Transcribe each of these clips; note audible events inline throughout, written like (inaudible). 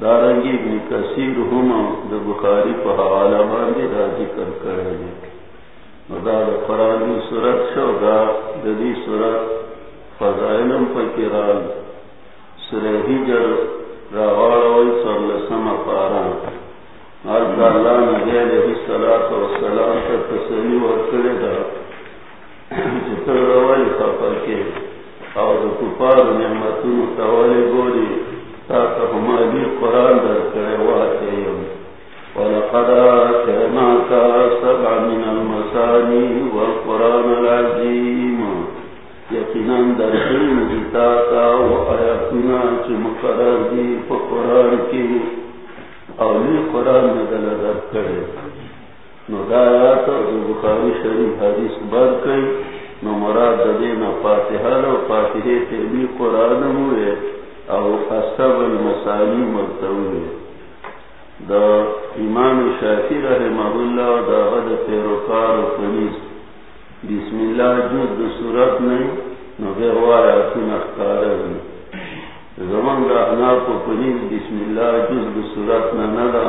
دارنگی بھی کثیر ہم دا بخاری پا حوالا باندی دا ذکر کرے دا دا قرآنی صورت شو، دا دا دی صورت فضائلم کرال سرحی جر راواروی سر لسم پارا۔ عرض اللہ نبی علیہ السلام و سلام تا تسلی ورکڑے دا۔ جتر روائی خفا کے۔ اور دا کپار نعمتون تاولی گولی۔ ہماری قرآن ولقد آتيناك سبعا من المثاني والقرآن العظيم يقنا درسين جتاتا وآياتنا كمقرار دي فقرآن كي أو لي قرآن ندل ذكره ندایات اور بخاری شریف حدیث بر کئی نو مراد دینا فاتحہ لو فاتحے تے بھی قرآن ہوئے او اصحاب المسالی مرتوی دا امام شافی رحمه اللہ دا غد تیروکار و فنیز بسم اللہ جود دا صورت نئی، نو غیروار اتون اخکارا دی زمان دا احناف و فنیز بسم اللہ جود دا صورت نندا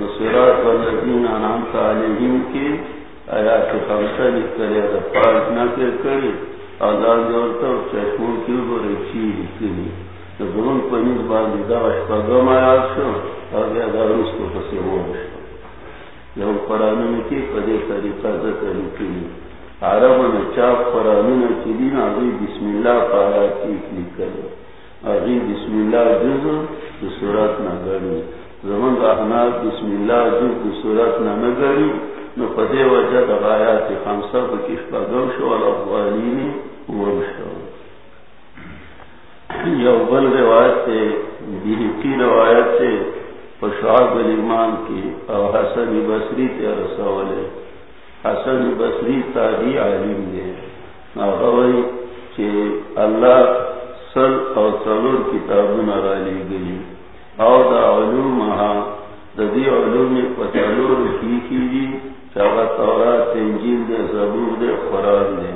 نصرات والذین انعمت علیہم کی آیات خمسہ لکھلے دا پاک نہ کر کری. آزاد جورتا چشموں کی برچی لکھلی تو ضرور پنیز باندی دا اشپاگم آیا شو دا کو پسی ہو شو یو کی پدے طریقہ ذکر نے چاپ قرآنوں کی دین آگئی بسم اللہ پارا چیک لکھلے آگئی بسم اللہ جزو تو سورت نہ گڑی۔ زمن احناف بسم اللہ جز، تو سورت نہ گڑی۔ نو پدے وجہ دبایا کہ خمسہ بکش پاگم شو الافغانین ورشو یو بل روایت سے بیہتی روایت سے پشعب الایمان کی او حسن بصری تے رسولے حسن بصری تابی عالم دے ناغوی چے اللہ سل او سلور کتابون را لی گئی۔ او دا علوم ہا دا دی علوم پتلور کی کی جی چاہا تورات انجیل دے زبور دے قرآن دے۔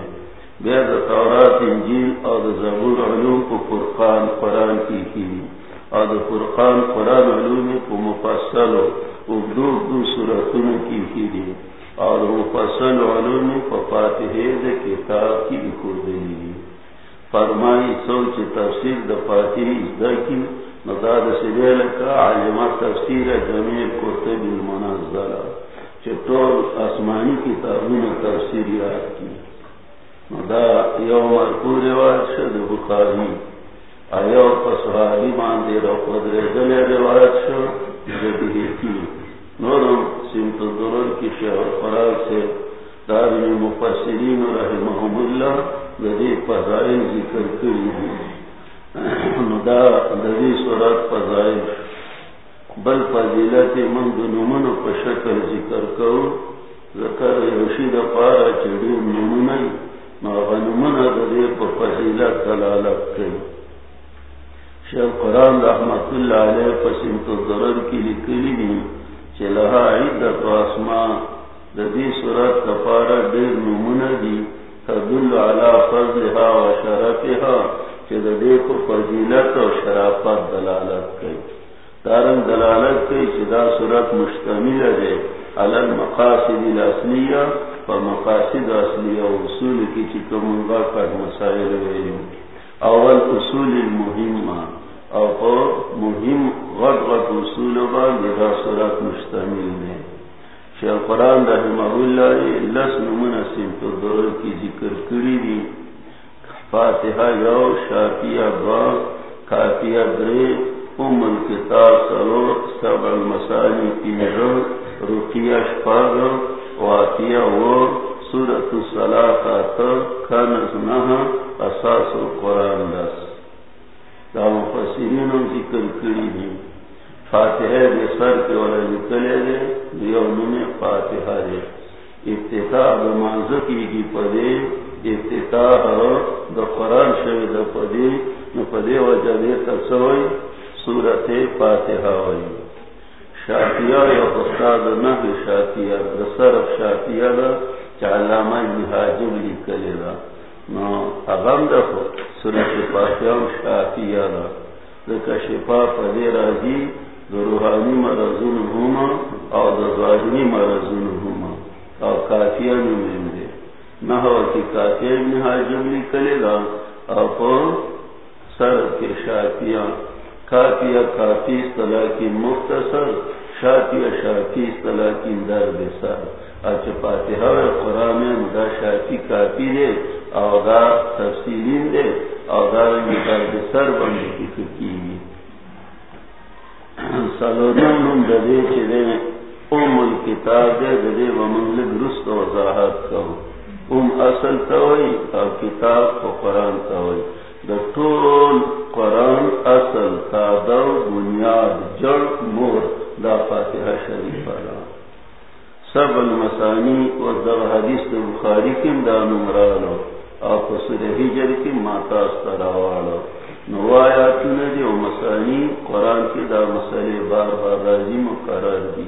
بے دا تورات، انجیل اور دا زبور علوم کو فرقان قرآن کی کی اور فرقان قرآن علوم کو مفصل اردو دو سورتون کی کی دی۔ اور مفصل علوم کو فاتحے کتاب کی خود دی۔ فرمائی، سوچ، تفسیر دا فاتحی ازدہ کی۔ مداد سبیل کا عالمہ تفسیر جمیع کتب المنزلہ چطور آسمانی کتابوں نے تفصیل یاد کی۔ مدا یو مرکو رواج شد بخاری. ایو پسواری باندے رو قدر دل رواج شد جدی کی نورم سمت درر کی شہر قرار سے دارن مفسرین رحمهم اللہ لدی فضائل ذکر کری دی مدا لدی صورت فضائل بل فضیلت من دنمن پا ذکر کرو، ذکر رشید پارا چڑی نمونی ناغنمن دے پا فضیلت دلالت کئی شیخ قرآن رحمت اللہ علیہ پسنت ضرر کی لکلی دی، چلہا عیدت و اسماء ددی صورت کفارہ دیر نمون دی، تدل علا فضلها و شرفها چل دے پا فضیلت و شرافت دلالت کئی دارن دلالت کی چدا صورت مشتمل ہے علل مقاصد الاصلیہ و مقاصد اصلیہ و اصول کی چکم منگا کا مسائل ویلی. اول اصول المہم او مہم غد غد اصول با لذا صورت مشتمل ہے شیخ قرآن رحمہ اللہ لس نمون سمت درر کی ذکر کری دی. فاتحہ یو شافیہ با، کافیہ درے ام الكتاب سلو سبع المسالی تیجر رقیہ شپاگ واتیہ اساس القرآن دس۔ دا مفسرین ذکر کری دی۔ فاتحہ دے سر کے والا نکلے دے فاتحہ دے۔ کی گی پدے، ابتداء دا قرآن شوی دا پدے وجہ دے سورت فاتحہ ہوئی۔ شافیہ یا استاد نہ دا لکلے دا. نو سورت فاتحہ دا. شفا راجی دا روحانی مرزون ہوما او دا ظاہری مرزون ہوما او کافیہ نمین دے نہ ہوا کی کافیہ ابن لکلے دا. او سر کے شافیہ کافی کافی صلاح کی مختصر شافی شافی صلاح کی در بسر. اچھا فاتحہ قرآن مدا شافی کافی دے اوگا تفصیلین دے اوگا رنگی در بسر بندی کی فکی سلونم نم دے چلے ام الکتاب دے دے ومنلک رست وضاحت کرو ام اصل توئی اور کتاب کو قرآن توئی دا طول قرآن اصل تادو بنیاد جڑ مور دا فاتحہ شریف را سب المسانی و دا حدیث دا بخاری کم دا نمرالو آپ سر حجر کی ماتا استراوالو نوایاتون دی و مسانی قرآن کی دا مسئلے بار بار رازی مقرر دی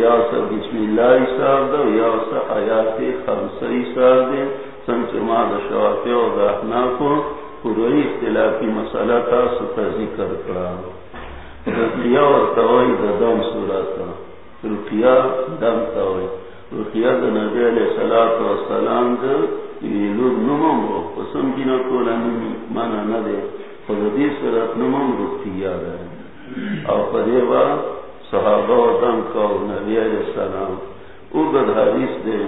یا سا بسم اللہ صاحب دا یا سا آیات خمسہ صاحب دے سنچ ما دا شوافی و دا احنافو پوری اختلافی مسئلہ تا ستا ذکر کرا رقیہ و توئی دا دم سورتا رقیہ دم توئی رقیہ دا نبی علیہ السلام و. سلام دا ویلود نمم رو قسم کی نکولا نمی مانا ندے خود دی سرط نمم رقیہ دا او پدیبا صحابہ و دم کا نبی علیہ السلام. او گد حدیث دے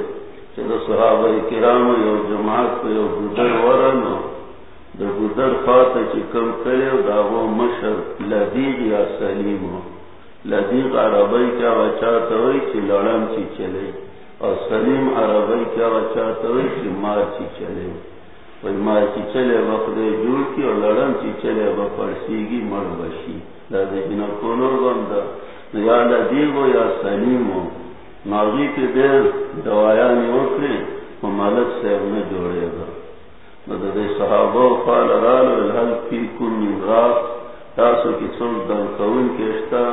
چلو صحابہ کرام یو جماعت کو یو گدر ورنو دا گدر خاطر چی کم کرے دا وہ مشر لدیغ یا سلیمو لدیغ عربی کیا وچاتا ہوئی چی لڑم چی چلے اور سلیم عربی کیا چاہتا ہوئی کہ مار چی چلے وہی مار چی چلے وقت جوڑ کی اور لڑن چی چلے وہ پڑسی گی مر بشی دادے جنا کونو بندہ یا لدیغ ہو یا سلیم ہو کے دیر دوایا نہیں اکھرے وہ ملک سے انہیں جوڑے گا مدد صحابہ قال رال والحل فی من راق تاسو کی سلط دن کون کشتا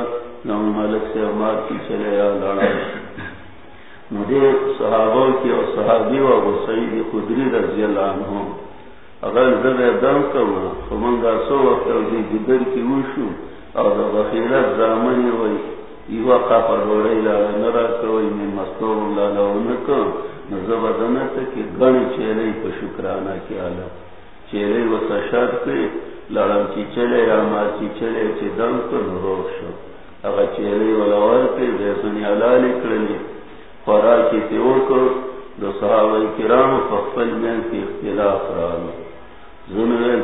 نو ملک سے مار کی چلے یا لڑا مجھے صحابوں کی اور صحابی و، ابو سعید خدری رضی اللہ عنہ. اگر زب دم کرو تو سو وقت دی جدر کی وشو. اور بخیرت زامنی وی ایوا قافا روڑی لالا نرا کوئی من مستور لالا ونکو نزب دنت کی شکرانا کی آلا چیلی و سشاد لڑم چی چلے چی چلے، چی دم کر روک شو۔ اگر و لور بیسنی کرلی خوراکی کو دو صحابہ کرام فقفل میں کی اختلاف زنویل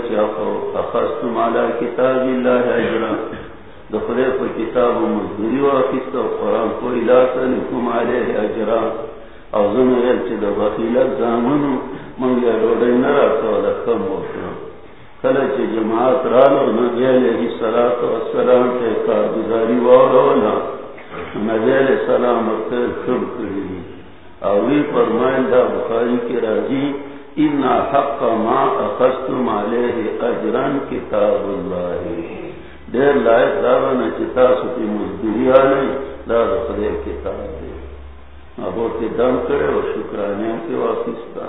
اخستم علا کتاب اللہ اجرا۔ دخلے پر کتاب مزدوری واقست و قرآن کوئی لا سنکم علیہ اجرا۔ او زنویل چی دو بخیلت زامنو منگیا روڑی نرا کولا کم وکنا کلچ جماعت رالو نبی علیه علیہ السلام تے کارگزاری وارولا نبی علیہ السلام خب کری اوی فرمائن دا بخاری کی راضی ان حق ما اخستم علیہ اجران کتاب اللہ. دیر لائق دارنا چتا ستی مزدوری آلی دا دخلے کتاب دے ابو دم کرے و شکرانے کے واقعستا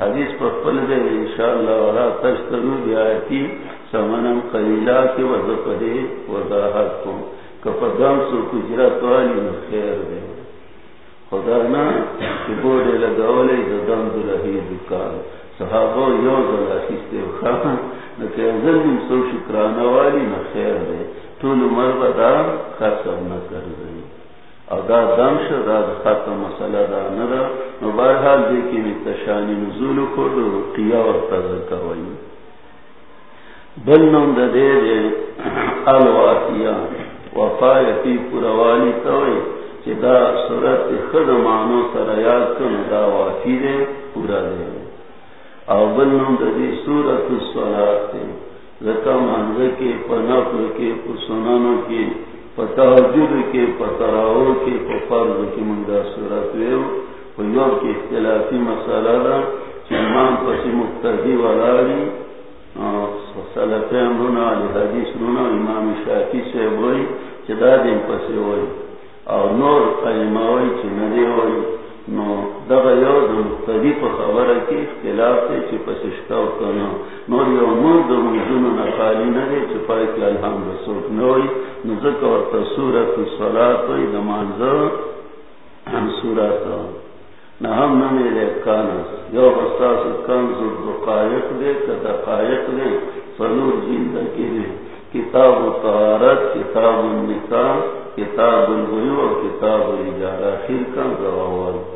حدیث پر پل دے ان شاء انشاءاللہ ورا تشترو بیایتی سمنم قلیلہ کے وزق دے وضاحت کو۔ کپدام سو کجرات والی خیر دے۔ خدا نا، کہ بوڑے لگاولے دم دلہی دکان۔ صحابہ یو دلا خستے خان نکہ ظلم سو شکرانا والی نہ خیر دے۔ طول عمر بدا خاصم نہ کر دے۔ ادا دم شدا ختم مسئلہ دا ندا نو بہرحال دے کی تشانی نزول کو دو قیا اور تذکر وئی بل نو دے دے الواتیہ وفایتی پوروالی توئی چی دا صورت خد مانو سر یاد کن دا وافی دے پورا دے او بلنم دا دی صورت الصلاة تے زکا منزہ کے پنفل کے پسنانو کے پتہجد کے پتراؤ کے پفرد کی منگا صورت ویو ویو کے اختلافی مسئلہ را چمان امام پسی مقتدی والاری سلفیم رونا علی حدیث رونا، امام شاکی سے بوئی چدا دن پسی ہوئی، اور نور قیمہ ہوئی، چی ندی ہوئی نو دغا یو دو مقتدی پا خبر کی اختلاف تے چی پسشتاو کنو نور یو مور دو منزونو نقالی ندی چی پای که الحمد سوک نوئی نو ذکر ورطا سورت صلاة وی دمانزو ہم سورت وی نہ ہم نہ میرے کانس یو استاس کنز دقائق دے کا دقائق دے فنور زندگی دے کتاب طہارت کتاب النکاح کتاب البیو اور کتاب الاجارہ خیر کم زوال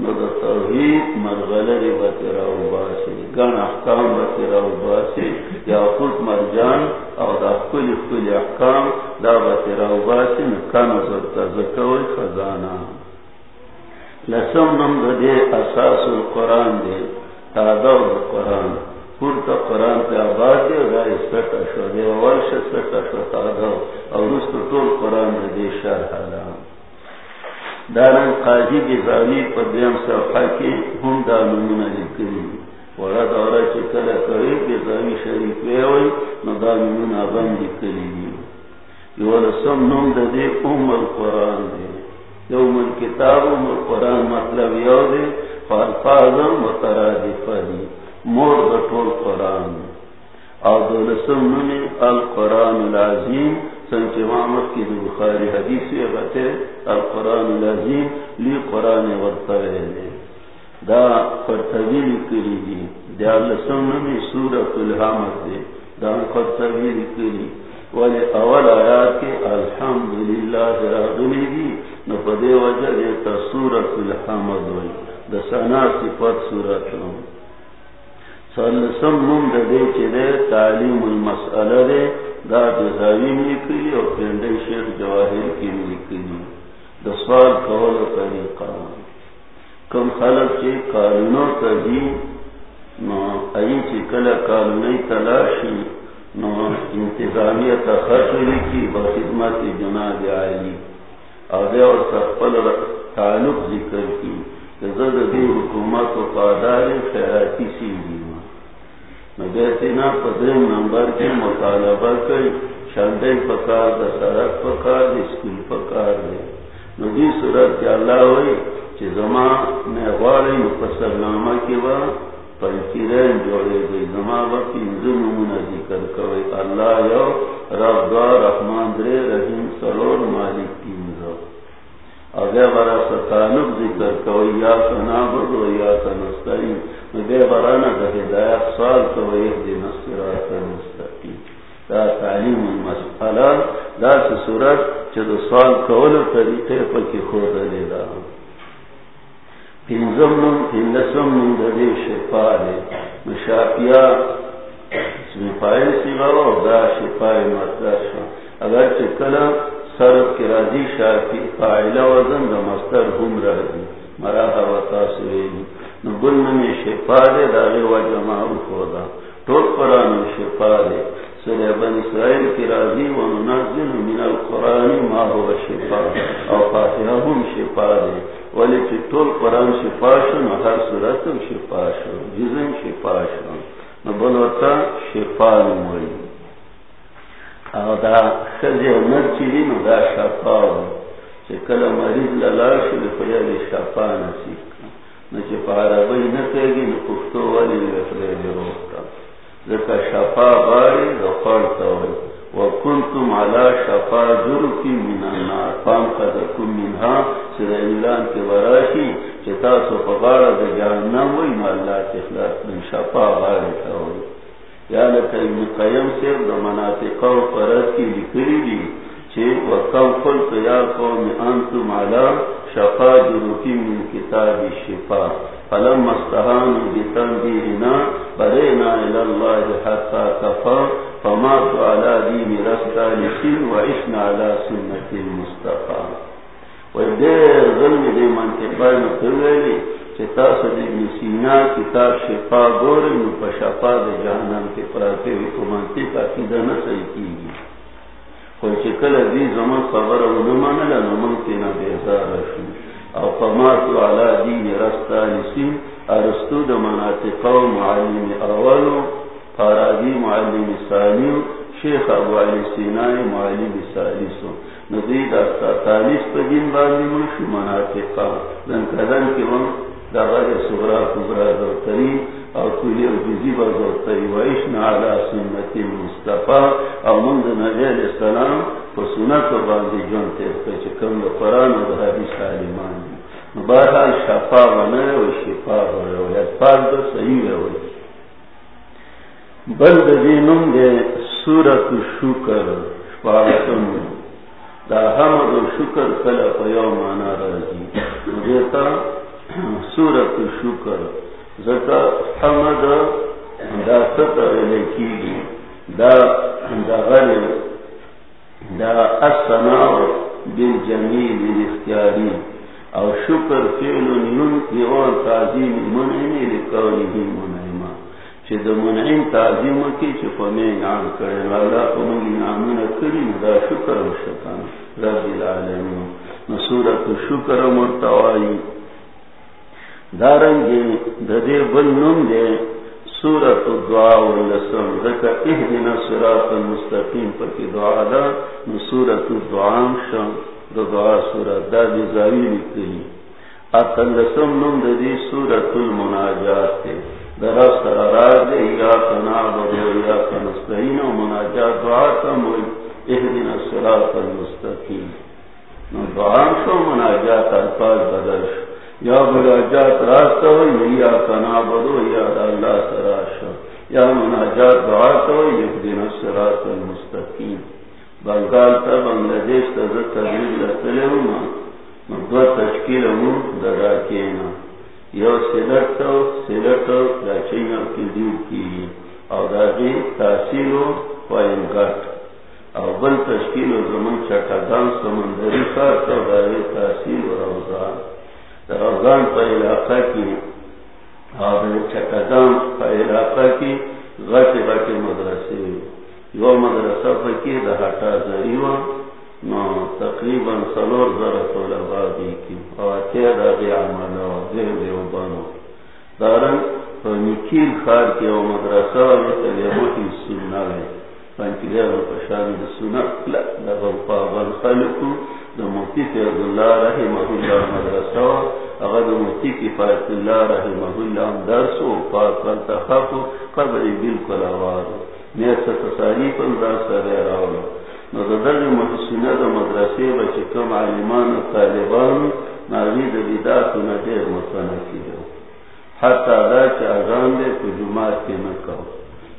نو دا توحید مرغلر بطراو باسی. گن احکام باسی. یا خود مرجان او دا احکام دا باسی. زکوی خزانہ لسم نم دے اساس القرآن دے تادو قرآن. قرآن پہ آباد دے سٹا شو. دے ورش سٹا شو تادو طول قرآن دے شرح دارن قاضی کی ظالی پر دیم صفحہ کی ہم دا نمونہ لکلی وڑا دورا چکل کرے کہ زمی شریف وے ہوئی نو دا نمون آبان دکلی یو رسم نم دا دے ام القرآن دے یو من کتاب ام القرآن مطلب یو دے فالفاظم مترادفہ دی مور دا طول قرآن. او دو رسم نمی القرآن العظیم سنچ محمد کی دو بخاری حدیث وی بتے القرآن العظیم لی قرآن ورطوے دے دا پر طویل کری دی دا لسم نمی سورت الحامد دے. دا پر طویل کری ولی اول آیات کے الحمدللہ راغلی دی. نو پدے وجہ دیتا سورت الحامد وی دا سنا صفت سورت نم سلسم نم دا دے چی دے تعلیم المسئلہ دے. دا جزاوی ملکلی اور پینڈے شیخ جواہر کی ملکلی دا سوال کول طریقہ کم خلق چی کالونو تا دی نو ای چی کل کالونی تلاشی نو انتظامیت خرچ لکی با خدمت جناب آئی او اور سخپل تعلق ذکر کی زد دی حکومت و پادار خیراتی سی دیما نو بیتی نمبر کے مطالبہ کئی شندے پکار دا سرک پکار دا اسکول پکار دے۔ نو صورت کے اللہ ہوئی چی زمان میں غواری مفصل نامہ کی با پنکیرین جوڑے گئی زمان با پینزو نمونہ ذکر کوئی اللہ یو رب دعا رحمان درے رحیم سلور مالک پینزو اگر برا ستانب ذکر کوئی یا تنابد و یا تنستعین نا دا ہدایت سوال کوئی اہدی نصرات مستقیم دا تعلیم المسئلہ، دا سی صورت خود دا پینزم نم نم دے شفا مشاپیا و دا شا۔ اگر چکلا کی راضی وزن دا مستر راضی مراحا و نبل نمی شفا دے دا غیر و جماعو خودا طول قرآن شفا دے سورہ بن اسرائیل کی راضی و ننزل من القرآن ما هو شفا او فاتحہ هم شفا دے ولی چی طول قرآن شفا شو، نو ہر صورت شفا شو جزن شفا شو. نو بلوتا شفا نموری او دا خزی و نر چیلی نو دا شفا و. چی کل مریض للا شو شفا نسیب نو چی پا عربی نتیگی نو کفتو ولی وفلی روکتا ذکا شفا باری دا خورتا وکنتم علا شفا جرکی من النار. پام قدرکم منها سر اعلان کے براشی چتا سو پغارا دا جہنم وی مالا تخلاص من شفا باری تاوی یا لکا ابن قیم سیر دا مناطقہ و پرد کی لکری دی چه وکم یا قوم انتم علا شفا جرکی من کتاب الشفا فلم استهانوا بتنبيهنا برينا إلى الله حتى كفى فمات على دين رسالة وعشنا على سنة المصطفى ودير ظلم دي منطقة مطولي چتاسد ابن سینا کتاب شفا گوری نو پا شفا دے جہنم کے پراتے ہوئی تو منطقہ کی دن صحیح کی گی خوی چکل دی زمان خبر و نمانا لنمانتنا بیزار شو او فماتو علا دین رستانسی ارستو دا مناطقو معلم اولو فارادی معلم سالیو، شیخ ابو علی سینای معلم سالیسو. ندید استا تالیس پا دین باندی مشو مناطقا دن کدن که من صغرا، کبرا دوتری او کلی او جزی با دوتری و اشنا علا سنت مصطفى او من دا نبی علیہ السلام پا سنت و باندی جون تیستا چکم دا قرآن و حدیث علیمان دی بہرحال شفا بنا و شفا بنا پاک دا صحیح ہے بل دینم دے سورت شکر شفاعتم دا حمد و شکر کلا پیو مانا رازی دیتا سورت شکر. زکا حمد دا ستا علیکی گی دا دا غلی دا السناو بالجمیل الاختیاری. او شکر فعل ينقض تعظیم منعم لقوله منعما. چې د منعم تعظیم کې چې په مې نام کړي الله په موږ نامونه کړی دا شکر او شکر. رب العالمین. نو سورۃ شکر مرتوای دارنګ د دې بل نوم دی سورت دعا واللسم ذکر اہدنا صراط المستقیم پر کی دعا دا. سورت دعام شم. دا دعا سورت دا دی زاوی لکلی اتن لسم نم دا دی سورت المناجات تے. درہ سرارار دے. یا تنعبد و یا تنستعین و مناجات دعا تا موی. اہدنا صراط المستقیم دعام شم مناجات الفاظ بدرش یا مناجات راستہ ہو یا کنا بدو یا اللہ سراش یا مناجات دعات ہو یک دن سرات المستقیم۔ بنگال تا بنگلہ دیش تا زد تغییر لسلے ہوں دو تشکیل ہوں درا کینا۔ یو سلٹ تو سلٹ راچین کی دیو کی اور داغی تاثیر و پائن گٹ اور بل تشکیل و زمن چٹا گان سمندری کار تو داغی تاثیر و روزان۔ رمضان پر علاقہ کی اور چکدام پر علاقہ کی غٹ غٹ مدرسے یو مدرسہ پکی دہاٹا ذریعہ نو تقریباً سلور ذرا طلبا دی کی اور کیا دا دی عمل و دیر دیو بانو۔ دارن نکیر خار کی او مدرسہ و تلیموٹی سننا لے پانچی دیر و پشانی دی سننا لک دا بلپا بل خلقو۔ دا مفتی فیض اللہ رحمہ اللہ مدرسہ اگر دا مفتی کی فیض اللہ رحمہ اللہ درس و فاق فلتخف قبر بالکل آوارو نیسا تصاری پر درس غیر آورو نو دا در محسنہ دا مدرسے بچے کم عالمان و طالبان ناوی دا بیدات و ندیر مطنکی دو حتی دا چا اغان دے کو جماعت کے نکاو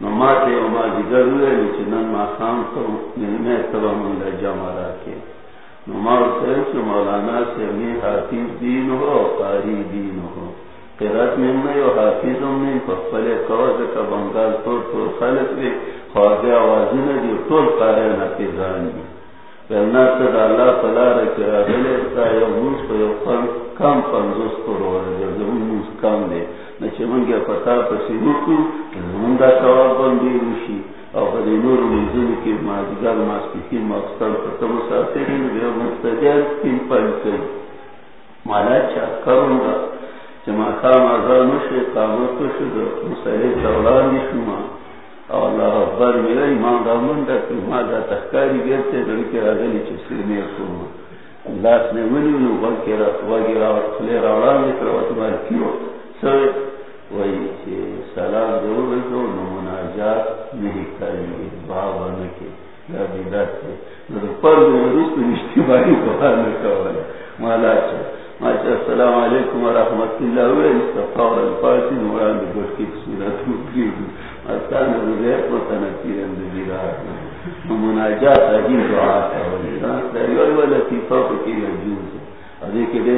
نو ماتے دیگر ہوئے نن ما خام تو نلمے تبا مولانا سے امی حافظ دین ہو قاری دین ہو قرات میں میں یو حافظوں میں پخپلے قوض کا بنگال طور طور خلق بھی خواہد آوازی ندی طول قاری نتیزان دی پہلنا صد اللہ فلا رکی را تا یو موس پہ کم پنزوس پر ہو رہا جو موس کم دے نچے منگیا پتا پسی روکو منگا سواب بندی روشی او خدی نور منزل کی مازگار ماسپیکی مقصد پتا مسافرین بیا مستجر کن پنج کن مالا چا کرونگا چما خام آزان نوشی قامت شد مسئلے تولانی شما او اللہ اکبر میرا ایمان دا منڈا کہ ما دا تخکاری بیرتے دلکی راگلی چی سرمی اکرما اللہ سنے منی انو بلکی را خواگی را خلی راولان لکر وطمار کیو سوئے وہی چھے سلام ضرور جو نموناجات نہیں کریں گے، بابا نکے بیدات پر مالا چھے ماشاء السلام علیکم ورحمت اللہ نوران کی صورت مکلی دعا والا رجوز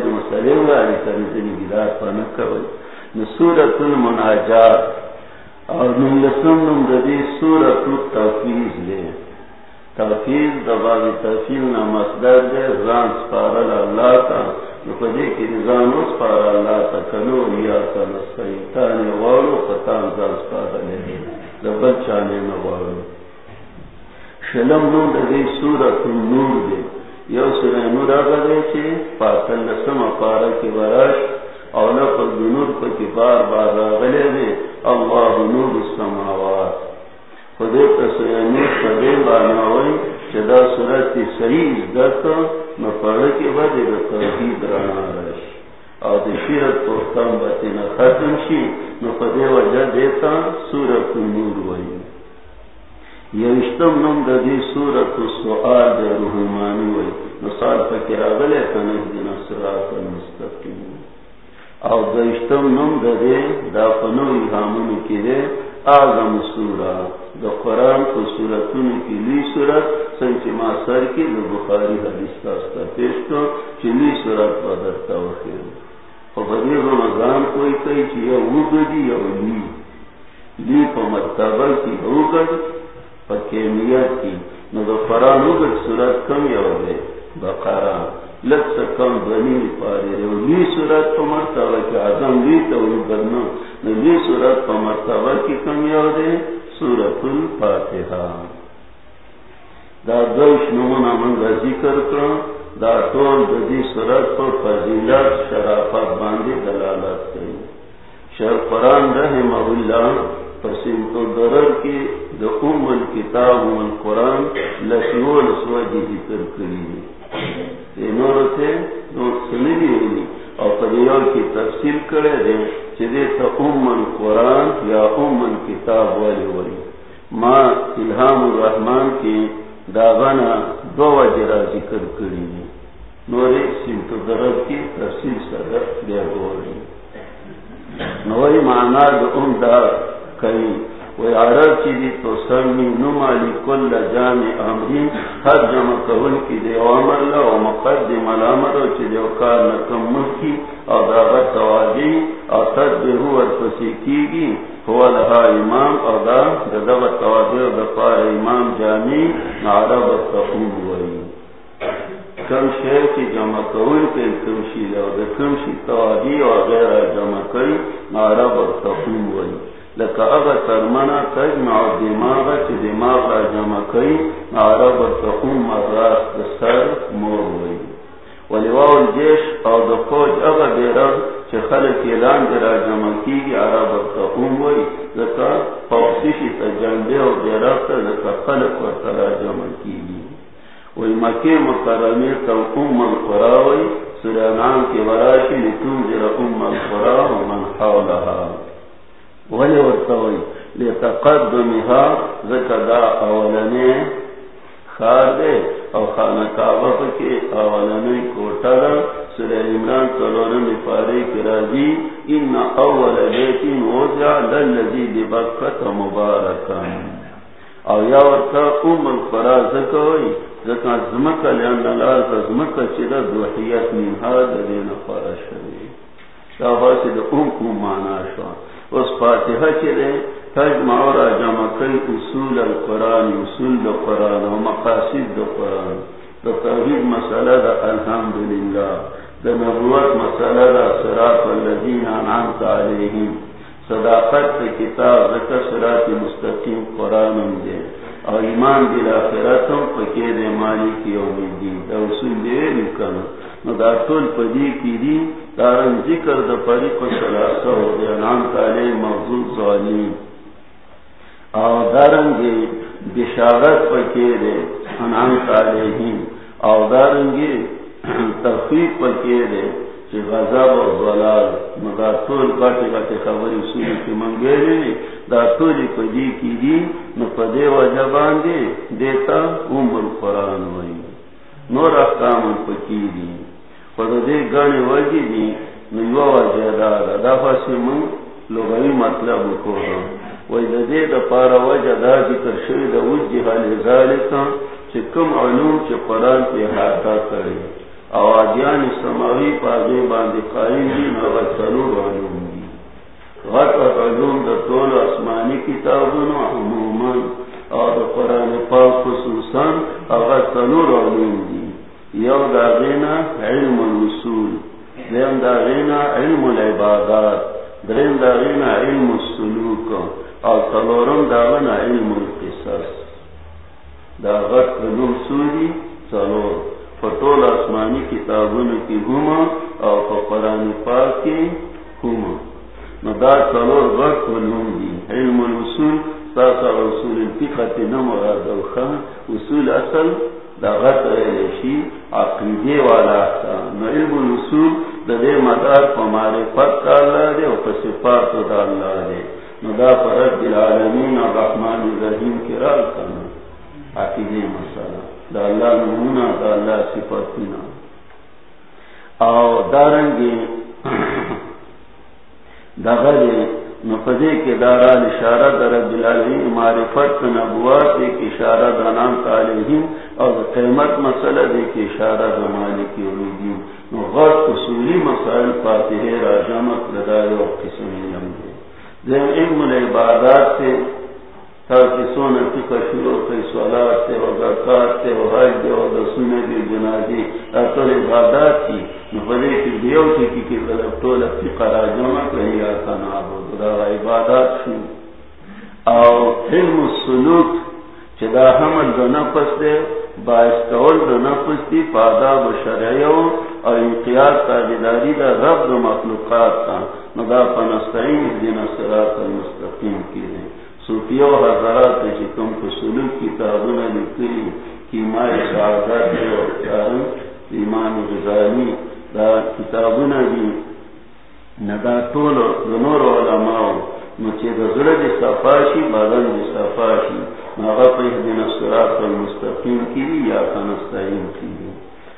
مسئلے ہوا بیدات سورت المناجات اور نملسم نمدی سورت التفیز لے۔ تفیز دباب تفیل نا مصدر دے ران سپارل اللہ تا۔ نفدی کی رزان سپار اللہ تا، کنو یا تا نسیتان والو فتان زان سپارل لے۔ دبل چانے نوالو شلم نمدی سورت النور دے۔ یو سورہ نور آگا دے چے پاتل لسم اپارا کی براش اور لفظ نور پر کی بار بار راغلے دے اللہ نور السماوات خدے تسوینی خدے باناوئی چدا صورت صحیح ازدتا نپڑھ کے بعد دا توحید رانا رش. اور دا شیرت پختم باتینا ختم شی نپدے وجہ دیتا سورت نور وئی یوشتم نم دا دی سورت السؤال دا رحمانی وئی نصال فکر آگلے کنک دینا سرات المستقیم. او دشتم نم دے دا فنوی حامن کی دے آغم سورا دا قرآن کو سورتون کی لی سورت سنچ ما سر کی دا بخاری حدیث تاستا پیش کو چی لی سورت بدرتا وخیر خو بدی رمضان کوئی کئی چی یا وگدی یا لی لی پا مرتبہ کی اوگد پا کیمیت کی نو دا فران اوگد صورت کم یو دے بقرا لگ سا کم دنی پاری رو. لی صورت پا مرتبہ کی عظم لی تا اوگد لی صورت پا مرتبہ کی کم یو دے سورت الفاتحہ. دا دوش نمونا من کا ذکر کرو دا طول دی صورت پر فضیلت، شرافت باندی دلالت کری شر قرآن رحم اللہ پسیم تو درر کی دا ام الکتاب ام القرآن لسیو لسو جی ذکر کری انور سے دو سنگی ہوئی اور پدیور کی تفصیل کرے دے چدے تا ام القرآن یا ام الکتاب والی والی ماں الہام الرحمن کی داغنا دو وجرا ذکر کری نوری سمت درد کی تفصیل سر دیا گوری نوری مانا دا ام دا کئی وی عرب دی تو سرمی نمالی کل جامع امرین، ہر جمع کون کی دی عمر لا و مقدم الامر چی دی نکم او داغت او ورپسی کی گی۔ هو لها امام او دا داغت دفار امام جامع کم کی جمع کون کم او دا کم غیر جمع کئی لکا اگا ترمنا تجمع دماغا چی دماغ را جمع کئی عرب تقوم مراس دسر مور وی ولیواو الجیش او دا فوج اگا دیرا چی خلق اعلان دیرا جمع کی عرب تقوم وی لکا فوقسیشی تا جنبی او دیرا تا لکا خلق و ترا جمع کی وی مکی مکرمی تا ام القراوی سرانان کی وراشی لتون جر ام القراو من حولها. ولی ورطوئی لتقدمها زکدا اولنے خار دے او خانکابہ پکی اولنے کوٹا دا سورہ عمران تلورم پارے کی ان اول بیتین وزع للذی ببکت مبارکا او یا ورطا ام القرا زکوئی زکا زمکا لیان دلال زمکا چیدہ دوحیت منها دا دین فرشوی دا باسی دا ام ام مانا شوان. اس فاتحہ کے چلے تجمع اور جمع کئی اصول القرآن، اصول دا قرآن و مقاصد دا قرآن دا توحید مسئلہ دا الحمدللہ، دا نبوت مسئلہ دا صراط والذین انعامت علیہم۔ صداقت دا کتاب ذکر صراط مستقیم قرآن دے۔ اور ایمان بالآخرتم پکے دے مالک یوم الدین۔ دا اصول دے لکن نو دا طول پدی کی دی دارن ذکر دا پریق سلاسہ ہو دے انام تالے مغزول ظالیم او دارن گے بشارت پکے دے انام تالے ہی او دارن گے ترفیق پکے دے چی غضب و ظلال نو دا طول باتے باتے خبری سوئی کی منگے لے دا طولی پدی کی دی نو پدے وجبان دے دیتا ام القرآن ہوئی نور احکام پکی دی دے گانے وجی دی نیو وجہ دارا دا فاسی من لغوی مطلب کو وی دا دے دا پارا وجہ دا ذکر شوی دا وجی حال ذالکا چی کم علوم چی قرآن پی حاتا کرے او آدیان سماوی پا دے باندی قائم دی نغت سلور علوم دی غط علوم دا طول اسمانی کتابون عموما، او دا قرآن پاک خصوصا اغت سلور علوم دی یو داغینا علم الوصول دیم داغینا علم العبادات. درین داغینا علم السلوک. اور سلورم داغنا علم القصص. دا داغت علم سوری سلور فطول آسمانی کتابون کی ہما اور قرآن پاک کی ہما ندا سلور غٹ علم دی علم الوصول، ساسا رسول الفقه نمراد الخان اصول اصل دا غت ریشی عقیدے والا تا نو علم الوصول دا دے مدار پا معرفت دا اللہ دے و پا دا اللہ دے۔ نو دا رب العالمین الرحیم رال کنا عقیدے مسئلہ۔ دا اللہ نمونا دا اللہ صفتنا او دارنگی (coughs) دا نفذے کے دارا اشارہ در بلالی العالمین معرفت نبوات ایک اشارہ دانان تعلیم اور قیمت مسئلہ ایک اشارہ زمانے کی امیدین غرط اصولی مسائل پاتے ہیں راجامت لدائے اور قسم دے علم العبادات سے تاکہ سونا کی کشوروں کئی سوالات زکات حج دے کی جنازی اصل عبادات کی نفلے کی دیو کی کی کی عبادات شو اور علم السلوک چدا حمل دو نفس دے باعث کول دو نفس دی اور انقیاد تابداری دا رب دو مخلوقات تا۔ ندا پنستعین دین سرات المستقیم کی۔ دیں صوفیو حضرات کم کو سلوک کی تعبیر کتابوں لکھلی کیمائی شہادت ایمان غزانی دا کتابوں دی ندا طول دنور علماء نچے دا ذرہ دی صفاشی بدن دی صفاشی ناغا پیح دین سرات المستقیم کی یا کنستعین کی۔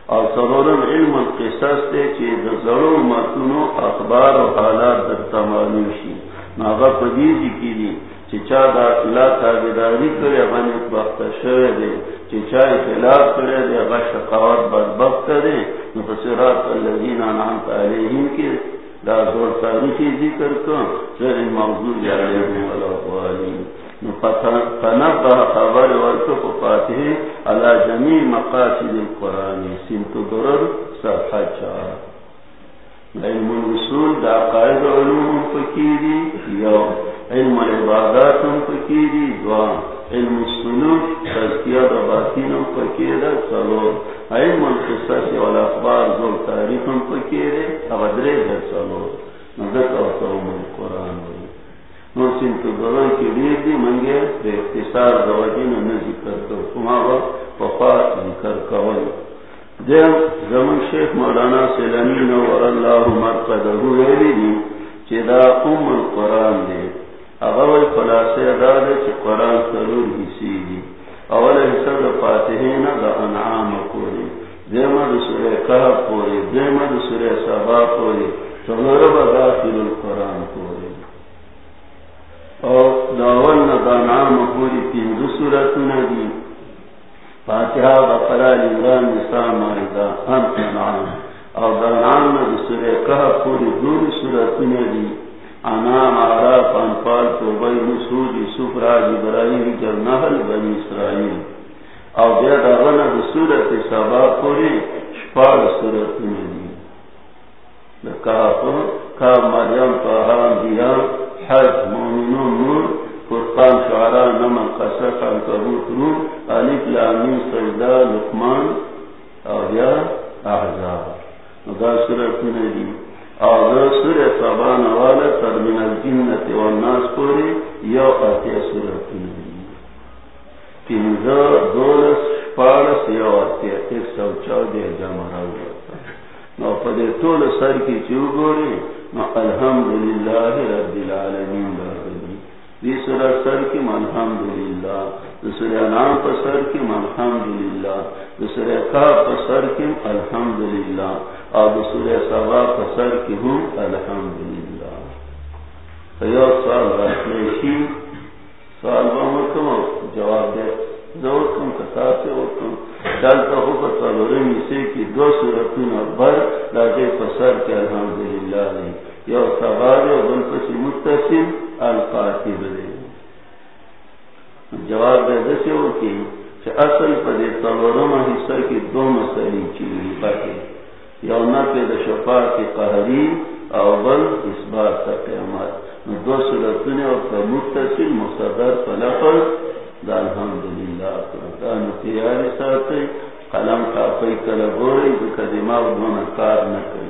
اور سرورم علم القصص تے چے دا ضرور متنو اخبار و حالات در تمالوشی ناغا پدیزی کی دی۔ چچا دا اللہ تابداری کرے غنی وقت شوے دے چچا اخلاف کرے دے غش شقاوت بدبخت دے نفسرات اللذین آنامت علیہم کی دا زور تاریخی ذکر کن سر موضوع جالیہم والا قوالین فنبہ خبر ورکف فاتح علا جمیع مقاصد القرآن. سنت درر صفحہ چار. علم الوصول دا قائد علوم فکیری یوم علم العبادات فکیری دعا علم السلوک تذکیہ دا باطین فکیرہ سلو علم القصص والاخبار ذو تاریخ فکیرے اغدرے دا سلو نزد اوتاوم القرآن دی نو سنت دوران کی لیے دی منگے بے اختصار دوجین نذکر کر کماغا وفات ذکر کول. دیم زمن شیخ مولانا سیلمی نور اللہ مرقدہ ہوئے دی چی دا ام القرآن دے اغوی خلاصے داد چی قرآن سرور حسی دی اول حصہ دا فاتحین دا انعام کوری دیمہ دا سورہ کہا کوری دیمہ دا سورہ سبا کوری سنور با داخل القرآن کوری اور داول دا انعام کوری تین دو سورتون دی فاتحہ بقرہ لنگان نساء مائدہ انت انعام. اور دا انعام دا سورہ کہا کوری دور سورتون دی انا مارا پانپال تو بھائی مسود یوسف راج ابراہیم جب نہل بنی اسرائیل. او اور بے دغنا سورت سبا پوری شپاڑ سورت میں دی کا مریم پہان دیا حج، مومنون، نور قرآن شعرا نمن قصف عنکبوت نور علف لامین، سجدہ، لقمان، اور یا احزاب. دا سورت میں اور سور سبان والا ترمین الجنت والناس پوری یو سورت تینزا دولس، پارس یو ایک سو چودہ جمع راوتا نو پدے طول سر کی چیو گوری، نو الحمدللہ رب العالمین بردی دی سر کی الحمدللہ دوسرے نام پر سر کی الحمدللہ دوسرے کا پر سر کی الحمدللہ، اور دوسرے سوا فسر کی ہوں الحمد للہ سوال رکھنے کی سوال بہت جواب دے ضرور تم کتا سے ہو تم ڈالتا ہو بتا سے کہ دو سورتوں بر لاجے فسر کے الحمد للہ نے یو سوال بل پسی متصل القاتب دے جواب دے دسے ہو کہ چھ اصل پدے تلورما حصہ کی دو مسئلے چیلی باقی یونا پہ دشفا کی قہری او بل اس بات کا قیامت. دو سورتنے اور کا متصل مصدر فلفل دا الحمدللہ دا نتیاری ساتے قلم کافی کلگوری دکا دماغ دونا کار نکری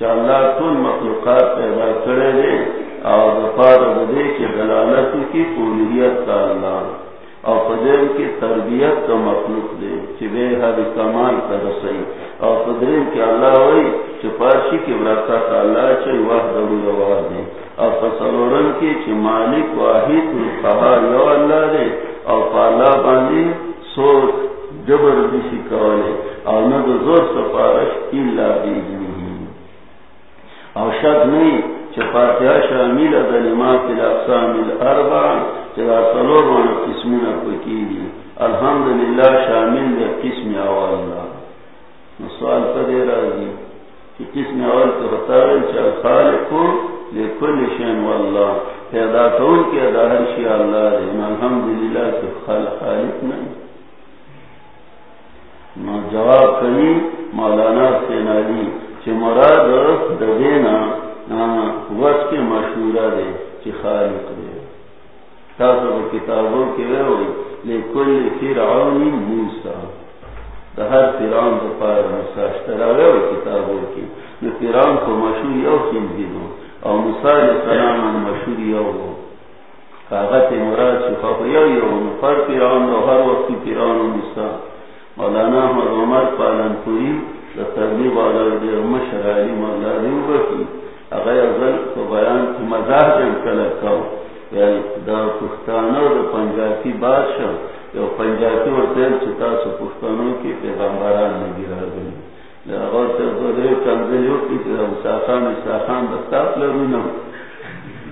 چالا کل مخلوقات پیدا کرے دے اور دفار دے کے دلالت کی پولیت کا اللہ اور فضل کی تربیت کا مخلوق دے چبے ہر کمال کا رسائی اور پدرین کی اللہ ہوئی چھ پارشی کی برکت اللہ چھ وحد روار دے اور فصلورن کی چھ مالک واحد قہار یو اللہ دے اور پالا باندی سوچ جبر دیشی کولے اور ند زور سپارش اللہ بیدنی اور شک نہیں چھ فاتحہ شامل دلمات الاقسام الاربع چھ سلور وانا قسمنا پکیلی الحمدللہ شامل دے قسم آواللہ سوال پدے راضی کہ کس نے اور تو بتا رہے خالق کو لکل شین واللہ پیدا کون کی ادا ہر شی اللہ ہے الحمدللہ کہ خالق خالق نہیں نو جواب کنی مولانا سینالی. چھ مراد دینا وقت کے مشہورہ دے چھ خالق دے تاثر کتابوں کے ہوئی لکل فرعون موسیٰ. ہر پیران کو پار مساشترا کتابوں کی جو پیران کو مشہوری او سمجھی دو اور مثال سلام مشہوری او ہو کاغت مراد شفا یو یو ہر پیران دو ہر وقت پیران مسا مولانا احمد عمر پالن پوری تربیب والا دے مشر علی مولا دیو بکی اگر ازل کو بیان کی مزاح جن کلکاو یعنی دا پختانو دا پنجابی بادشاہ یو پنجابی اور تیل چتا سو پختانوں کی پیغمبران نے گرا گئی اور تر دو دے کنزلیو کی تیرا مساخان مساخان دستاف لرونا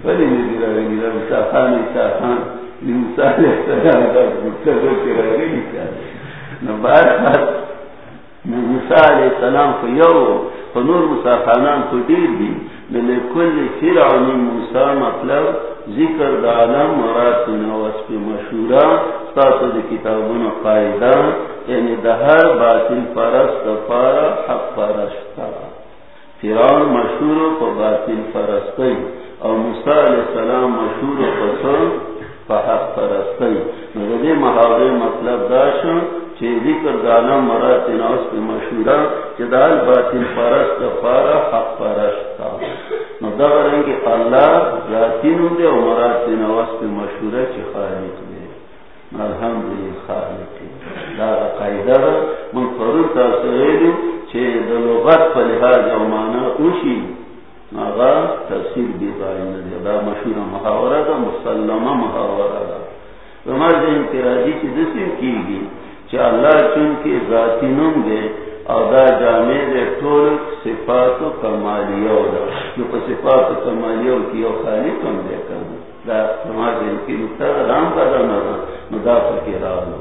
ولی نے گرا گئی گرا مساخان مساخان. لمسال احترام دا مکتر کی را گئی کیا نبار خات مثال السلام کو یو فنور مساخانان کو دیر دی ملے کل فرعون موسیٰ مطلب ذکر دا عالم مرات نوس پی مشورہ تاسو دی کتابون قائدہ یعنی دا ہر باطل پرست پارا حق پرستا فرعون مشہور پا باطل پرستی اور موسیٰ علیہ السلام مشہور پسن پا حق پرستی. مگر دی محاورے مطلب داشن چی ذکر دا عالم مرات پی مشورہ چی دا باطل پرست پارا حق پرستا نو دا رنگ اللہ ذاتی نو دے و مرات نواز پہ مشہورہ چی خالق دے. الحمدللہ خالق دا قائدہ من قرون تا سویلو چی دا لغت لحاظ و مانا اوشی. آغا تفسیر بیدائی ندے دا مشہورہ محاورہ دا، مسلمہ محاورہ دا. ومار دے انتراجی چی دسیم کی گی؟ چی اللہ چونکہ ذاتی نم دے او دا جامع دے طول صفات و کمالیو دا جو پا صفات و کمالیو کیو خالی کم دے کن دا نماز انکی نکتا دا رام کا دا نظر ندا فکی راولو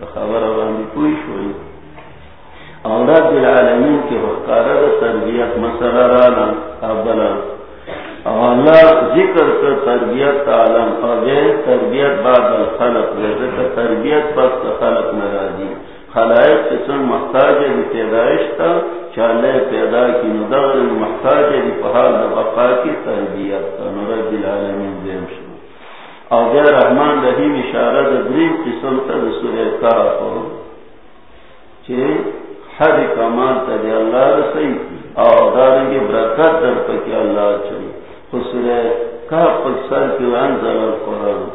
دا خبر آبانی کوئی شوئی۔ اولاد العالمین کی حقارہ دا تربیت مسئلہ رانا، ابلا۔ اللہ ذکر کر تربیت عالم اور تربیت بعد الخلق رہے تربیت پس خلق نرازی خلائق قسم محتاج دی پیدائش تا چالے پیدا کی ندغر محتاج دی پہال بقا کی تربیت تا۔ نرد العالمین دیم شو او دے رحمان رحیم اشارہ دا قسم تا دا سورہ کافو چھے حد کمال تا دی اللہ رسی او دارنگی برکت در پکی اللہ چھے خسورہ کاف پکسر کی وانزل القرآن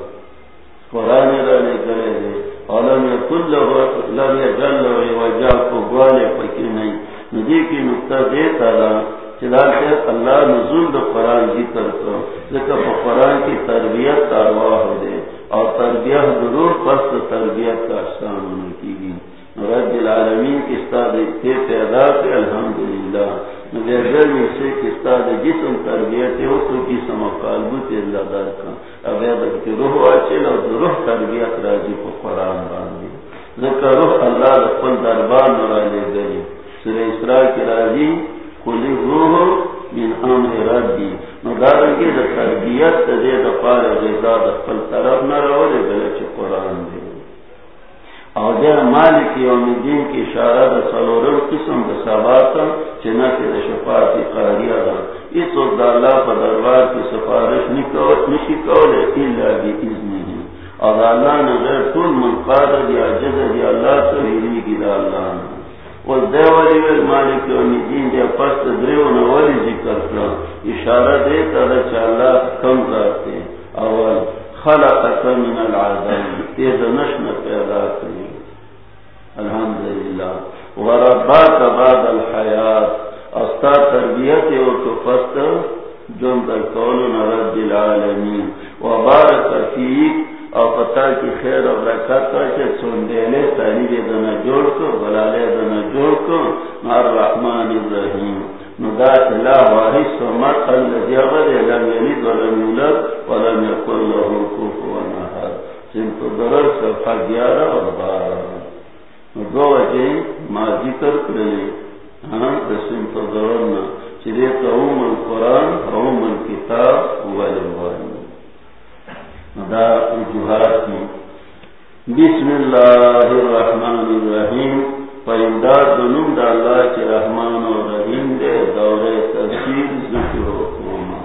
قرآن؟ را لے کرے دے لم يكن له لم يجل له وجاء قوال فكر نہیں۔ ندی کی نقطہ دیتا دا چلال کے اللہ نزول دا قرآن ذکر کرو ذکر پا قرآن کی تربیت کا ارواح دے۔ اور تربیت ضرور پس تربیت کا احسان ہونے کی۔ گی رب العالمین کی استاد تے پیدا کے الحمدللہ۔ جسم تربیت ہے تو جسم قلب تے اللہ در روح اچھل اور روح تربیت کو قرآن باندھی ذکر روح اللہ رفل دربار نرا لے گئی سورہ اسراء کی راضی کلی روح من امر ربی۔ ندارنگی دا تربیت دے پار غذا دا لے گلے چھ قرآن دے۔ اور دیر مالک یوم الدین کی اشارہ دا سلورم قسم دا سباتا چنا کے دا شفاعتی قراریا دا اس وقت دا اللہ پا دربار کی سفارش نشی کولے اللہ بی اذنی ہی اور اللہ نے غیر طول منقادر دی عجز دی اللہ سویری کی دا اللہ نے اور دیوالی ویل مالک یوم الدین دی پست دریو نوالی ذکر کرا اشارہ دیتا دا چا اللہ کم ذاتے اول خلقت من العذاب تیز نشن پیدا کری الحمدللہ. وربا کا بعد الحیات استا تربیت او تو فست جن در کون رب العالمین. وبارک فیک او پتا کی خیر اور برکت کا کہ سن دینے تعلیم دنا جوڑ کو بلالے دنا جوڑ کو مار رحمان الرحیم ندا الہ واحد سمت الذي غد لم يلد ولم يولد ولم يكن له كفوا احد. سن تو درر صفحہ 11 اور 12 دو وجہ ما ذکر کرے ہاں دسن تو درر چلے من کتاب ولوان ندا بسم اللہ الرحمن الرحیم۔ دنم دا اللہ رحمان و رحیم دے، دور تذکیر ذکر و قوما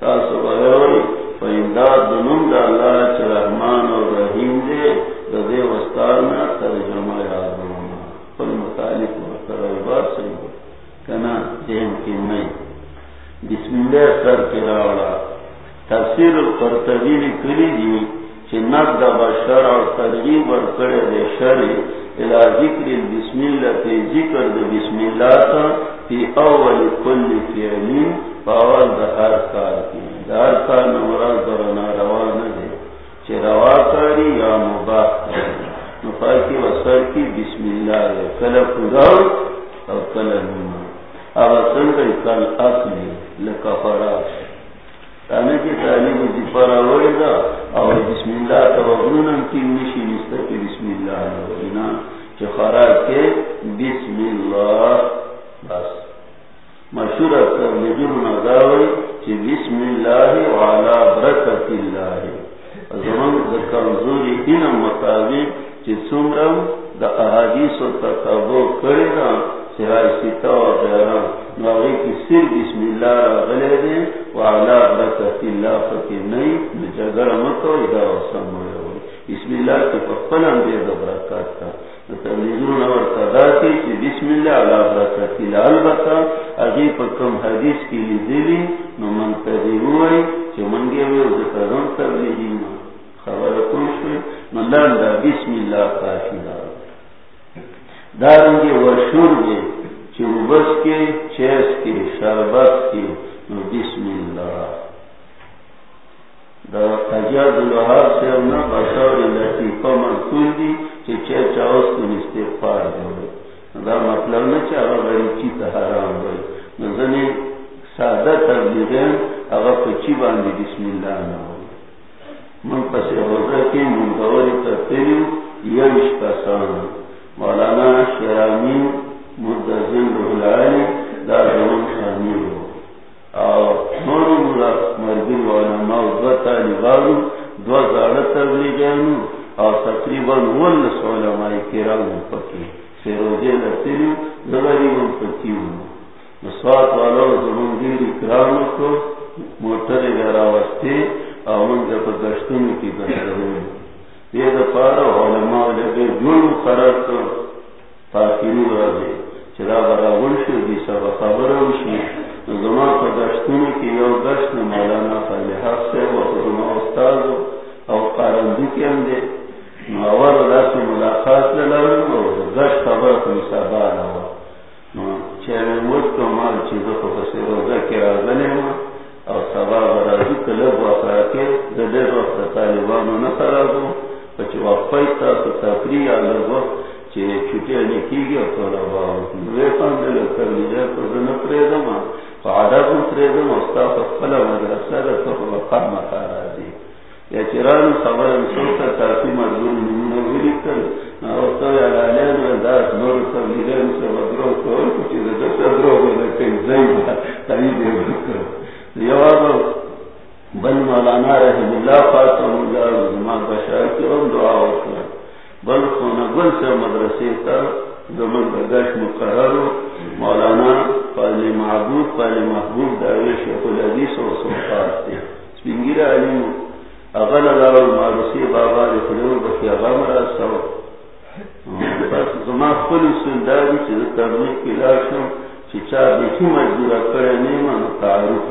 تاسو بھائی فإمداد دنم دا اللہ رحمان و رحیم دے دا دے وستارنا ترجمہ یادونا فل مطالب و ترعبات سے کنا دیم کی نئی بسم اللہ سر کی راوڑا۔ تفسیر القرطبی کلی دی چی نقد بشر و ترغیب ورکڑے دے شرع الى ذکر بسم اللہ تی ذکر دا بسم اللہ تا فی اول کل فعلین فاول دا ہر کار کی۔ دا ہر کار نمراز برنا روا ندے چی روا کاری یا مباح کاری۔ نفاکی وصر کی بسم اللہ ہے کل پوراو او کل نمان او سنگی کل اصلی لکا فراش تانے کی تعلیم دی جی دا بسم اللہ کی نشی نستا کی بسم اللہ نورینا خراج کے بسم اللہ، بس۔ مشہور اکتر لجر نظاوی بسم اللہ وعلا برکت اللہ۔ زمان مطابق سمرم دا احادیث و سرائی سیتا کی بسم اللہ را غلے دے وعلا برکت اللہ فکی نئی مکو ادا بسم اللہ کی دے برکات کا تبلیغون اور بسم اللہ علا برکت اللہ البتا. حدیث کی ہوئی منگے ہوئے او خبر کنشوی نو لندا بسم اللہ دار دارنگی ورشور دے چی کے، چیس کے، شربت کے۔ بسم اللہ۔ دا تجاد سے لطیفہ دی استغفار دے دا مطلب نا چی حرام سادہ تبلیغین پچی بسم اللہ ہوئی من پس روزہ کی یوش مولانا شرامی مدزن رحلالی دا زمان شامیر ہو اور نورو ملا مرگل علماء دو طالبانو دو زارت تبلیغانو اور تقریباً ولس علماء کرام پکی سیروجے لتیلیو زغریبا پکیو نسوات والا زمان دیر اکرامو کو موٹر گراوستے اور من جب گشتوں کی گشتوں یہ دفارا علماء لگے جون قرار تو تاکیرو رازے چرا برا ونشو دی جی سب خبر ونشی زمان پر گشتون کی، یو گشت مولانا فالحق سے و زمان استاز او قارندو کی ہم دے نو دا سی ملاقات للارم و گشت خبر کنی سابان ہوا چیرے مجھ تو مال چیزو کو پسی روزہ کی رازنے ما او سبا برازو کلب وقرا کے ددر وقت طالبانو نخرازو پچی وقت چی چھوٹی نکی طلبا یا خبر ویلی ناوستا یا لالیان و داس نور ودرو کچی بنا زیبا بل مولانا رحم اللہ خاتم اللہ زمان بشار کی ام دعا وکر بل خونا بل سے مدرسے تا زمن بگش مقرر مولانا پالی معبود پالی محبوب دعوی شیخ الحدیث و سلطات تے سپنگیر علیم اغل اللہ المعرسی بابا رفلو بکی اغام راسو بس زمان خلی سنداری چیز تبلیغ کلاشو چی چا بیچی مجبورا کرے نیمان تعارف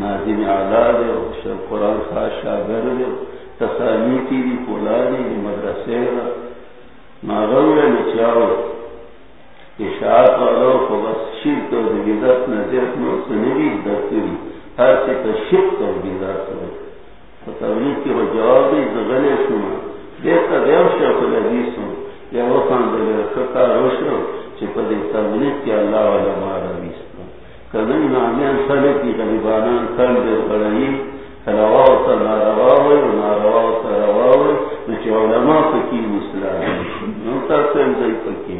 ناظم دے و قرآن خواہ شاگر دے تسانی دی پولانی دی مدرسے را. ناغوے نچاو. اشاعت والا کو بس شرک و دیگیدت نزیت مرسنوی دکتری ہر سی تا شرک و دیگیدت فتولیت کی وہ جواب دی زغلے شما. دیتا دیو شاک الحدیثوں یا وطن دلے خطا روشو چی پا دی تبلیت کی اللہ والا مارا بیستا کدنی نامیان سلکی غلیبانان کل روا ناروا ہوئے ناروا روا ہوئے علماء پکی پکی.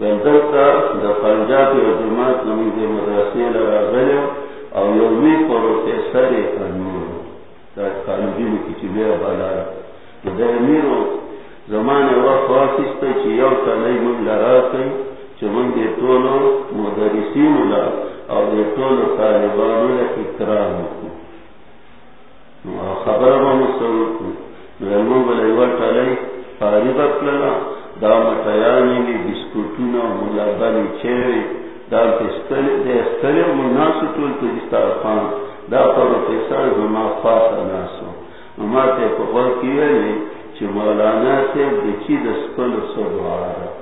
ویدر دا پنجاب و جماعت لگا گلے او یومی پروفیسر دا کی بالا. دا امیرو زمان وقت چی یو من چی من دے تولو مدرسین او دے تولو طالبانو لکھ اکرام کو خبر فارغ اکلنا دا مطیانی لی بسکوتونا ملابانی چیوی دا استلی مناسو طول تو دستارخان دا پروفیسر زما فاسا ناسو۔ اما تے پخور کیوئے لی چی مولانا سے بچی دسکل سو دوارا لگا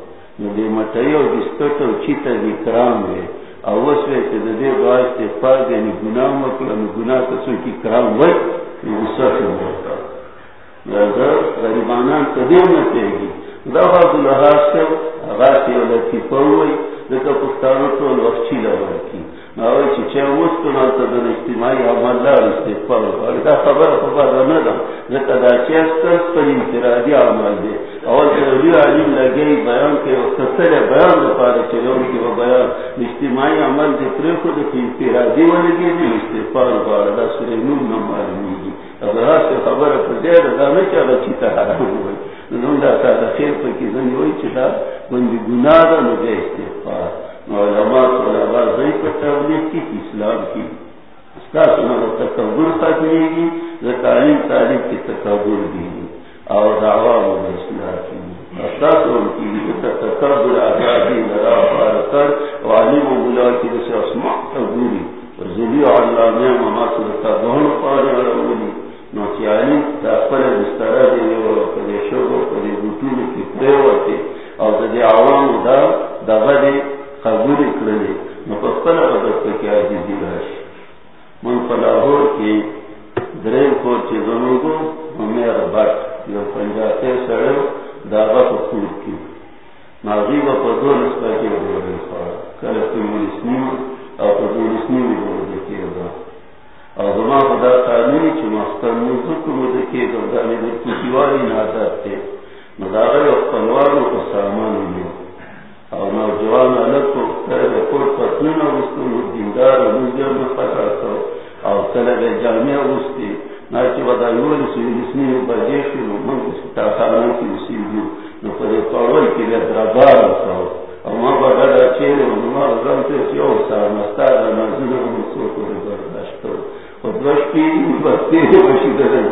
نو دی مطیع و چیتا دی کی کرام وای نو وسه ورته یا غریبانان دا بعض کی نو چې اوس ته د اجتماعي استغفار او دا خبره په نه ده ځکه دا چې ستاسو په عمل دي لګي بیان کې او ستاسو بیان لپاره چې نو کې بیان اجتماعي عمل دې پرې خو د ولګي دي استغفار دا سره نه خبره په دې ده نه چې چې ته نو دا تا د خیر په کې چې دا باندې ګناه ده نو دې استغفار علماء طلباء زی پر تبلیغ کی، اسلام کی۔ استاس انہوں تکبر ختمی گی تعلیم تعلیم کی تکبر دی اور دعوی و اصلاح کی۔ استاس ان کی تکبر آزادی لرا پارکر وعلم و بلا کی جسے اسماء تبوری وزلی علامی ممات لتا بہن پارے ورمولی نوچی علم تاقل مسترہ دینے ورہ پدے شوگو پدے بطول کی پریواتے اور دے عوام دا دا غدے قبول کرلی نو پخپل عبادت کیا جیدی راشی من فلاحور کی درین کور چی زنوگو ممیر بٹ یو پنجاتے سڑو داغا پا خود کی ناغیب پا دو نسپا کی دوری خواه کل پی ملسنیم او پا دو نسنیم کی دا او زمان خدا قانونی چی مستر موزو کمو دکی دا دانی در کتیواری نادر تے مداغا یو پلوارو پا سامانو نیو. او نوجوان الگ کو کرے کور پتنی نہ وستو دیندار مجھے نہ پتا تو او چلے گئے جامع وستی نہ کہ ودا یول سی اسمی بجے کی من اس تا خانہ کی اسی دی نو پرے توڑ کی لے دربار سو او ما بغیر چے نو ما زم تے یو سا مستا نہ زنه نو سو کو برداشت او دوش کی بستی بشی دے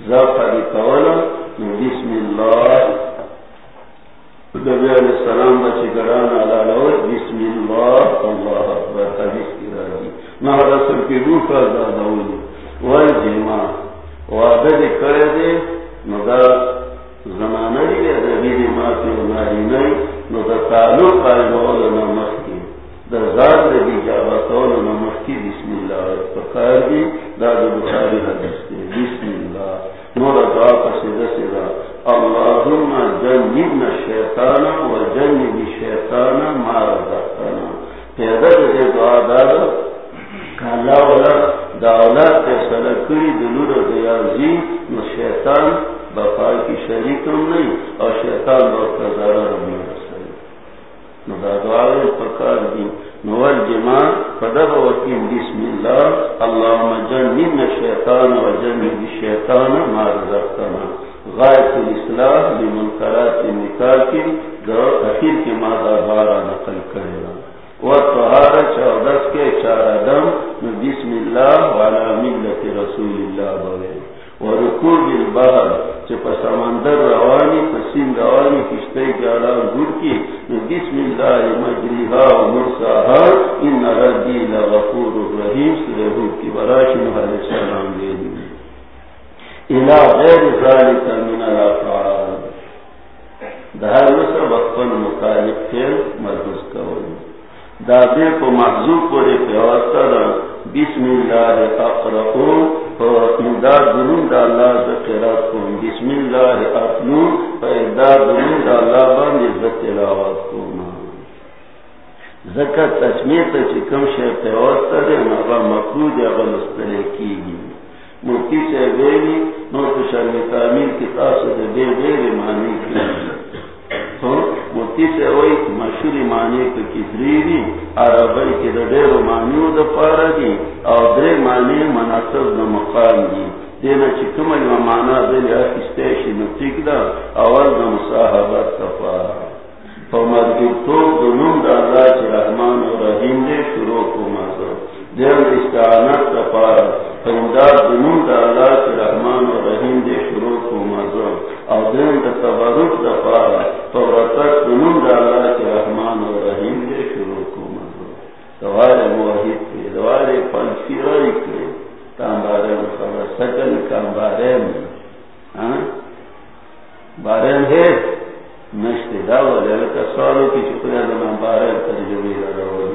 زفر کولا نو بسم اللہ. علیہ السلام بچی گران علا بسم اللہ اللہ اکبر، حدیث کی راجی رسول کی روح کا ہوئی والجماع وعدد زمانہ دی ادبی دی ماتی و ناری نئی تعلق دا ذات دی جابت بسم اللہ دی دا دا بخاری حدیث دی. بسم اللہ. نور دعا قصیدہ سیدہ اللهم جنبنا الشيطان وجنب الشيطان ما رزقنا پیدا دے دعا دادا کالا والا دولت کے سلکڑی دلور دیازی نو شیطان بپا کی شریکم نہیں، اور شیطان بہت ضرر نہیں۔ رسائی نو دا دعا پکار دی۔ نوال جماع فدب وکیم بسم اللہ. اللهم جنبنا الشيطان وجنب الشيطان ما رزقنا غایت الاصلاح لمنکرات نکاح کی دو اخیر کی مادہ بارہ نقل کرے گا. وہ توہار چودس کے چار دم بسم اللہ والا ملت رسول اللہ بولے وہ رکوع البحر چپ سمندر روانی پسیم روانی کشتے گیارہ گڑ کی بسم اللہ مجریہا و مرساہا ان ردی لغفور الرحیم سرہو کی براش محل سلام دے دی. الى غیر ذالک من الافعال. دہر مصر وقفن مطالب تھے مرگز کوئی دا دے کو محضوب پورے پیوستا دا بسم اللہ اقرقو امداد دنون دا اللہ دا کو بسم اللہ اقنو امداد دنون دا بان عزت تلاوات کو ذکر تسمیت چکم شیر پیوستا دے نبا مقرود یا غلستلے کی گی مفتی سے ویلی نو تو شرم تعمیر کی تاثر معنی تو مفتی سے وہی مشہوری معنی کو کسری عربی کی دا دیر معنی دا پارا دی اور درے معنی مناسب دا مقام دی۔ دینا چکمل و معنی دلی اکستیشی نتیک دا، اول دا مصاحبت دا پارا۔ فمرگی توب دنون دا اللہ چی رحمان و رحیم دے شروع کو مازر دیر استعانت دا پارا۔ فامداد دنون دا اللہ کی رحمان و رحیم دے مزر دین تبرک دا اللہ کی رحمان و رحیم دے شروع کو دوار موحید کے دوار کے میں ہاں؟ بارے ہے۔ نشتے دا سوالوں کی شکریہ بارے ترجمے لگا ہوئی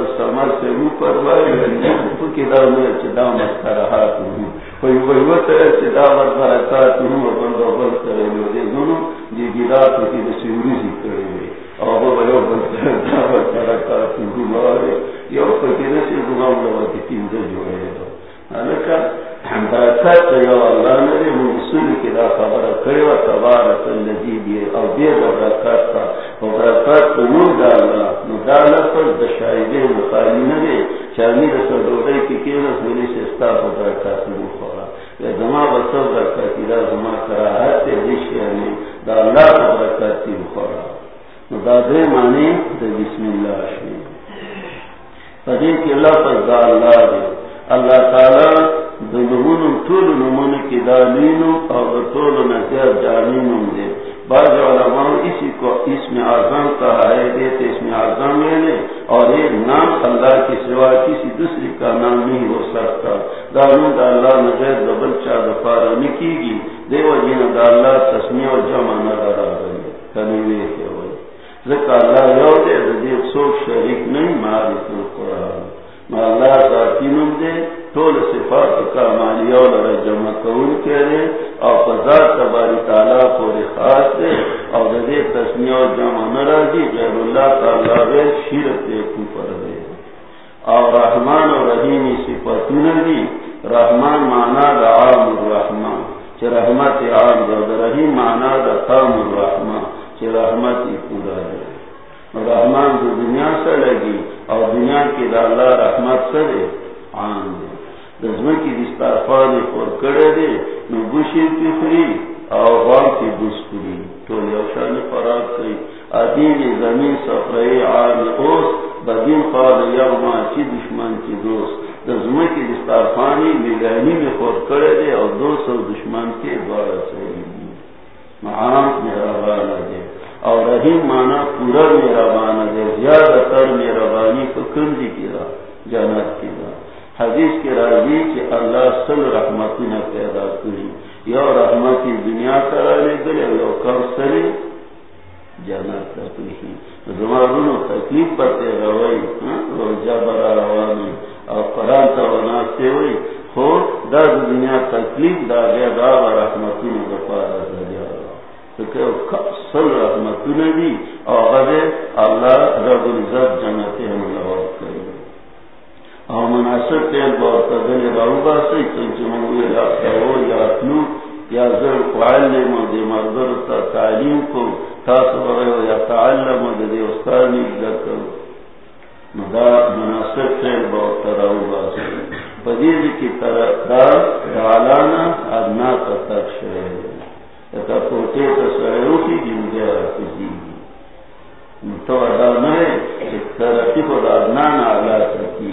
نامیر عبد السمر سے رو پروائی کی دا میں دامت کرہات ہوں کوئی کوئی وقت ہے کہ دعوت برکات ہوں اور بندہ بل کرے لو دے دونوں دی گرات کی سیوری سی کرے ہوئے اور وہ بھائی بندہ دعوت برکات ہوں مارے یہ فکر سے غلام لوا کی تین دے جو ہے الکا برکات یو الله اللہ نے رسول کی دا خبر کرے و تبارک الذی دی او دی برکات کا او برکات نور دا اللہ نو دا لفظ د شاهدین مخالی نه دی. رسول دوڑی کی کیرس ملی سے استاپ برکات نور خورا یا زما بسر برکاتی دا زما کراحت تے دیش یعنی دا اللہ برکاتی خورا نو دا دے معنی دا بسم اللہ شوی فدین کی اللہ دا اللہ دے اللہ تعالی دنمون طول نمون کی دالینو اور طول نزیاد جانینو دے بعض علماء اسی کو اس میں اعظم کہا ہے دیتے اس میں اعظم لے اور یہ نام اللہ کے سوا کسی دوسری کا نام نہیں ہو سکتا۔ داروں دا اللہ نغیر دبل چا دفارا نکی گی۔ دیو جین دا اللہ تسمی و جمع نظر آگئی کنیوے کے ہوئے۔ ذکر اللہ یو دے دیو سوک شریک نہیں معارف القرآن۔ ما اللہ ذاتی نم دے۔ طول صفات کا مالیو لرا جمع کون کے دے او فضاد تباری تعالیٰ پوری خاص دے او دے تسمیع جمع نرازی غیر اللہ تعالیٰ غیر شیرت دے کفر دے او رحمان و رحیمی صفتون دی رحمان مانا دا عام الرحمن چی رحمت عام دا رحیم مانا دا قام الرحمن چی رحمت پورا دے رحمان دو دنیا سے لگی اور دنیا کی دا اللہ رحمت سے عام دے۔ دزمن کی دستار فانی خور کرے نو او کی تو لیوشان فراغ کری زمین سفرہی عام اوس بدین دشمن کی دوست. دزمن کی دستار فانی ملانی میں خور کرے دے اور دو سو دشمن کے دوارا سہی دی معام مہربانا اور رحیم مانا پورا مہربانا دے زیادہ تر مہربانی کو کندی کی را جنت کی را حدیث کے راضی کہ اللہ سل رحمتی نہ پیدا کری، یا رحمتی دنیا کرانے گلے یو کم سری جنت تکلیفی زمانون تکلیف پر پتے روئی ہاں؟ روجہ برا روانی، اور قرآن تا وناستے ہوئی۔ خو دا دنیا تکلیف، دا گیا دا رحمتی نہ دفارا دریا سل رحمتی نہ دی اور اللہ رب العزت جنت ہم لوگ کری۔ او مناسب تیل بہت دل راو باسی چنچ منگوی یا خیو یا اطلو یا زر قعلم دی مردر تا تعلیم کو تاس بغیو یا تعلم دی استانی ذکر مدا مناسب تیل بہت راو باسی. بدید کی طرح دا دعالانا ادنا تتک شہر اتا پوٹے تسرائیو کی دن گیا رکھتی تو ادا نئے ترقی کو ادنانا علا سکی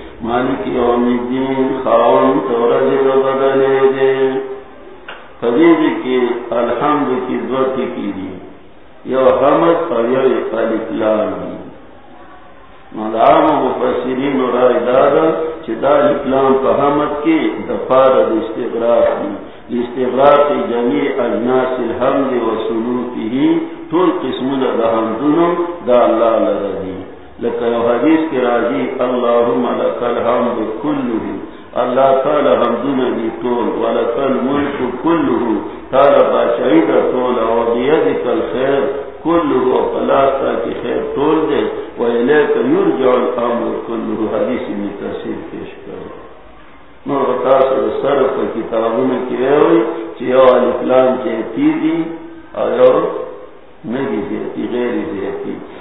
مالک یوم الدین، خاون تورج بدلے دے حبیب کی الحمد کی دوتی کی دی۔ یو حمد اور یو الکلام دی۔ مدام مفسرین اور دادا چدا الکلام کا حمد کی دفار استغراق دی۔ استغراق جمیع اجناس الحمد و سلوکی ہی طول قسم دا حمدنو دا اللہ لردی لکہ حدیث کے راضی، اللہم لکا الحمد کلہ اللہ تعالی حمدنا دی طول ولکا الملک کلہ تعالی باشعید طول و بیدک الخیر کلہ و فلاتا کی خیر طول دے، و الیک یرجع الامر کلہ حدیث میں تصیر پیش کرو۔ نور بتاس صرف کتابوں کی ہوئی چیو الاسلام کے تیدی اور نہیں دیتی غیر دیتی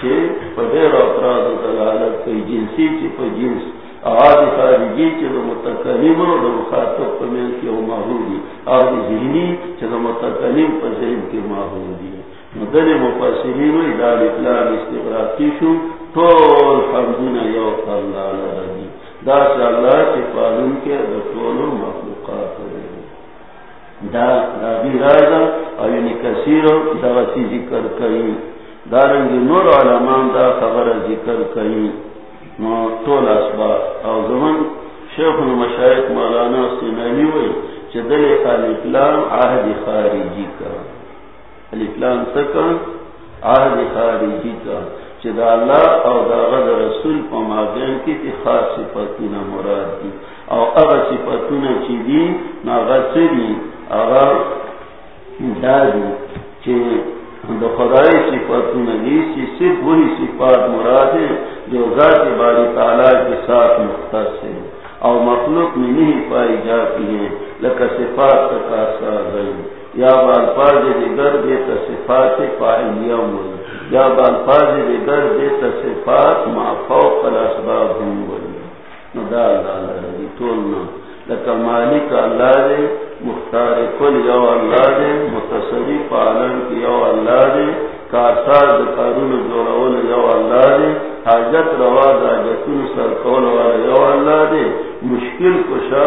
کی پدیر افراد دلالت کئی جنسی پا جنس آواز خارجی جی چی دا متقلیم رو دا مخاطب کی او ذہنی دا متقلیم پا ذہن کی مدن مفسرین وی دال اطلاع استقراقی شو طول حمدون یو اللہ لردی دا سی اللہ چی فالن کے دا طول مخلوقات دا دا بی رازا ایونی کسیر دا غسی ذکر کئی. دارنگی نور علمان دا خبر ذکر کئی طول اسباب او زمان شیخ المشایق مولانا سینانی وی چه دل الاسلام عهد خارجی کا. الاسلام سکا آہد خارجی کا. چدا اللہ او دا غد رسول پا مابین کی تی خاص صفتونا مراد دی او اغا صفتونا چی دی نا غد دی اغا دادی چی دا خدای صفتونا دی چی صرف وہی صفات مراد ہے جو ذات باری تعالی کے ساتھ مختص ہے او مخلوق میں نہیں پائی جاتی ہیں لکا صفات کا سا گئی یا بالفاظ دیگر دیتا صفات فائلیہ مول یا بالفاظ دیگر دیتا صفات ما فوق الاسباب ہم بولی ندا اللہ رضی تولنا۔ لکا مالک اللہ دے مختار کل یو اللہ دے متصریف عالم کی یو اللہ دے کارسار دکارون جوڑاول یو اللہ دے، حاجت روا دا جتون سر کول والا یو اللہ دے، مشکل کشا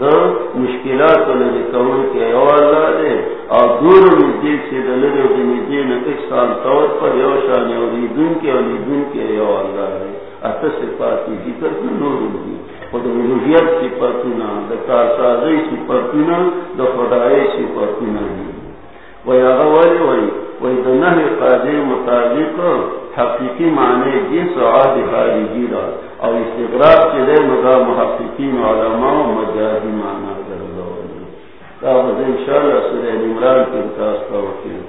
دا مشکلات لدی کون کے یو اللہ دے، اور دور نزدیک سے دلدی و دنیدین ایک سال طور پر یو شان یو ریدن کے و لیدن کے یو اللہ دے۔ اتا صفاتی ذکر جی کی نور دی خود روحیت صفتنا دا کارسازی صفتنا دا خدای صفتنا دی. وی اغوال وی وی دا نحی قادر مطابق حقیقی معنی جنس عہد خارجی را اور استغراق کے دے مدا محققین علماء و مجازی معنی دردولی تابد انشاءاللہ سورہ نمران کی انتاز توقیر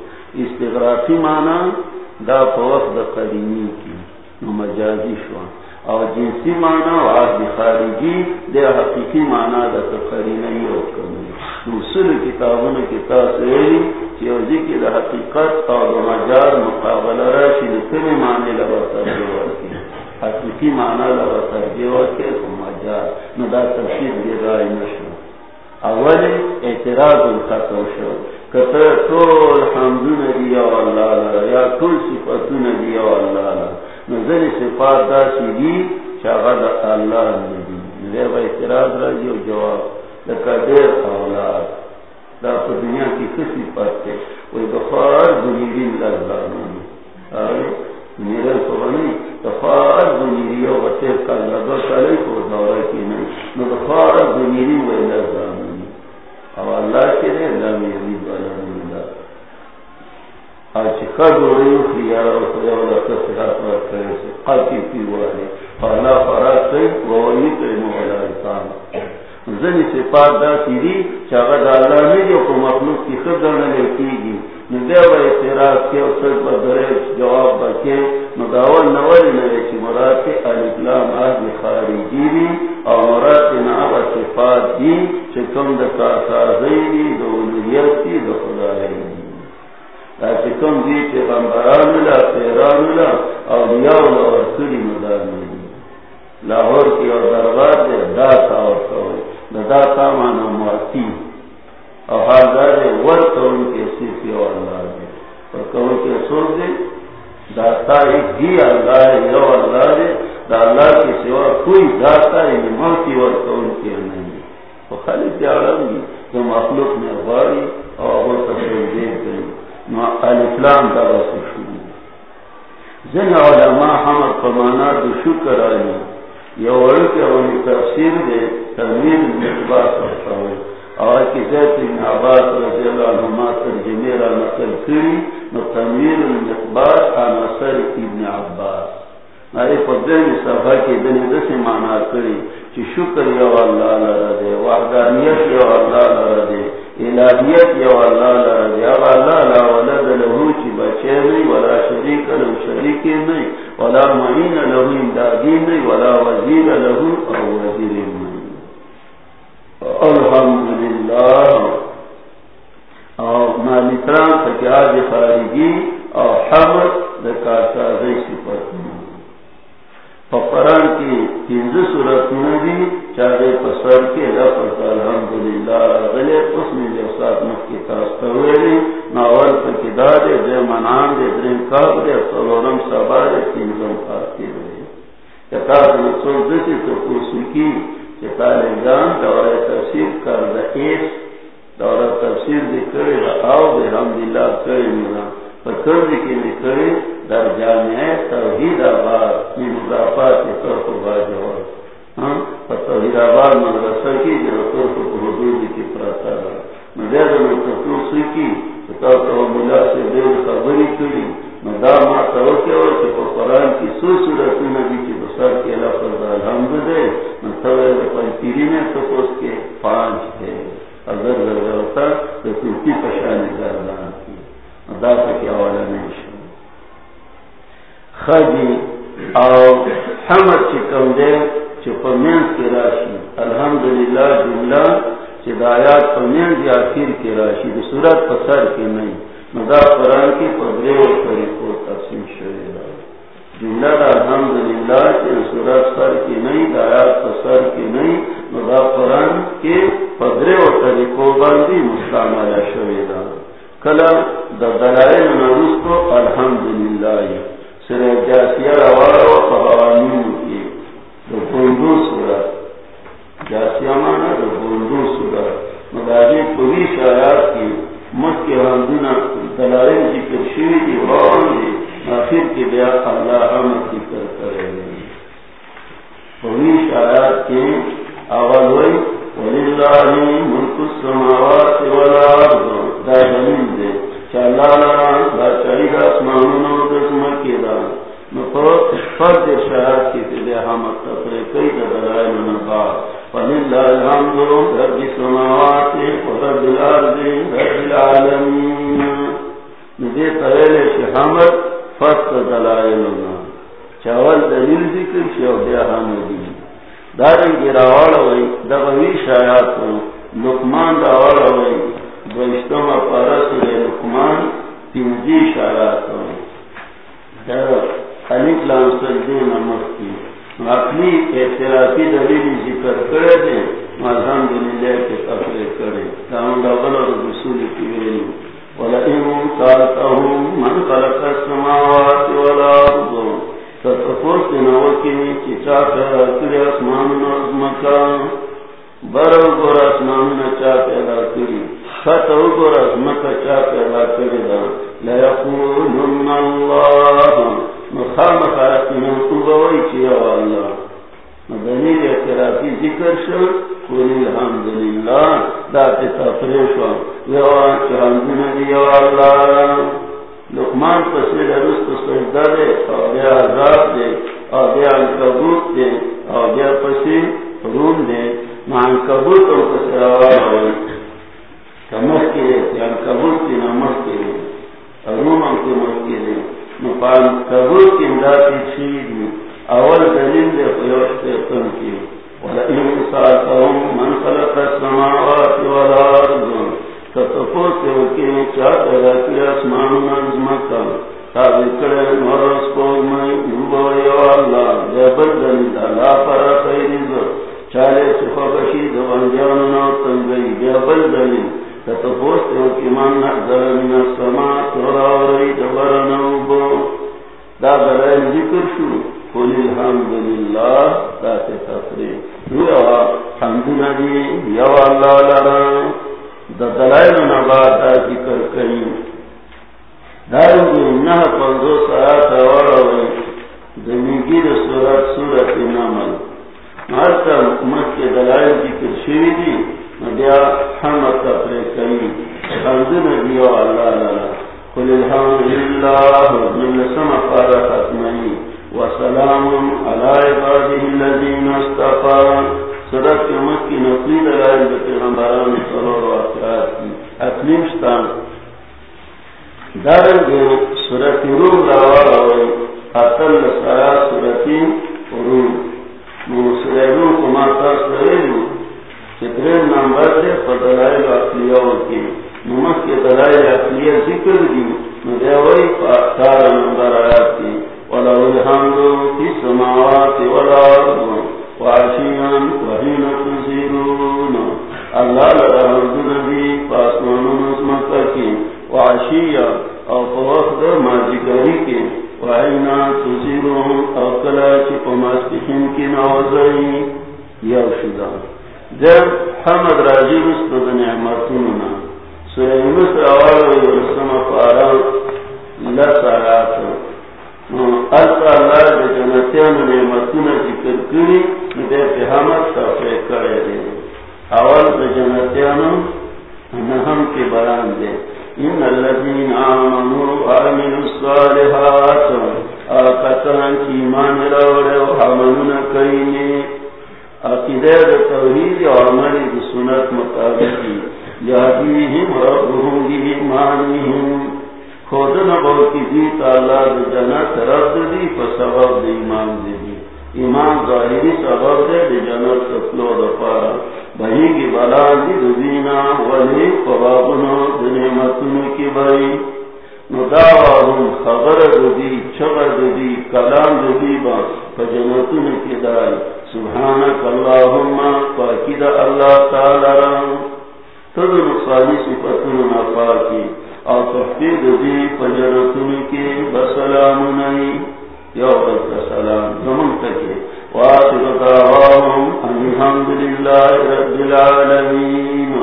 استغراقی معنی دا فوق دا قدیمی کی مجازی شوان اور جنسی معنی و عہد دے حقیقی معنی دا تقرینی و کمی۔ دوسر کتابوں کی تاثری چیوزی کی دا حقیقت اور مجار مقابلہ راشی لکنے معنی لگا ترجیوات کی حقیقی معنی لگا ترجیوات کے تو مجار ندا تفشید دی رائی نشو۔ اول اعتراض الخطو شو۔ کتر طول حمدون دیا واللہ یا طول صفتون دیا واللہ نظر صفات دا سیدی دی دا اللہ نبی. نظر اعتراض راجی و جواب. لکا دیر اولاد. دا پا دنیا کی کسی پاتے وی دفار دنیرین لرزانونی نبی میرے سوانی دفار دنیری و بطیر کال لگا سالی کو دورا کی نہیں نو دفار دنیری و لرزانونی او اللہ کے لیے اللہ میری بلانی اللہ آج خد و ریو خیارا و خیارا و لکا صحات و کرے سے قاتی پیوارے فانا فرات سید و ویت اینو علیتان زنی سے پاک دا سیدی چاگا دا اللہ نے جو کو مخلوق کی خود درنا لیتی گی ندے و اعتراض کے اصل پر درے جواب بکے نداول نولی نوی چی مراد کے الاسلام آج خارجی دی اور مراد کے نعبا صفات دی چکم دا ساسازی دی دا اولویت دی دا خدا دی دا چکم دی چی غمبران لا پیران لا اولیاء لا ورسولی مدانی دی لاہور کی اور دربار دے داتا اور کوئی داتا مانا مواتی اور حال دارے ورد ان کے صرف یو اللہ دے اور کہو کہ سوچ دے داتا ایک ہی اللہ ہے یو اللہ دے دا اللہ کی سوا کوئی داتا ہے موتی ورد ان کے نہیں تو خالی پیارم گی جو مخلوق میں غاری اور وہ تصویر دیکھ گئی الاسلام کا بس شروع زن علماء حمد قمانا دو شکر آئی یو ورک اونی تفسیر دے تنویر مقباس رکھاوے اور کسی ابن عباس رضی اللہ عنہ ترجمے را نقل کری نو تنویر مقباس آنصر ابن عباس ناری پدین صفحہ کی دنی دسی مانا کری چی یو اللہ لرا دے وحدانیت یو اللہ لرا دے الہیت یو اللہ لرا دے اب اللہ لا ولد لہو چی بچے نہیں ولا شریک لہو شریک نہیں ولا معین لہو امدادی نہیں ولا وزیر لہو او وزیر نہیں الحمدللہ اور مالکران تک آج خارجی اور حمد دکا سازی سپت فقران کی تینز صورت ندی چاہے پسر کے لفظ الحمدللہ غلے اس میں جو ساتھ مخ کی تاستویلی ناول پر کدار دے منان دے درین کاب دے سلورم سبا دے تینزم خاکی دے کتاب نصول دسی تو پوسی کی چتال جان دور تفسیر کر دا ایس دور تفسیر دی کری دا آو دے حمدللہ کری منا فکر دی کی دی کری در جامعہ توحید آباد میں مضافات کے طور پر باجوار ہاں توحید آباد مدرسہ کی جو طور پر حدود کی پراتا رہا مدیر میں تطور سکی تو ملا سے دیر خبری کری مدا ما توکے اور کہ قرآن کی سو صورت نبی کی بسر کے لفظ الحمد دے مطلب پنچیری نے تو اس کے پانچ ہے اگر ہوتا تو ترکی پشانی گردان کی مدا کا کیا والا نہیں شو خجی اور حمد چکم دے چپمین کی راشی الحمدللہ جملہ ہدایات پمین کی آخر کی راشی صورت پسر کے نہیں مدا قرآن کی پدرے اور طریقوں تقسیم شعر جملہ الحمدللہ کے صورت سر کی نہیں دایات پسر کی نہیں مدا قرآن کے پدرے اور طریقوں بندی مستعمل شعر کلا دلائل نروس کو الحمدللہ سر جاسیہ روارو قوانین کی دو بندو صورت جاسیہ مانا دو بندو صورت مداجی پوری شایات کی مت کے حمدنا دلائل ذکر شوی دی وان دی آخر کی بیا اللہ حمد ذکر کرے پوری شایات کی اول ہوئی وللہ ملک السماوات والارض دا زمین دے چالا لرا دا چاہی دا اسمانونو دا سمکی دا فرد شہر کی تلے حمد تفرے کئی دا دلائل نبا فللہ الحمد رب السماوات ورب الارض رب العالمین ندے تغیلے شہامت فرد دلائلنا چاول دلیل ذکر بیا دارن ہوئی دغوی شایات لقمان داوال دوشتم لقمان شایات خلیق اپنی اعترافی دلیل ذکر کرے دیں مذہم دلیلے کے تفرے کرے دام ڈبل اور رسول کی ویلی ولئن سالتهم من خلق السماوات والارض فتفوت نوکینی چچا پیدا کری اسمان نظمکا برو گور اسمان چا پیدا کری، فتو گور اسمکا چا پیدا کری دا، لیقولن اللہ مخام خاتم قبوی چی او اللہ دلیل اعترافی ذکر شو، قولی الحمدللہ دات تفریشو یوان چی حمدن دی اللہ. لقمان پسیر رست سجدہ دے او بیا عذاب دے او بیا انکبوت دے او بیا پسیر روم دے. نا انکبوت او پسیر آوار ہوئی. کمخ کے دے انکبوت دی نمخ کے دے روم ہم کے مخ کے دے مقام قبول کی امدادی چیزی اول دلیل دے قیوش تیتن کی، ولئن ساتهم من خلق السماوات والارض فتفوت وکی چاہت ادا کی اسمان نظمکا تابی کرے نورس کو میں نبوی واللہ جبل دلیل اللہ پر خیری زر چالے سخوا بشید وانجان نو تنگئی جبل دلیل فتفوت وکی من نحضر من السماء توراوری دبرنو بو دا دلائل ذکر شروع۔ قل الحمدللہ دا سے تفریح۔ یوا حمدنا دی یوا اللہ لرا دا دلائل نبات دا ذکر کری دارنگی انہا پندو ساعت وروی دمیگی دا سورت سورت نمل۔ مارتا حکمت کے دلائل ذکر شوی دی بیا حمد تفریح کری حمدنا دی یوا اللہ لرا قل الحمد لله من سمع قال ختمني وسلام على عباده الذين اصطفى صدق مكي نقلي دلائل بتغمبران صلور وآخرات اقلیم شتان دارنگو سورت روم راوال اتل سرا سورتی روم. نو سورت روم کما تاس دویلو چترین نمبر دے پدلائل اقلیاؤ کی. نمک کے دلائل اقلیہ ذکر دی. ندیوئی پاکتار نمبر آیات کی. وَلَوْ الْحَمْدُ فِي السَّمَاوَاتِ وَالْأَرْضِ وَعَشِيًّا وَحِينَ تُنْزِرُونَ اللہ لرحمد نبی پاسمان نسمت کی وعشیہ او فوقت ماجگری کی وعینا تُنْزِرُونَ او کلاچ پماسکشن کی نوزئی یو جب حمد راجی رسط نعمتوننا سورہ اول ورسم پارا لسارات التا اللہ دے جنتیان نعمتون ذکر کری دے پیحامت تفریق کرے دے. اول دے جنتیان کے بران دے. إن الذين آمنوا وعملوا الصالحات آقتان كيمان روڑے وحملنا عقیدہ توحید مطابقی یادیہم ربهم بإيمانهم خودنا بہت دیت اللہ جنت رد دی فسبب دی ایمان دی دی۔ ایمان ظاہری سبب دے دی جنت سفلو دفارا بہی کی بلا دی دبینا ولی قبابنا دنی متن کی بھائی۔ نداوارم خبر دی چغر دی، کلام دی با فجنتن کی دائی۔ سبحانک اللہم، پاکی دا اللہ تعالی رام تد نقصانی صفتن نفاکی اور تحقیق دی فجنتن کی بسلام نہیں یو سلام زمن تکے الحمد رب العالمین۔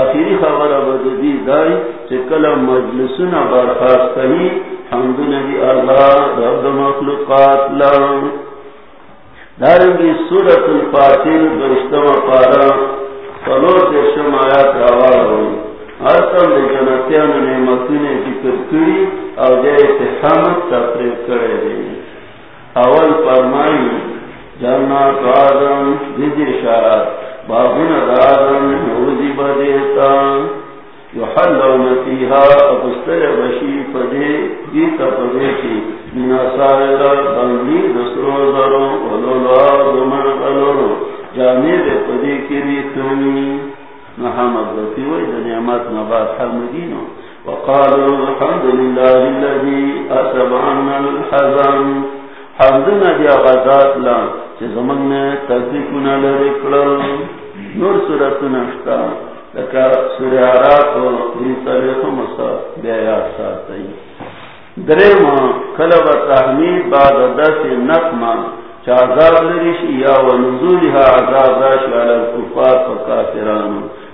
آخری خبر بددی دائی چکل مجلسنا برخواست کہی حمد نبی اللہ، رب مخلوقات لام۔ دارنگی سورت الفاتر برشتم پارا سلور درشم آیات روار ہوئی۔ ہر تم جنتیان نعمتوں نے ذکر کری اور جیسے حمد تفریق کرے گئی اول فرمائی جنات آدم دیدی شاعت بابن آدم نوزی بدیتا یحلون فیها ابستر بشی پدے دیتا پدے کی من سائر بندی دسرو ذرو ولولا دمن قلرو جانے دے پدے کی ریتونی محمد رفی وی دنیامات نبات حمدینو وقالوا الحمد لله الذي أتبعنا الحزن. حمدنا دیا غزات لا چه زمن میں تذکونا لرکلل نور صورت نشتا، لکا سوری عراق و ریسالی خمسا بیایات ساتی درم کلب تحمید بعد دس نقما چه عذاب لرشی یا و نزولها عذاب راشی علی الکفار فکافرانو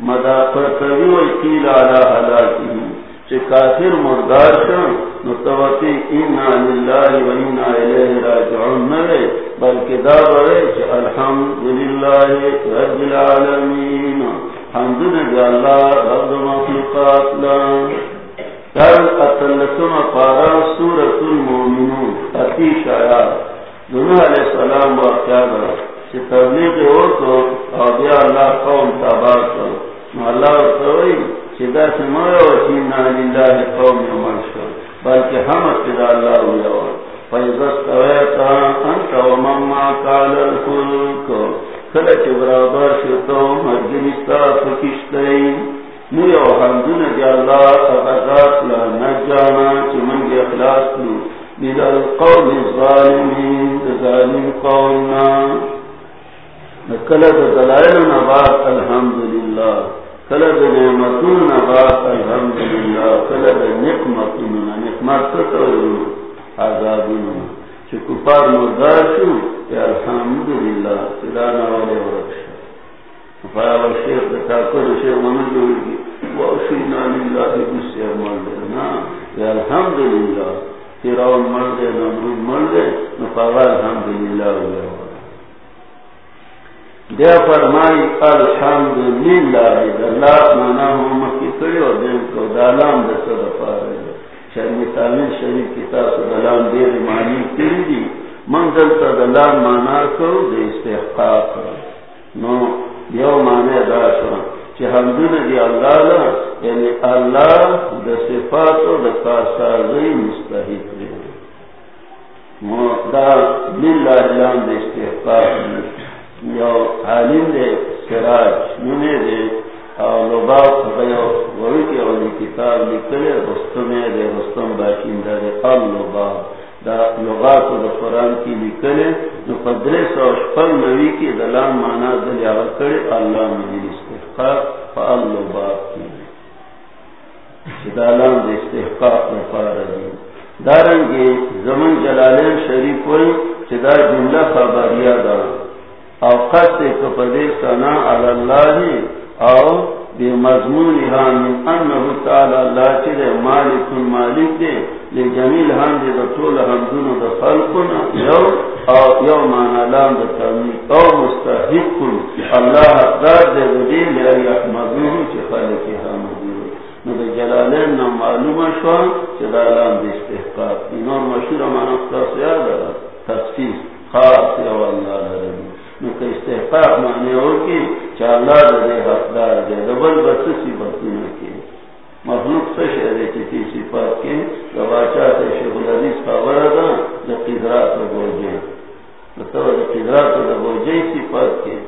مدا فرقوی ویقیل علا حلاکی کافر مردار و انا راجعون بلکہ دا بڑے الحمد للہ رب العالمین. حمد رب مخلوقات اتلسم پارا سورة المومنون اتیش علیہ السلام واقعہ دا تبلیغ ہو تو آبیا اللہ قوم تابار کرو اللہ توئی چدا سمایا و چینا للہ قوم یمرشو بلکہ ہم اتدا اللہ ہویا فیضت اویتا انت و مما الخلق کلچ برابر شتو مجلستا فکشتئی نیو حمدن دی اللہ اغزات لا نجانا چمن گی اخلاص لو من القوم الظالمین، ظالم قومنا۔ کلچ دلائل نبات الحمدللہ کلب نعمتون نبات الحمدللہ کلب نقمتون نقمت سترون عذابون چه کفار مردار شو یا سلانا والے ورکشا فایا شیخ واشینا للہ بسی مردنا یا الحمدللہ تیراؤن مردے نمرود مردے نفاغا الحمدللہ ورکشا دیا فرمائی الحمد للہ اللہ مانا اور کو دالام رہے تعلیم شریف کتاب سے دلام دیر مانی کری دی منزل تا دلام مانا کرو دے استحقاق نو دیو مانے دا شا چی حمدن دی اللہ یعنی اللہ دا صفات و دا کاسازی مستحق دے دا للہ استحقاق یو عالم دے، سراج دے لباو خبیو ورکی کتاب لکلے دے، رستم دے دا دا قرآن کی لکلے نو قدرے سو شپل نوی کی دلان مانا دل یاو کرے، اللہ مجھے فا اللباو کی دالان دے استحقاق نفار دارنگی زمن جلالین شریف چدا جملہ خبریا دا۔ او قصد کپدے سنا علی اللہ او بے مضمون من انہو تعالی اللہ چدے مالک مالک دے لے جمیل ہم دے دا طول حمدون دا خلقنا یو، او یو مانا لام دا تامید او مستحق اللہ اقدار دے دے لے احمدون چی خلقی حمد جلالین نہ معلوم شو چدالان دے استحقاق انہوں مشہور مانا خاص یاد تفسیر خاص یا اللہ ربی استحقاق معنی ہو کہ چالا دے حقدار دے دبل بس سی صفت نہ کی مخلوق سے شہر کی صفات کے گواچا سے شیخ الحدیث خبر دا جو قدرات بوجھے مطلب تو قدرات بوجھے صفات کے۔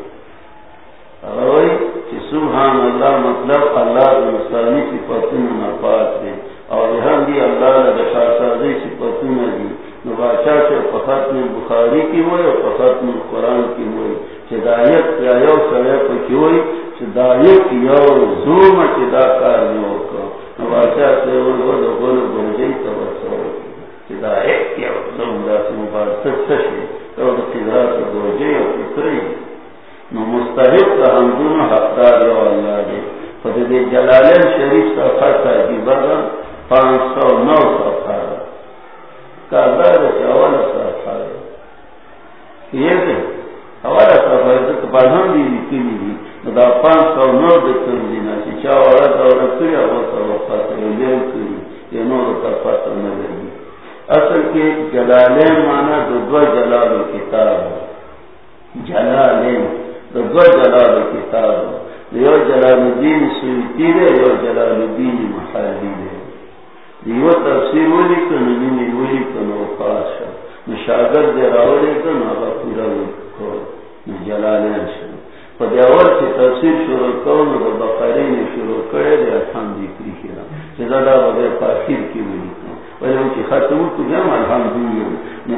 سبحان اللہ مطلب اللہ انسانی مسانی صفتون نفات دے۔ اور یہاں بھی اللہ نے دشا سازی صفتون دی۔ نباشا سے فخط میں بخاری کی ہوئی اور فخط میں قرآن کی ہوئی۔ چدایت یا یو سڑک کی ہوئی چدایت یو زوم چدا کار یو کو۔ نباشا سے وہ لوگوں نے بول گنجی توسو چدایت یا زوم دا سی مبارک سشی تو قدرات گنجی اور فطری نو مستحق کا ہم دونوں حقدار یو اللہ دے۔ فدد جلالین شریف صفحہ تحجیبہ دا پانچ سو نو صفحہ۔ دا یہ دی؟ دی دا پانچ سو نو دے دینا یہ کا پتہ اصل کے جلالین مانا دو دو جلال کتاب جلالین، دو جلال کتاب you Jalal Uddin سویتی they, you جلال الدین دے۔ دیو تفسیر ولی کن نمی ولی کن و خاشا راولی کن آبا پورا وکر جلالین شد پا دیوال چی تفسیر شروع کون و بقرین شروع کرے دے اتحان دیکری کنا چیزا دا بغیر پاکیر کی ولی کن ولی ان کی ختم کو جم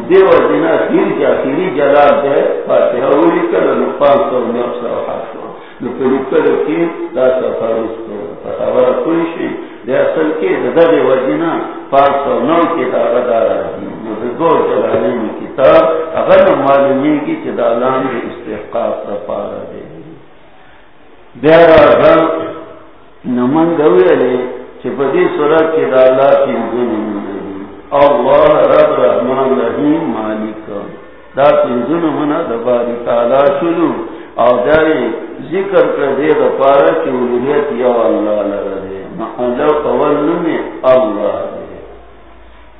دیو دینا پیر کی آخری جلال دے فاتحہ ولی کر پانچ سو نفس و حاشو نو پلی کی دا سفارس کو تصور کوئی شی دے اصل کی دا دے وجینا پانچ سو نو کی دا غدارا نو دے دو جلالین کتاب اگر معلومی کی چدالان دے استحقاق دا پارا دے۔ دیارا غم نمن گوی علی چپدی صورت کی دا اللہ کی ظلم اللہ رب رحمان رحیم مالک۔ دا تنزن منا دباری تعالی شلو او داری ذکر کر دے دا پارا کی اولیت یا اللہ لردے معنی نمی اللہ دے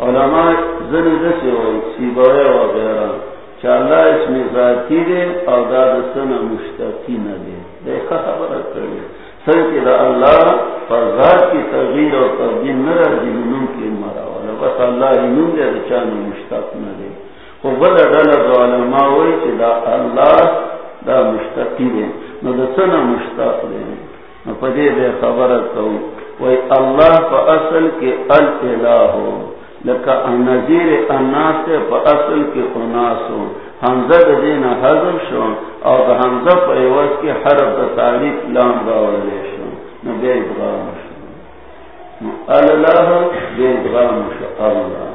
علماء دسی ہوئی وغیرہ چالا اس میں ذاتی دے دا مشتقی دیکھا خبر دا اللہ پر ذات کی تغییر اور تبدیل نہ نم مرا والا بس اللہ ہی نم دے مشتاق نہ دے. علماء ہوئی دا اللہ دا مشتقی دے. دے. پدے دے وہ اللہ پا اصل کے الہ ہو لکا نظیر اناس پا اصل کے اناس ہو حمزہ دین حضر شو او دا حمزہ پا ایواز کی حرف دا تعلیق لام راولے شو نو بے ادغام شو نو اللہ بے ادغام شو اللہ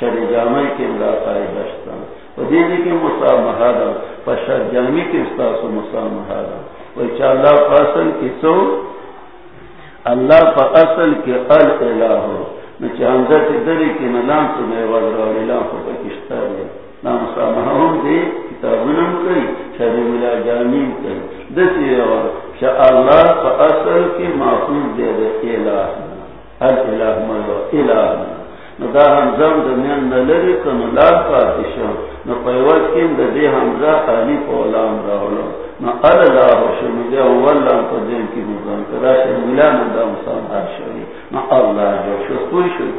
شر جامعی کے اللہ قائد اشتا و دیدی کی مسامحہ دا پا شر جامعی کے استاس و مسامحہ دا و اچھا اللہ پا کی سو اللہ پا اصل کی الالہ ہو نو حمزہ تی دری کی نلام سو میں وز راولے لام پا کشتا ہے۔ نام سامحون دے کتابنم کئی شر ملا جامین کئی۔ دسی اور شا اللہ فا اصل کی محفوظ دے دے الہ الہ ملو الہ نو دا حمزم دمیان نلری کنو لا پاتشو نو پیوز کن دا دے حمزہ علی پولام راولو نو اللہ شنو دے واللہ پا دین کی مزان کدا شر ملا ندا مسامحہ شوی نو اللہ جو شکوی شوی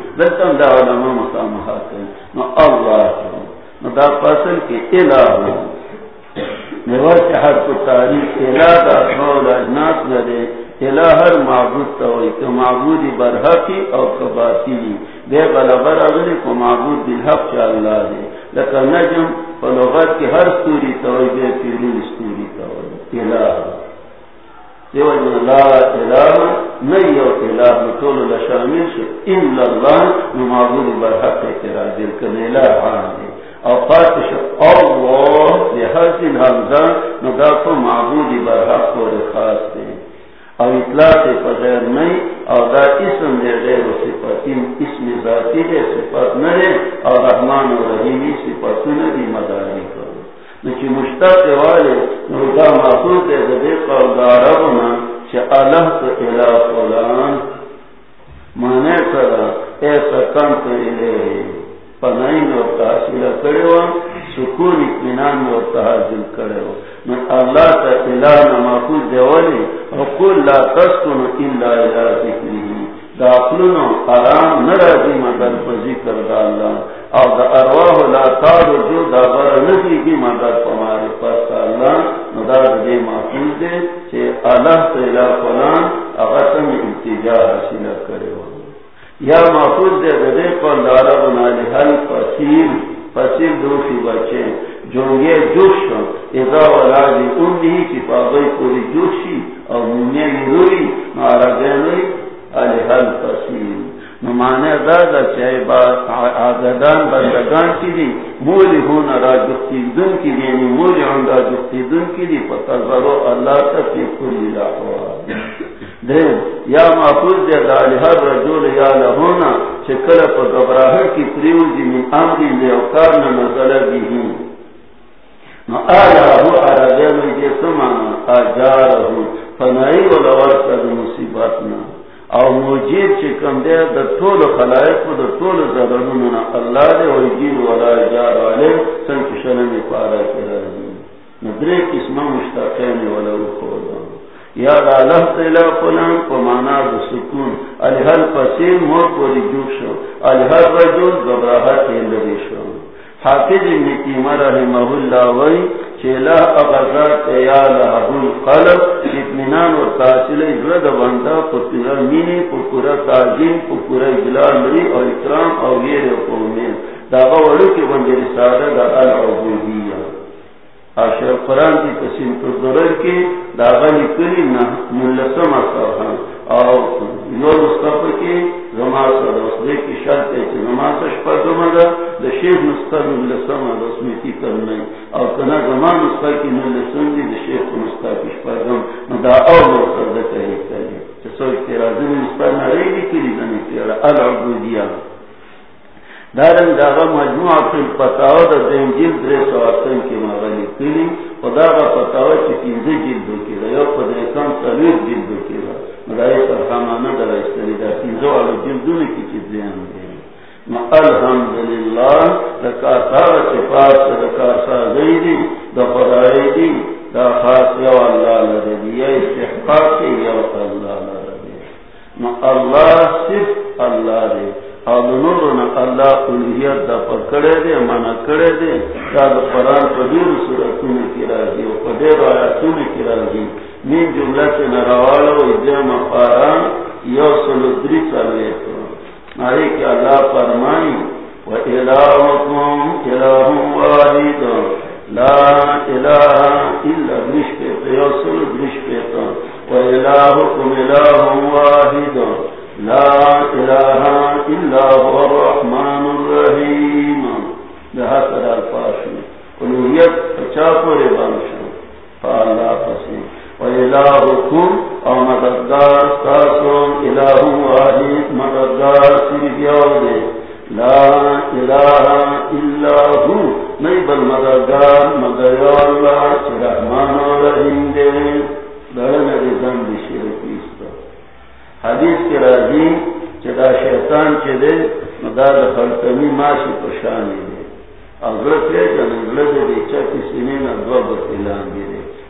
دلتم دا علماء مسامحہ کئی نو اللہ شوی دا فصل کی الہ نواز حد کو تاریخ الہ دا حول اجناس لدے الہ ہر معبود تاوئی کہ معبودی برحقی او کباتی۔ دے غلبر اغلی کو معبود بالحق چا اللہ دے۔ لکہ نجم فلغت کی ہر سوری تاوئی دے پیرون سوری تاوئی الہ۔ دیو جن لا الہ نیو الہ نطول لشامل شو ان اللہ نمعبود برحق اعتراض دل دے او اللہ حمزہ معبود برحق و دے او فغیر نہیں او دا اسم دے غیر اسم ذاتی دے صفت نرے او رحمان و رحیمی صفتون دی کرو نچی مشتاق والے، نو دا محفوظ دے دے قول دا ربنا چی اللہ تو الہ فلان. مانے کرا ایسا کم تو الہ. پنائن اور تحصیل کرے ہو سکون، اطمینان اور تحصیل کرے ہو نو اللہ تا الہ محفوظ دے والے وقل لا تسکن الا الہ ذکری. داخلونو آرام نرازی مدد فذکر دا اللہ او دا ارواح لا تارو جو دا بر نفی کی مدد پماری پس اللہ ندار دے محفوظ دے چھے اللہ تیلا فلان اغتم انتجا حسین کرے ہو یا محفوظ دے دے قول دارا بنا لحل فسیر فسیر دوشی بچے جونگے جوش اذا ولادی امی کی پاگئی پوری جوشی او منی روی. مارا گینوی الحل فسیر نمانے دادا چاہے بات آگدان بندگان کی دی، مولی ہونا را جختی دن کی دی یعنی مولی ہون را جختی دن کی دی اللہ دین، یا محفوظ دے دا رجول یا لہونا چکر پا گبراہر کی پریوزی من امری لیوکارنا نظر نو آیا ہو سمانا آجارہو فنائی و لورتا دا مصیباتنا او موجید چی کم دے دا طول خلائق و دا طول زرنون اللہ دے و جید ولا جار والے سن کشنمی پارا کرا دی ندرے کسم مشتاقین ولو خودا یا دا لہ تیلا فلان کو مانا دا سکون. الہل پسیر مور پوری جوک شو. الہل رجل گبراہت اندری شو. حافظ ابن تیمہ رحمہ اللہ وی چیلا اغزات یا لہبو القلب اتمنان و تاثیل ازرد بندہ پتورا مینی پکورا تاجین پکورا اجلال ری اور اکرام اور غیر قومین داغا وڑو کے بندی رسالہ دا العبودیہ۔ آشر قرآن کی قسم پر ضرر کی داغا نکلی نا ملسم اصحان اور یو مصطف کی زمان سا دوسرے کی شرط ہے کہ زمان سا شپا زمان دا شیخ مصطف ملسم رسمیتی کرنے اور کنا زمان مصطف کی ملسم دی، دا شیخ مصطف کی شپا زمان دا اور مصطف دا کہے کہے چسو اکترازی مصطف نرے گی کلی زنی کلی العبودیہ۔ دارن داغا مجموعہ فی پتاو دا دین جل درے سواتن کی مغلی کلی۔ خدا غا پتاو چی تینزی جلدو کی دا، یا پدر کام تلویر جلدو کی دا۔ مدائی سرخامانا دا دے الحمدللہ لکا چپاس لکا دا خدای دی دا خاص یو اللہ لردی یا استحقاق یو اللہ لردی اللہ صرف اللہ اللہ الہیت دا پر دے مانا کڑے دے دا قرآن دیر کی راضی و کی راضی مین جملہ سے نروالا و ادیم قاران یو سلو دری سالیتو ناری کہ اللہ فرمائی و الہوکم الہم واحد لا الہ الا درش پیتا یو سلو درش پیتا و الہوکم الہم واحد لا إله إلا هو الرحمن الرحيم لها سر الفاشن قلوية فشافوا ربانشا فالله فسيح وإلهكم أو مددار استاسون إله واحد مددار سيديو لا إله إلا هو نيب المددار مدد الله رحمن الرحيم دي دلنا رزان بشركي حدیث کی راضی چدا شیطان چے دے مدار خلطمی ماشی پشانی دے۔ اگر کے جن اگلد دے چاکی سینے نا دو بطلان دے۔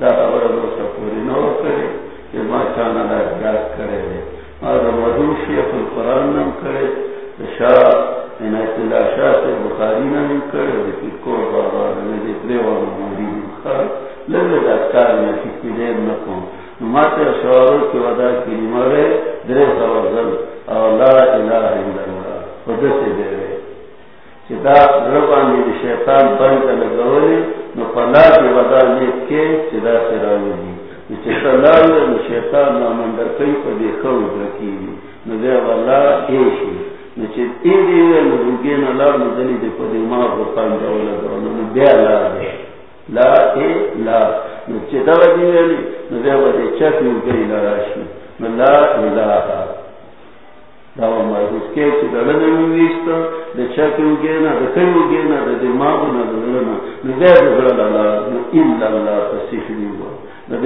دا خبر پوری نو کرے کہ ما چانا دا یاد کرے اور مدو شیخ القرآن نم کرے. شاہ عنایت اللہ، شاہ سے بخاری نم کرے. دیکھی کو بابا نے دیکھ لے والا مولی خواہ لگے دا کار میں فکی دیر نکوں ماتے شوارو کی ودا کی نمارے درے سوازل اور لا الہ الا اللہ خود سے دے رہے. چدا ربانی دی شیطان بند کا لگولی نو کے نو شیطان نو مندر کئی پا خود رکی دی نو دے والا ایشی نو ای نو نو دلی پا نو بیا لا دی. لا ای لا. نو چتا دیوی نو دے والا گئی لراشی نو لا داوا مرحوز چی دا دا کئی دا دا دلنا نو دے دلن اللہ نو الا اللہ دا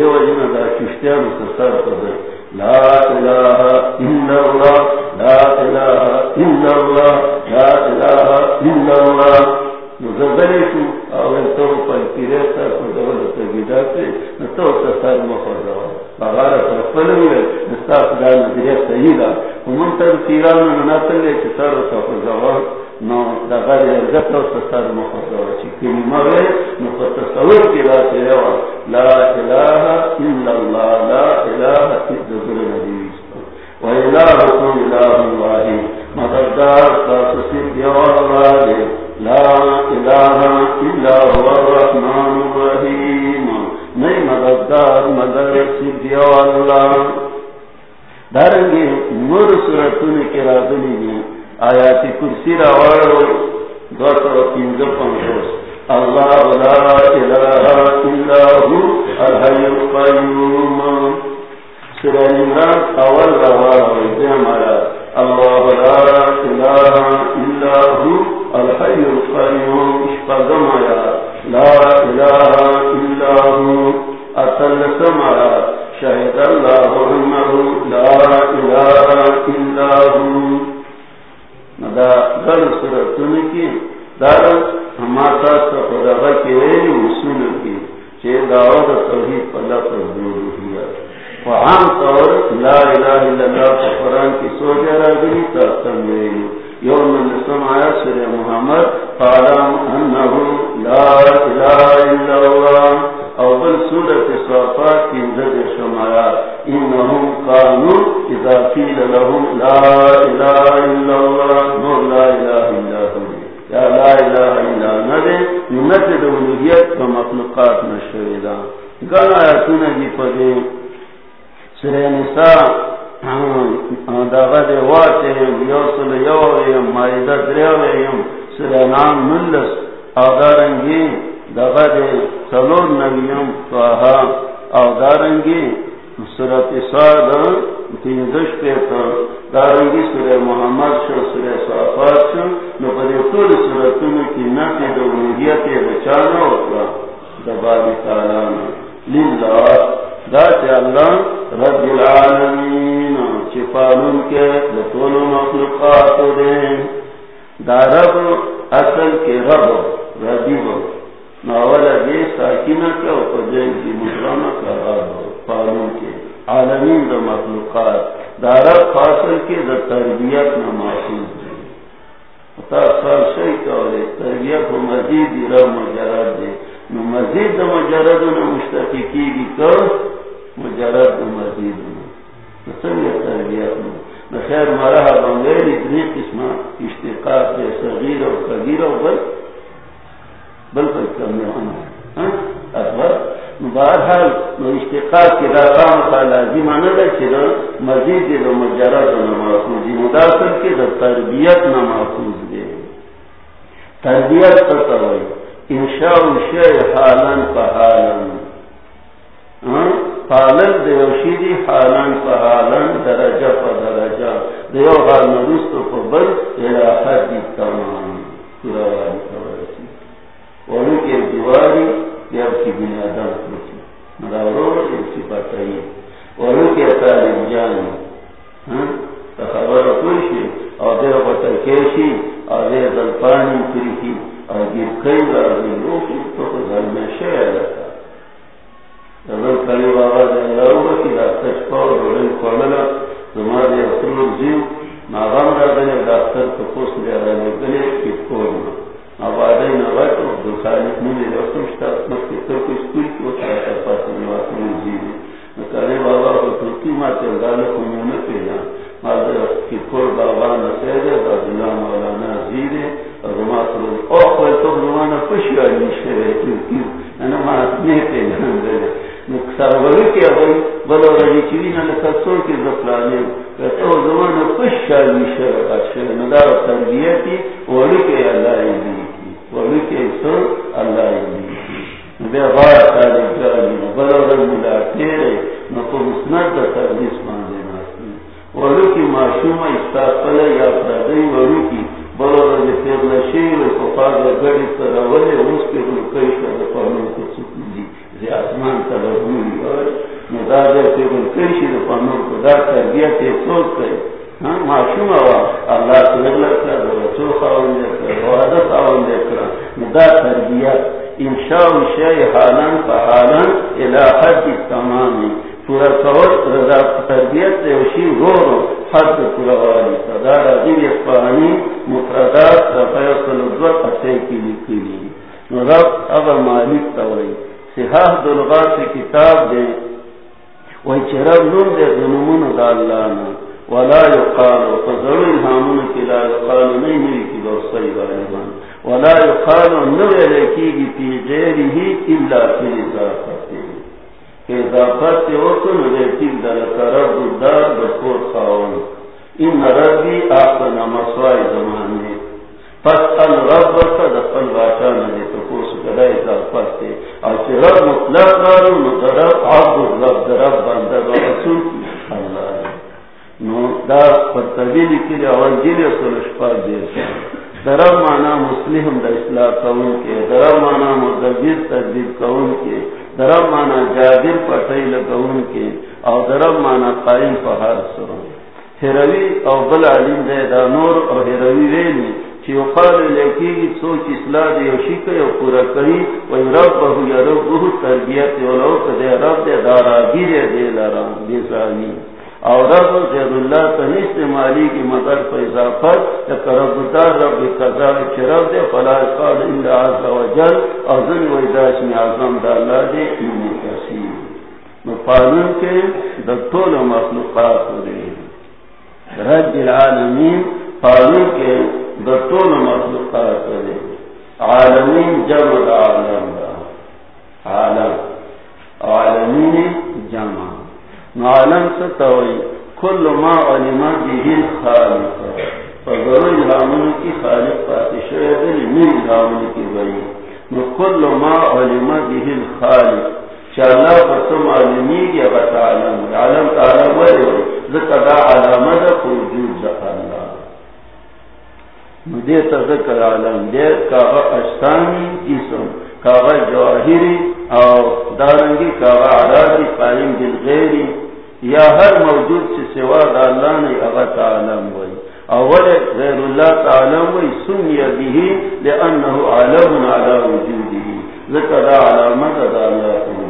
سسار قدر لا الہ الا اللہ لا الہ الا اللہ لا الہ الا اللہ نو شو اول تو پل پیرے تا گیدا تے نو تو سسار مخور روا بغارہ پر صحیح ومن تر تیران نو دا غیر عزت نو لا الہ الا لا الہ الا مددار لا هو الرحمن الرحیم. نئی مددار مدر سی دیوار اللہ۔ دارنگی نور سورتون کی رازنی دی آیات کرسی راوارو دو سو اللہ لا الہ الا ہو، الحی القیوم۔ سورہ عمران اول راوارو ہمارا اللہ لا الہ الا ہو، الحی القیوم۔ لا الہ الا ہو اتل سمارا شہد اللہ لا إله الہ الا مدا در سورتون کی، دار ہمارا سفر کے اصول کی چھ دعوت توحید پلا پر دور ہوا وہاں طور لا الہ الا اللہ قرآن کی سوچا رہی تم یوم نسم آیا سر محمد فعلم انہو لا الہ الا اللہ اول سورت صفات کی زد شمایا انہم قانو اذا قیل لهم لا الہ الا اللہ نو لا الہ الا اللہ یا لا الہ الا اللہ نمت دولویت کا مخلوقات نشویدہ گانا آیتون جی پدے سر نساء. داغد واتهم یوصل یویم مائدت ریویم سر نام ملس آدارنگی دغد سلور نبیم فاہا او سورت ساد تینزش پیتا دارنگی سور محمد شو سور صحفات شو. نو پدی طول سورتون کی نفی دو روحیت بچانا ہوتا دباری تالانا للہ ذات اللہ رب العالمین چپانون کے لطول مخلوقات دیں دارب اصل کے رب، ربی بہت ناولا جی ساکینہ کیا جیل کی مسلمہ کا رب. پالوں کے عالمین دا مخلوقات دارا فاصل کے دا تربیت نہ محسوس دے سال شئی کولے تربیت و مزید را مجرد دے نو مزید دا مجرد نو مشتقی کی گی کر مجرد دا مزید نو سنگی تربیت نو نخیر مرحبا بنگیلی اتنی قسمہ اشتقاق دے صغیر و قدیر و بل بالکل کم ہونا ہاں؟ اکبر، بہرحال اشتقاق کی رقام کا لازم آنا دا چرا مزید دو مجرد نہ محفوظ مداخل کے دا تربیت نہ محفوظ دے۔ تربیت پتہ ہوئی انشاء شے حالن پہالن پالن دیوشیدی حالن پہالن درجہ پا درجہ دیو حال نرست پا بل الہ حد تمام. پورا والی اور ان کے دیواری یا کی بنیادان کھوچی مراورو ایک صفت ہے اور ان کے تعلیم جان. خبر کوشی اور دیر بطر کیشی اور دیر دل پانی پریخی اور دیر کئی بار دیر روشی تو گھر میں شہر رکھا نکالے بابا دے اللہ ہوگا کی ڈاکٹر چھپا اور روڑے کھولنا اصول زیو ناغام را دے ڈاکٹر تو پوس لے رہا کی کھولنا اب آدھے نوائے تو دو سالی شتا اسمت کی تو کوئی کی وہ چاہتا پاس نواتوں زیو نکالے بابا کو ترکی ماتے اندالے کو مونے پینا کی کھول بابا نسیدے دا دلہ مولانا زیدے اور رمات رو او تو رمانا پشی آئی شرے کیوں کیوں انا ما نیتے نندے نکسار ولی کیا بھئی بلو رجی چیوی نا لکسور کی زفلانے تو زمان پش شالی شر اچھے ندار تربیتی، ولی کے اللہ دی کی ولی کے سر اللہ دی کی غار سالی جالی بلو رجی ملا تیرے نکو مسند تربیس ماندے ناسی ولی کی معشوم استاقل یا پردی ولی کی. بلو رجی تیر نشیر کفاد گڑی پر اولی، اس کے رکیش و پانو کو سکن دی آسمان تا لگولی اور ندازر تیر رکیش و پانو کو دا تربیت سوچ کئی معشوم آوا اللہ تیر لکتا دو رسول خواہن دیکھر وعدہ خواہن دیکھر ندا تربیت انشاء شای حالان فحالان الى حد تمامی پورا کور رضا تربیت سے وشی رو رو حد پورا والی صدار عظیم اقفانی مفردات رفای صلوات اتے کی لکھی لی رب اب مالک توئی صحاح دلغا سے کتاب دے۔ وہی چرب نور دے ظلمون دا اللہ نا۔ ولا یقالو فضرو الہامون کی لا یقالو نہیں ملی کی دوستی غالبان ولا یقالو نوے لکی گی پی غیری ہی الا فی اضافتی۔ اضافت سے وقت نوے در کرب دار بکور خاون۔ ان ربی آقنا مسوائی زمانے۔ فاسأل رب کا دفل باشا نجے تپوس کدا اضافت سے اور چی رب مطلق دارو نو رب عبد رب رب بندر و رسول اللہ نو دا پرتبیلی کلی اول جیلی اصول اشپار دیرشا درب مانا مسلم دا اصلاح کون کے درب مانا مدبیر تدبیر کون کے درب مانا جابر پٹائی لگون کے اور درب مانا قائم پہاڑ سروں ہیروی او بل علیم دے، دا نور او ہیروی ویلی۔ چی اقال گی سوچ اصلاح دے او شک او پورا کری وی رب بہو یا رب بہو تربیت او کدے رب دے دارا گیر دے لارا دے سانی او رب زید اللہ تنیست مالی کی مدر پر اضافت یک رب دار رب قضا چی دے، فلا اقال الا عز و جل او و اداش میں عظم دا اللہ دے ایمی کسی مفانن کے دکتول مخلوقات دے رب العالمین پالو کے دتون مخلوقات دے۔ عالمین جمع عالم دا۔ عالم، عالمین جمع۔ عالم کل ما علم به الخالق۔ کی خالق کی بئی کل ما علم به الخالق۔ چالا بسم عالمی گیا عالم عالم تعالی ذکر دا وجود دا مجھے تذکر عالم دے کاغا اجسامی اسم کاغا جواہری اور دارنگی، کاغا عرادی قائم بالغیری یا ہر موجود سے سوا دا اللہ نے اغت عالم وی اول غیر اللہ تعالی وی سنی بھی لئنہو عالم علا وجودی. ذکر دا علامت دا اللہ وجود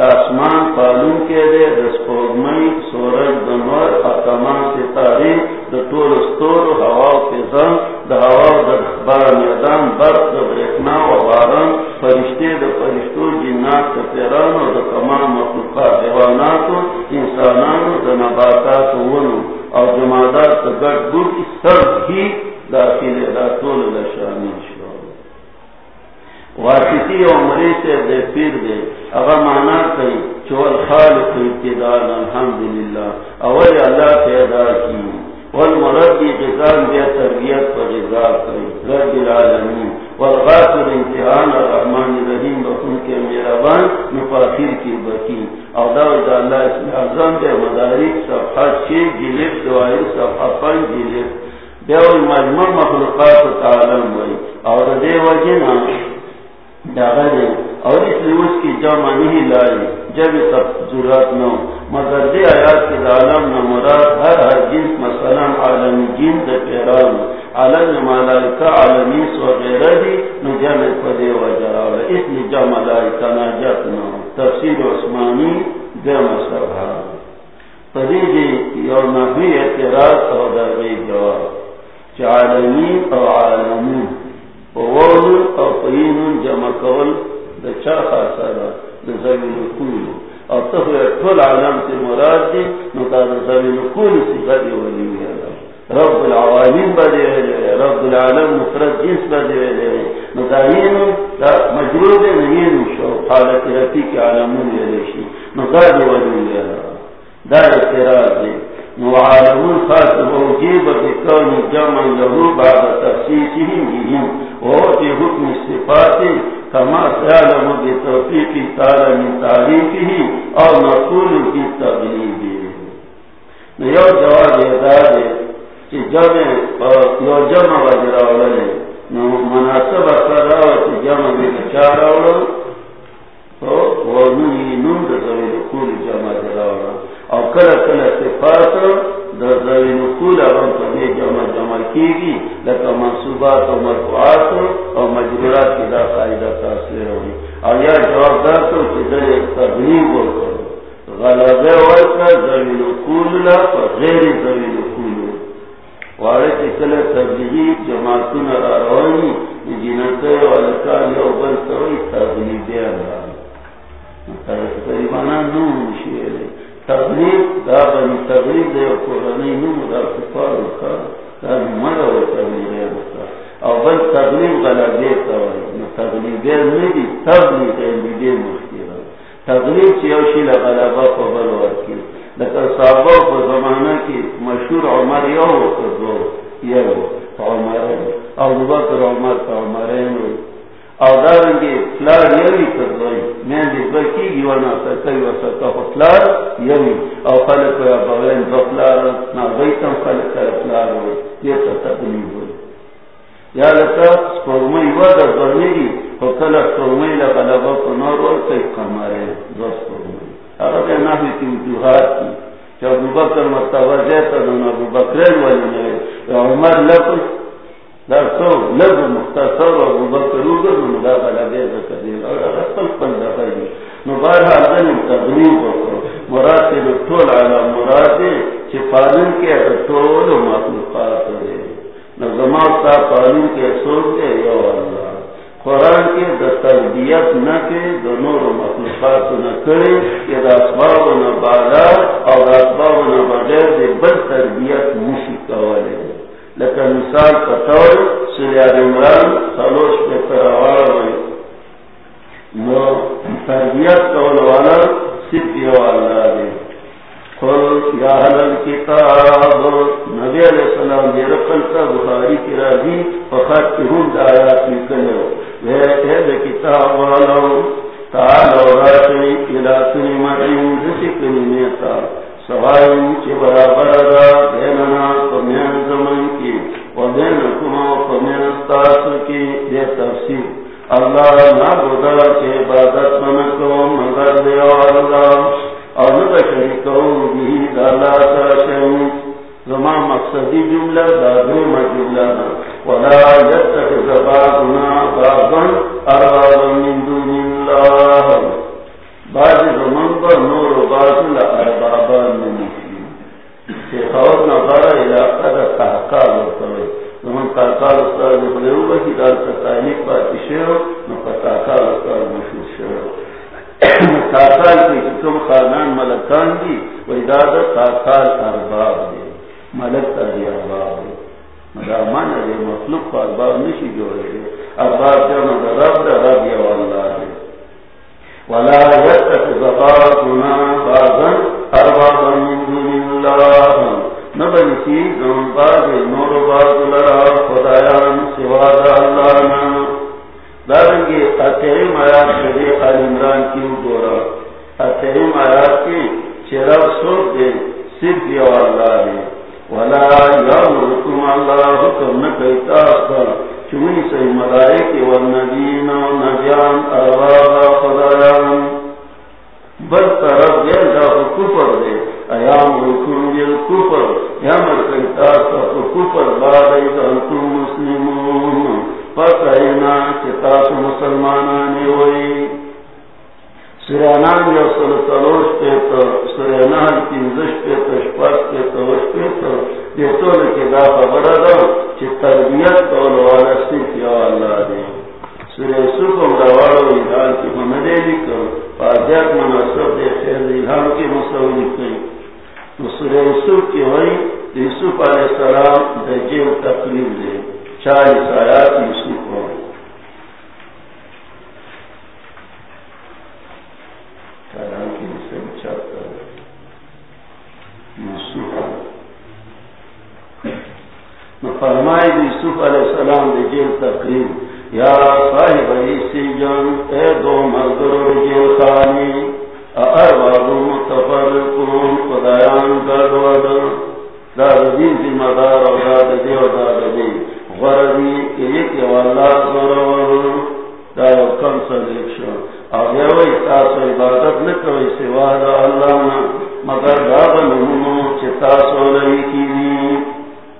دا اسمان قانون کے دے دسپوگمئی سورج دنور اقمان ستاری دا طول استور ہوا فضان دا ہوا دا بار میدان، برق، دا برکنا و باران فرشتے دا فرشتو، جنات، دا پیران و دا تمام مخلوقات حیوانات انسانان دا نباتات ونو اور جمادات، دا گرد بود سر ہی داخل دا طول دا شامل واسطی عمری سے دے پیر دے، اگر مانا کئی، چول خالق ابتدار الحمدللہ اول اللہ پیدا کی والمربی غزان بے تربیت پر غزا کئی، رب العالمین، والغافر امتحان الرحمن الرحیم بکن کے میرابان مفاخر کی بکی او داود اللہ اسم اعظم دے مدارک، صفحہ چھ جلد دوائر صفحہ پنج جلد مجموع مخلوقات تعلم وی اور دے وجنا داغنے اور اس لیے اس کی جمع نہیں لائی، جب تک ضرورت نہ مگر دے آیات کے عالم نہ مراد ہر ہر جنس مثلا عالمی جن دے پیران عالم ملائکہ عالمی وغیرہ دی نو جمع پدے وجرا اس لیے جمع لائی تناجت نہ تفسیر عثمانی جمع سبھا پدی جی یو نبی اعتراض اور در جواب۔ عالمی او عالمون وول او قین جمع کول دا چا خاصا دا دا زمین کول او تخوی طول عالم تی مراد دی نو دا دا زمین کول سی غدی ولی رب العوالین با دی رب العالم مفرد جنس با دی نو دا اینو دا مجرود نینو شو، حالت رفی کی عالمون یلیشی نو دا دی ولی دا اعتراض دی. وعالم خاص وجيب بكون جمع له بعد تفسيسهم بهم. وهو في حكم الصفات كما سيعلم بتوفيق تعالى من تعريفه أو نقول في التغليب نيو جواب يداد کہ جمع، یو جمع وجرا ولے نو مناسب کرا کہ جمع میں چارا ولو تو وہ نی نون دے کول جمع جرا ولو او کل کل صفات در ذوی نقول اغم پدی جمع جمع کی گی لکا منصوبات و مرفوعات او مجبورات کی دا قائدہ تاثیر ہوئی۔ او یا جواب دار تو چی در ایک تغلیب ہو کر۔ غلبے ورکا ذوی نقول لا پر غیر ذوی نقول وارے چی کل تبلیغی جماعتون را روانی جنتے والکان یو بل سوئی تغلیب دیا گا تقریبانا نو مشیئے تغلیب دا بنی تغلیب دے او قرآنی نمو دا کفار رکھا دا مرا و تغلیب رکھا او بل تغلیب غلبی تاوی نو تغلیب ندی تغلیب غیلی دے مختیرا تغلیب چی اوشی لغلبا پا بل ورکی. لکر صحابہ پا زمانہ کی مشہور عمر یو وکردو یو. عمرین او بکر، عمر پا عمرین وی او دارنگی فلار یوی کردوی میں دی بکی گیوانا و یوی او خلق بغین دو نا بیتم خلق وی یا لکا سپرمی و در و سپرمی لغلبا کنار کمارے دو سپرمی اگر نحوی کی وجوہات کی ابو بکر ابو بکرین ولی نوی عمر در لگ مختصر و اور اصل پن دفعی نو وکر طول علا چی پالن کے طول و مخلوقات نو زمان تا پالن کے دے یو اللہ قرآن کے دا تربیت نہ کے دو نور و مخلوقات نہ کرے کہ دا اسباب نہ بالا اور اسباب نہ بغیر دے بل تربیت مشی لیکن مثال پتور سریاد عمران سلوش پہ تروار ہوئی نو تربیت کول والا صرف والا دے قل یا حلال کتاب نبی علیہ السلام دے رقل کا بخاری کی راضی فقط کی ہم دایات نکلے وہ اہد کتاب والا تعالو راشنی الاسنی مدین جسی کلمیتا سوائن چی برابر دا دیننا کمین زمن کی و دینکما کمین ستاسو کی دے تفسیر اللہ نابودا چی عبادت منکو مگر دیو اللہ اور نبا شریکو بھی دالا ساشن زمان مقصدی جملہ دادوم جملہ ولا یتک زبادنا بابن اربابا من دون اللہ بعض زمان پر نور و باطل اربابا نمیشی چه خواب نظر علاقه دا تحقال ورطوی زمان تحقال استاد بخلیو بکی دار تطایلیق باتی شیرو نو پا تحقال استاد مشهور شیرو تحقال کی کم خاندان ملکان دی و اداد تحقال ارباب دی. ملک تا دی ارباب دی. مدار مانا دی مخلوق ارباب نشی جوڑے دی ارباب دی رب دا رب یا واللہ ولا يتك زقاتنا بعضا أربابا من دون الله. نبنسي زنباد نور بعض لرا خدایان سواد اللہنا دارنگی اترم آیات شریع آل عمران کی دورا؟ اترم آیات کی چراب سوک دے، صرف یو اللہ دے. ولا يامركم الله حكم نكيتا چوئی سے ملائکے والنبیین و نبیان ارواغا خدایان. بل طرف یہ دا کفر دے. ایام رکن جل کفر. یا مرکیتا سا کفر بارے ایتا انتم مسلمون. پس اینا چتاس مسلمانانی ہوئی. سرانان یا سلطلوش پیتا سرانان تینزش پیتا، شپاس پیتا، وش پیتا. دیتو لکی دا خبر دا چی تربیت کولو والا سیف یا اللہ دی دے. سورہ سکم روارو ایدان کی مندے لکل فاضیات مناسب دے، خیر ایدان کی مصوری کئی سورہ سکم کی ہوئی، یوسف علیہ السلام دا تقریب دے. چالیس آیات یوسف ہوئی فرمائے یوسف علیہ السلام دی جیل تقریب یا صاحب سی جان، اے دو مزدور جیل خانی ارباب متفرقون، خدایان گڑوڑ داد دی ذمہ دار اور داد دی اور داد دی غرضی کہ ایک واللہ ضرور دا کم سلیکشن اور یہ وہی تاس عبادت نہ کوئی سوا دا اللہ مگر داد نمونو چتاسو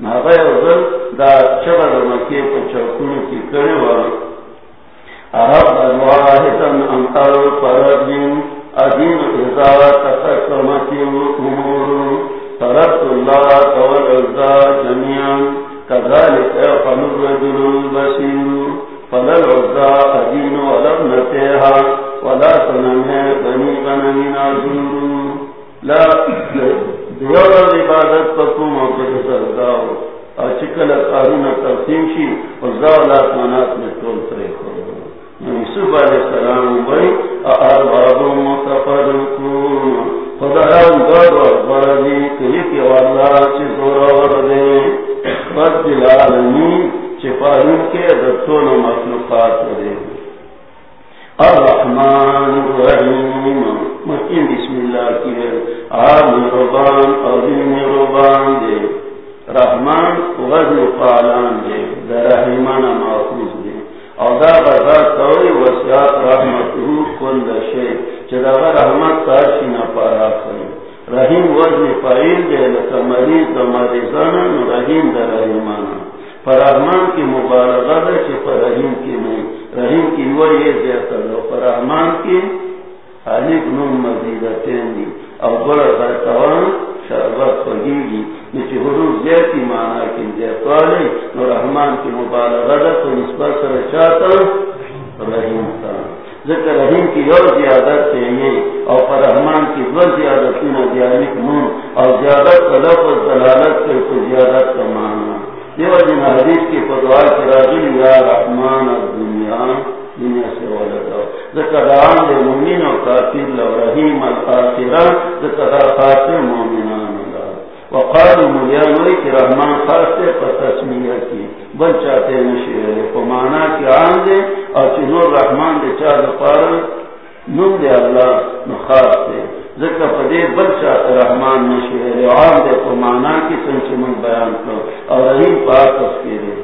ناغیر دا چبر مکی پا چوکونو کی کرے والی عرب الواحدن انتر فردین ادین ازا تقسمتی امور فرد اللہ تول ازا جميعا كذلك الرجل البشير فلا العزا ولا سنمه لا دیور عبادت پکو موقع سرداو اور چکل قارون تقسیم شی، اور زولات منات میں تول پرے کرو یوسف علیہ السلام بھائی ارباب متفرقون۔ خدایان گرد و بردی کلی کی واللہ چی زورا وردے بد رب العالمین چپارون کے دتون مخلوقات دے۔ الرحمن الرحیم. مکین بسم اللہ کی آمین ربان عظیم ربان دے. رحمان وزن فعلان دے. دا رحمان محفوظ دے. او دا بزا توری وسیعات رحمتو کن دا شے چدا غا رحمت تارشی نپارا کن رحیم وزن فعیل دے لکا مریض دا مریضان رحیم دا رحمان پر رحمان کی مبارغہ دا چی پر رحیم کی نہیں رحیم کی وہ یہ زیادہ دو پر رحمان کی حالیق نون مزیدتین دی او بڑا برتوان شربت پگیگی نیچے حروف زیتی مانا کی زیتوالی نو رحمان کی مبالغت و نسبت سر چاہتا رحیم تا ذکر رحیم کی یو زیادت سے یہ اور پر رحمان کی دو زیادتون دیانک نون اور زیادت کا لفظ دلالت سے کو زیادت کا مانا یہ جن حدیث کی پدوار کے راجل یا رحمان الدنیا، دنیا سے ولدا ذکر رحمان دے مومین و کافر لو رحیم الاخرہ ذکر خاطر مومنان اللہ وقال ملیان ہوئی کہ رحمان خاص سے پر تسمیہ کی۔ بل چاہتے نشیر کو مانا کی آن دے اور چنور رحمان دے چاہ پار نم دے اللہ نخاص دے۔ ذکر پدے بل چاہتے رحمان نشیر آن دے کو مانا کی سنچ من بیان کرو اور رحیم پاک تذکیرے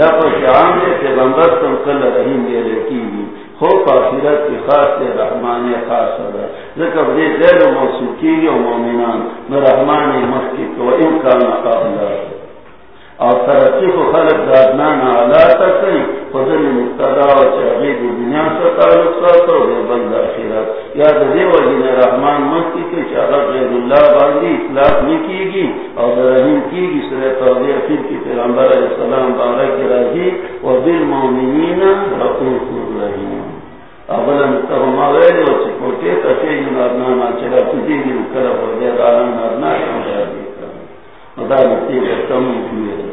لفظ عام دے پیغمبر تم کل رحیم دے لکی بھی خوب آخرت کی خاص دے رحمان خاص ہے۔ ذکر دے دیر و موسیقی و مومنان۔ میں رحمان مخی تو امکان قابل اور ترقی کو خلق دادنان علا تکی فضل مقتدا و چاہید دنیا سے تعلق ساتھ و بے بند آخرت۔ یا دے و جن رحمان مخی کے چاہت غیر اللہ باندی اطلاق نہیں کی گی اور رحیم کی گی سر توضیح اخیر کی پیغمبر علیہ السلام بارک راجی و بالمومنین رقوق الرحیم۔ اولن تهما ویلو چې کوټه ته چې نارنا ما چې را پدې دي کړه په دې راځه نارنا خدا نتیجہ کم ہوئے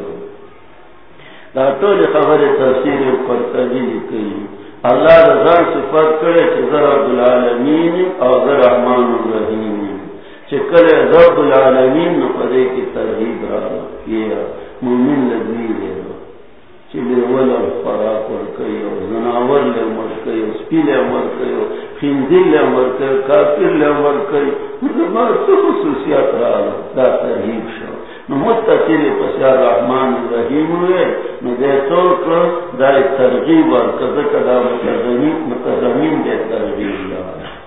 دا ٹول خبر تفسیر پر تجیل کئی اللہ رضا صفت کرے چکر عبد العالمین اور رحمان الرحیم چکر رب العالمین پدے کی ترغیب را کیا مومن لگنی لے چلے ول فراق اور کئی اور زناور لے مر کئی سپی لے مر کئی خنزیر لے مر کئی کافر لے مر کئی خصوصیات را دا ترغیب شو. متصل پسیا رحمان رحیم ہوئے، نو دے تو دائے ترغیب اور کذا کدا متزمین متزمین دے ترغیب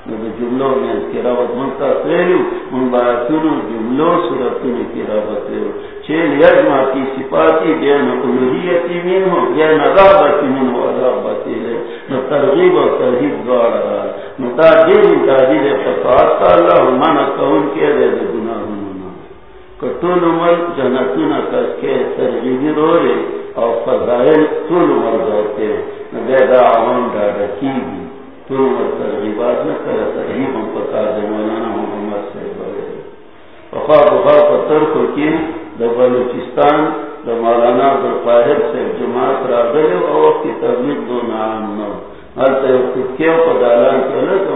نو دے جملوں میں اس منتا سریو من بارتونو جملوں سورتون کی روت ریو چیل یجمع کی سپاتی دین قلوحیتی من ہو یا نغابتی من ہو عذابتی لے نو ترغیب اور ترغیب دوار رہا نو تا فتوات کا اللہ مانا کون کے دے دے گناہ طول عمر کے ترغیبی رو اور فضائل طول عمر عوام ڈاڈا کی طول عمر ترغیبات نہ کرے ترغیب ہم پتا دے مولانا محمد سے بڑے وفا پتر کو کی دا بلوچستان دا مولانا دا سے جماعت را گئے اور وقت کی تبلیغ دو نام نو. ہر طرف کیوں پدالان کے لیے تو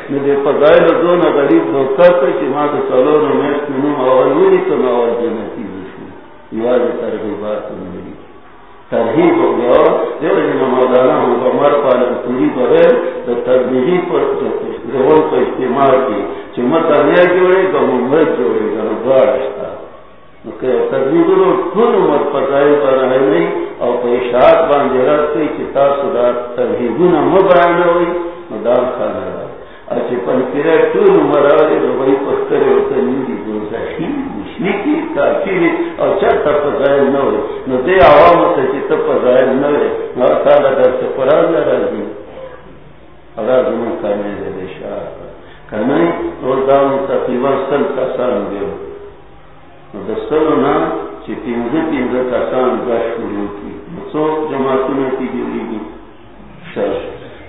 وار فضائل دون غریب دو کرتے کہ ماں تو دو سالور میں کنوں اول ہوئی تو ناول جنتی دیشو یواز ترغیبات ملی ترہیب ہو گیا دیو جنہ مولانا ہوں گا مر پالا پوری بغیر تو تربیحی پر روان کو استعمال کی چمت آنیا جوڑے گا ممت جوڑے گا نگوار اشتا تربیح رو کل مر پتائی پر آئے نہیں اور کوئی شاعت باندھے رکھ کے کتاب سدا ترہیبون مبرانا ہوئی مدام خانا رہا اچھے پن تو دو مشنی اور پزائل نہ ہوئے۔ نو دے عوام پزائل نہ ہوئے نو تعالیٰ در سے قرآن نہ رازی اگر زمان دے دے شاہ اور تقریباً سل کسان نو نا چی تینزے تینزے کسان کی۔ نو جماعتوں گی شاہ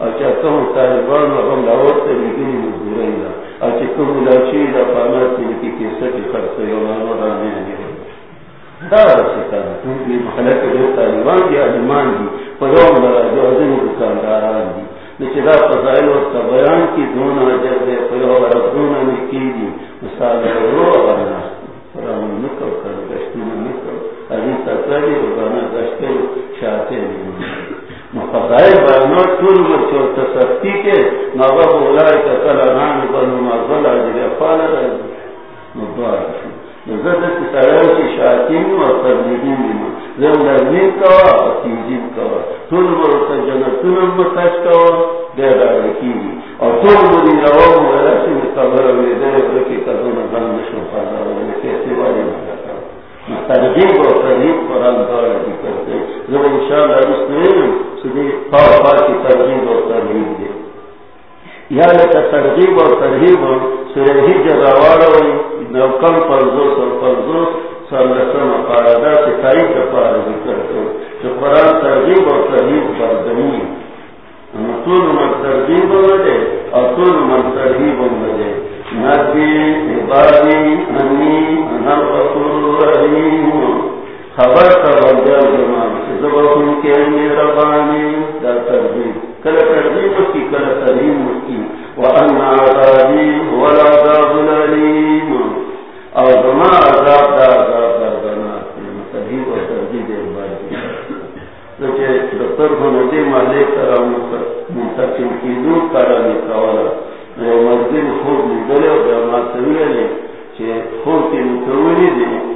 و کی خرص یوانو آنے جو طالبان دی علمان دی پدوم لرا جو عظیم دکانداران دی فضائل کی دی رو تصفتی کے نوغا بولائی کتل انان بنو مغل عجل افعال رضی مدوار شو نزد کی شاکین و تبلیغین دیما زیو لرمین کوا و تیزین کوا. طول مرچو جنتون متش کوا. دیر آرکی دی اور طول مری روا مغلسی مستبر ویدے برکی کدون زن نشو فضا و کیسی والی مغلتا ترغیب و ترغیب قرآن دار ذکر سے جو انشاءاللہ اس نے سدی پاو کی ترغیب و ترغیب دے یعنی یا لکا ترغیب و ترغیب سورہ حجر آوارا ہوئی نو کم پرزوس و پرزوس سر لسن و پاردا ستائی کا پارا ذکر تو جو قرآن ترغیب و ترغیب بردنی طول من ترغیب و مدے اور من ترغیب و مدے نبی عبادی انی انا غفور رحیم خبر کا وجہ زمان زبکن کے میرا بانی دا تربیب کل تربیب کی کل ترہیم کی۔ وان عذابی هو العذاب العلیم اور زمان عذاب دا عذاب دا بنا ترہیب و تربیب ایک بار دفتر کو ندی مالے کرا منتقل کی دور کرا نکالا مسجد خوب نکلے اور جماعت سویلے چھے خوب کی نکولی دی۔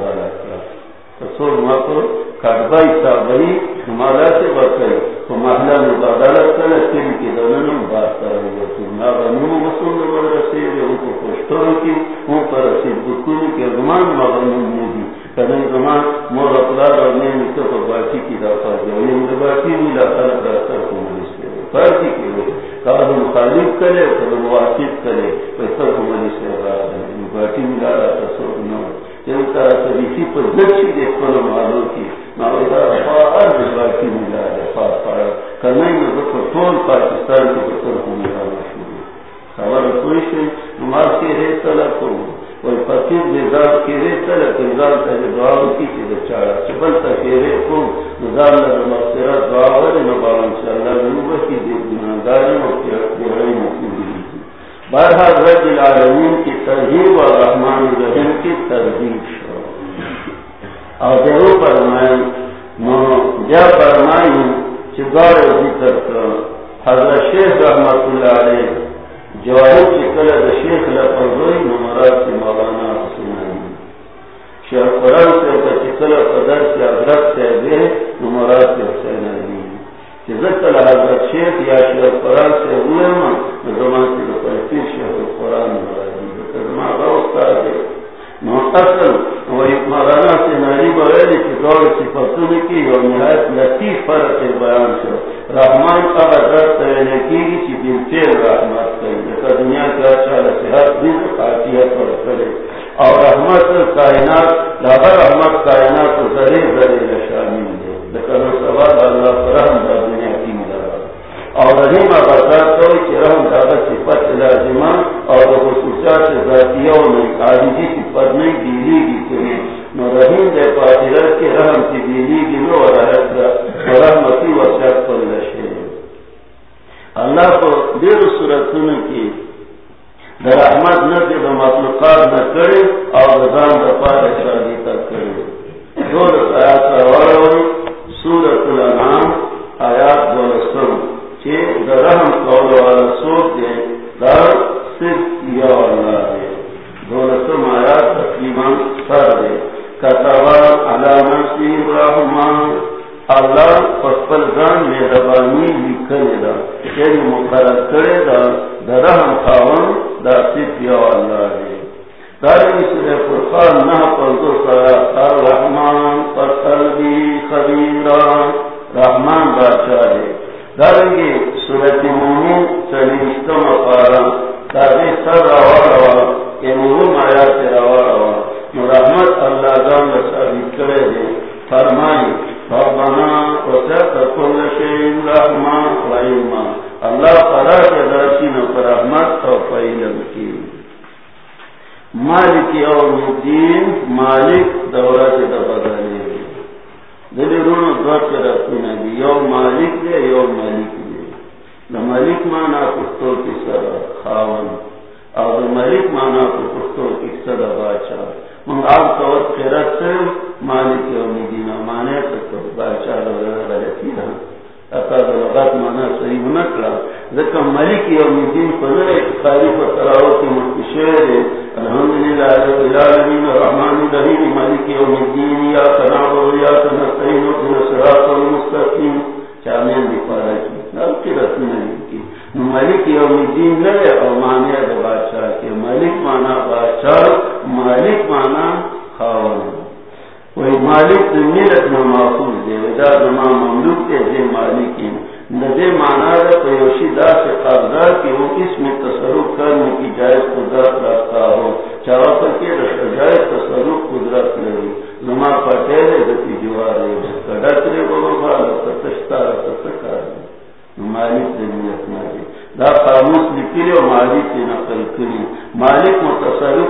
تکیلے بنی ہمارا سے بچائی تو محلہ میں بدالت تین کی دونوں بات کر رہے تھے نہ بنو مسلم رسے ان کو پوسٹروں کی ان پر رسید دکھوں کے گمان مغنم میں بھی کدن مور اپنا اور میں تو باقی کی دفعہ جو باقی بھی لاتا راستہ کو مجھ سے فرضی کے لیے کب مخالف کرے کب واقف کرے پیسہ کو مجھ سے باقی ملا رہا تھا سو نہ کسی پر جچی دیکھ کر معلوم کی باقی ملا ہے کرنے میں ٹول پاکستان کے بچوں کو ملا شروع خبر کوئی سے نماز کے رے طلب کو کوئی پتیب نظام کے رے طلب، نظام کا جو دعا ہوتی تھی بچارا چپل تک رے کو، نظام لگا مغفرت دعا ہو رہے نبا انشاءاللہ نوبہ کی دیکھ گناہگاری اور تیرائی مکمل دی بہرحال رب العالمین کی ترہیب اور رحمان الرحیم کی ترہیب اور دیو فرمائیں جا فرمائیں چگار ذکر کر۔ حضرت شیخ رحمت اللہ علیہ جواہر چکل شیخ لفظوئی نمرات سے مولانا سنائی۔ شیخ قرآن سے چکل قدر سے حضرت سے دے نمرات سے حسین علی ذکر حضرت شیخ یا شیخ قرآن سے ہوئے من زمان سے پہتی شیخ قرآن مرادی زمان غوث کا دے اصل مولانا سے ناری بغیر کی دور صفتوں کی اور نہایت لطیف فرق بیان سے۔ رحمان کا حضرت رہنے کی کہ دل سے رحمت کرے۔ جیسا دنیا کے اچھا صحت دل خاصیت پر کرے۔ اور رحمت کائنات لابر رحمت کائنات کو ذرے ذرے شامل دے۔ لیکن سوال اللہ رحم اور رحیم آباد کو کہ رحم دعوت صفت لازمہ اور خصوصیات ذاتیوں میں خارجی صفت نہیں دیلی گی کرے نو رحیم دے پاتر کے رحم کی دیلی گی نو رحمتی وسیعت پر لشے اللہ کو دیر صورت کی در احمد نہ دے مخلوقات نہ کرے اور رضان دفار شادی تک کرے۔ دو رسایات سورت الانام آیات دو رسم رحم قول والا سوچ دے در صرف یا اللہ دے آیا تقریباً سر دے کتبا علامہ رحمان۔ اللہ پسپل میں لکھنے دا یعنی مقرر کرے دا، در رحم خاون دا صرف یا اللہ دے داری سر فرقان نہ الرحمن پر قلبی خبیران۔ رحمان بادشاہ دے دارنگی سورت مومن چلیستم اقارا داری سر روا روا یعنی وہ مایا سے روا. روا مرحمت اللہ جان ثابت کرے دے. فرمائی، ربنا وسعت كل شيء رحمة وعلما الله فرات درسين فرحمت او فعلم کی مالک یوم الدین، مالک دورت دبدلی دلی رونو دی یو مالک یو مالک دے دا مالک مانا پختو کی سر خاون۔ اور دا مالک مانا پختو کی سر باچا منگ خیرت سے، مالک یوم دینا مانے تو باچا وغیرہ غلطی ہے اتا مانا صحیح نکلا. ذکر مالک یوم کی الحمدللہ رب العالمین الرحمن الرحیم. یوم الدین یا یا تنستعین المستقیم. چامین پارا کی؟ کی کی؟ یوم الدین اور بادشاہ کے مالک مانا بادشاہ مالک مانا خاون. کوئی مالک میرت میں محفوظ دے وجہ زما مملوک دے دے مالکی ندے مانا دا پیوشی دا سے قبضہ کہ وہ اس میں تصرف کرنے کی جائز قدرت رکھتا ہو۔ چاہا پر کے جائز تصرف قدرت لگی۔ نما پٹیلے دتی جوار جوارے کڈت رے بولو بالا ستشتا ستکار مالک مالک دا قاموس لکلی و نقل کلی متصرف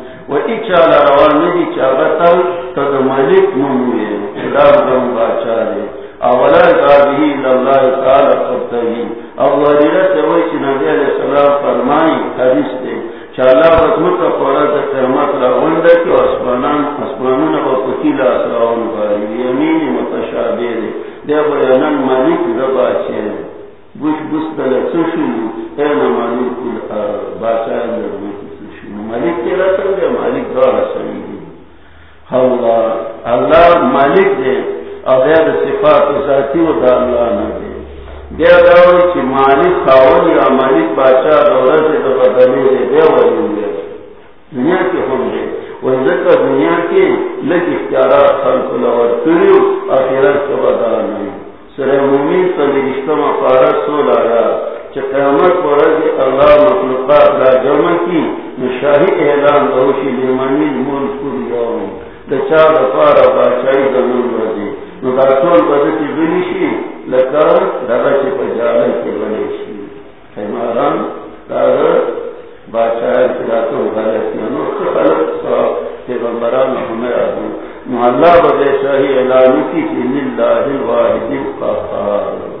و ایچا لروان ندی تا دا ملک دا اولا قابلی اللہ تعالی قبطہی. چی نبی علیہ السلام فرمائی، حدیث دے چالا پورا دا قیمت را کی با باری. یمین متشابه دے دے بیانان ربا بوش بس این در بیت سوشنو دے مالک دارا سمیدی اللہ اللہ مالک دے اغیر صفات ذاتی و دا اللہ نبی دیا داوی چی مالک خاون یا مالک باچا دولت دا بدلی دے دے ولی دے۔ دنیا کی ہم دے۔ وہ دنیا کی لگ اختیارات خلق لور کریو آخرت کا بدا نہیں سر مومین صلی رشتما پارت سو لایا چا قیامت ورد اللہ مخلوقات لا جمع کی نشاہی اعلان دوشی لیمانی ملک کر جاؤں دچا دفارا باچائی دنون ردی نو دا ټول بده چې بلی شي، لکه دغه چې په جاله خیماران دا باچای چې دا ټول غلط نو خلک څو پیغمبران هم راځي نو الله به شاهي اعلان کوي چې لله الواحد القهار.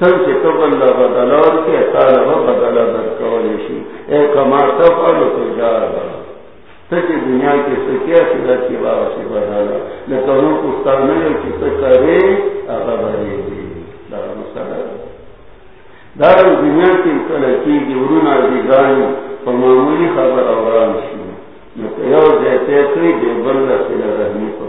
سن چې تبل لا بدلور کې طالب بدل درکول اے کما تفعل تجارا ته دنیا کې څه کې چې د بابا شي بدل لکه نو پښتانه چې څه کوي هغه باندې دا مسله دنیا کې کله چې د ورونو دي ځان معمولی خبر اوران شي نو یو ځای ته کوي رحمی په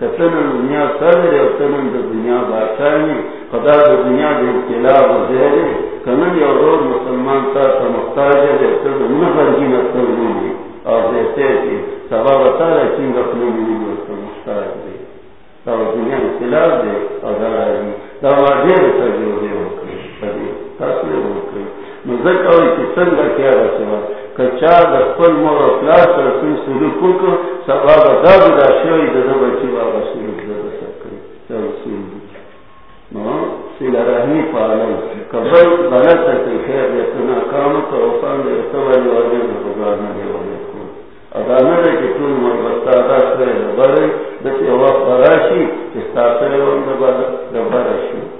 کتن دنیا سره او تنن دنیا بادشاہي خدا د دنیا د ابتلا یو مسلمان ته محتاج دی ته نه فرضی نه کوي او دې ته سبا وتاره څنګه خپل ویلو محتاج دی او دنیا خلاف دی او دا راځي دا واجب ته جوړ دی تاسو ځکه وایي چې څنګه کې راځي کچا د خپل مور او پلار سره کوم سلوک وکړو سبا به دا دا شوی د دې بچی بابا سلوک د نو سیلا رحمی پالو کبل بلد ته خیر دې څنګه کام کو او پان دې ته وایي ورته په نه دی ورته ادانه دې چې ټول مور بستا دا سره بره د څه وخت چې تاسو له ورته بعد د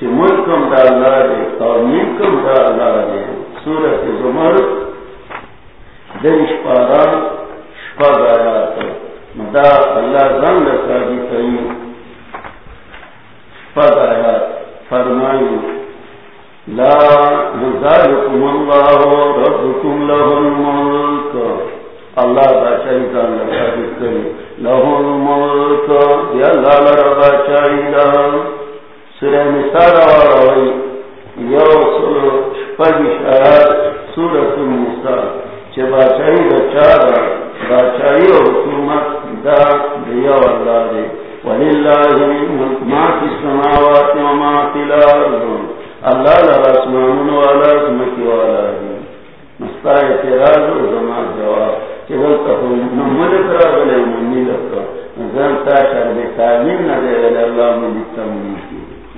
کہ ملکم دا اللہ دے اور ملکم دا اللہ دے سورت زمر درش پارا شپا گایا دا اللہ زنگ سادی کئی شپا گایا فرمائی لا نزالکم اللہ ربکم لہ الملک۔ اللہ بچائی زنگ سادی کئی لہ الملک یا اللہ ربا چاہی سورہ مثال آرائی یو سورہ شپا گشایات سورت النساء چه باچائی دا چارا باچائی و حکومت دا، دیا واللہ دے۔ وللہ ما فی السماوات و ما فی الارض اللہ لرا اسمان والا اسمکی والا دے مستا اعتراض و زمان جواب۔ چه دلتا نمالک را بلے، منی لکا زنتا شرب تعلیم ندے اللہ ملی تملیکی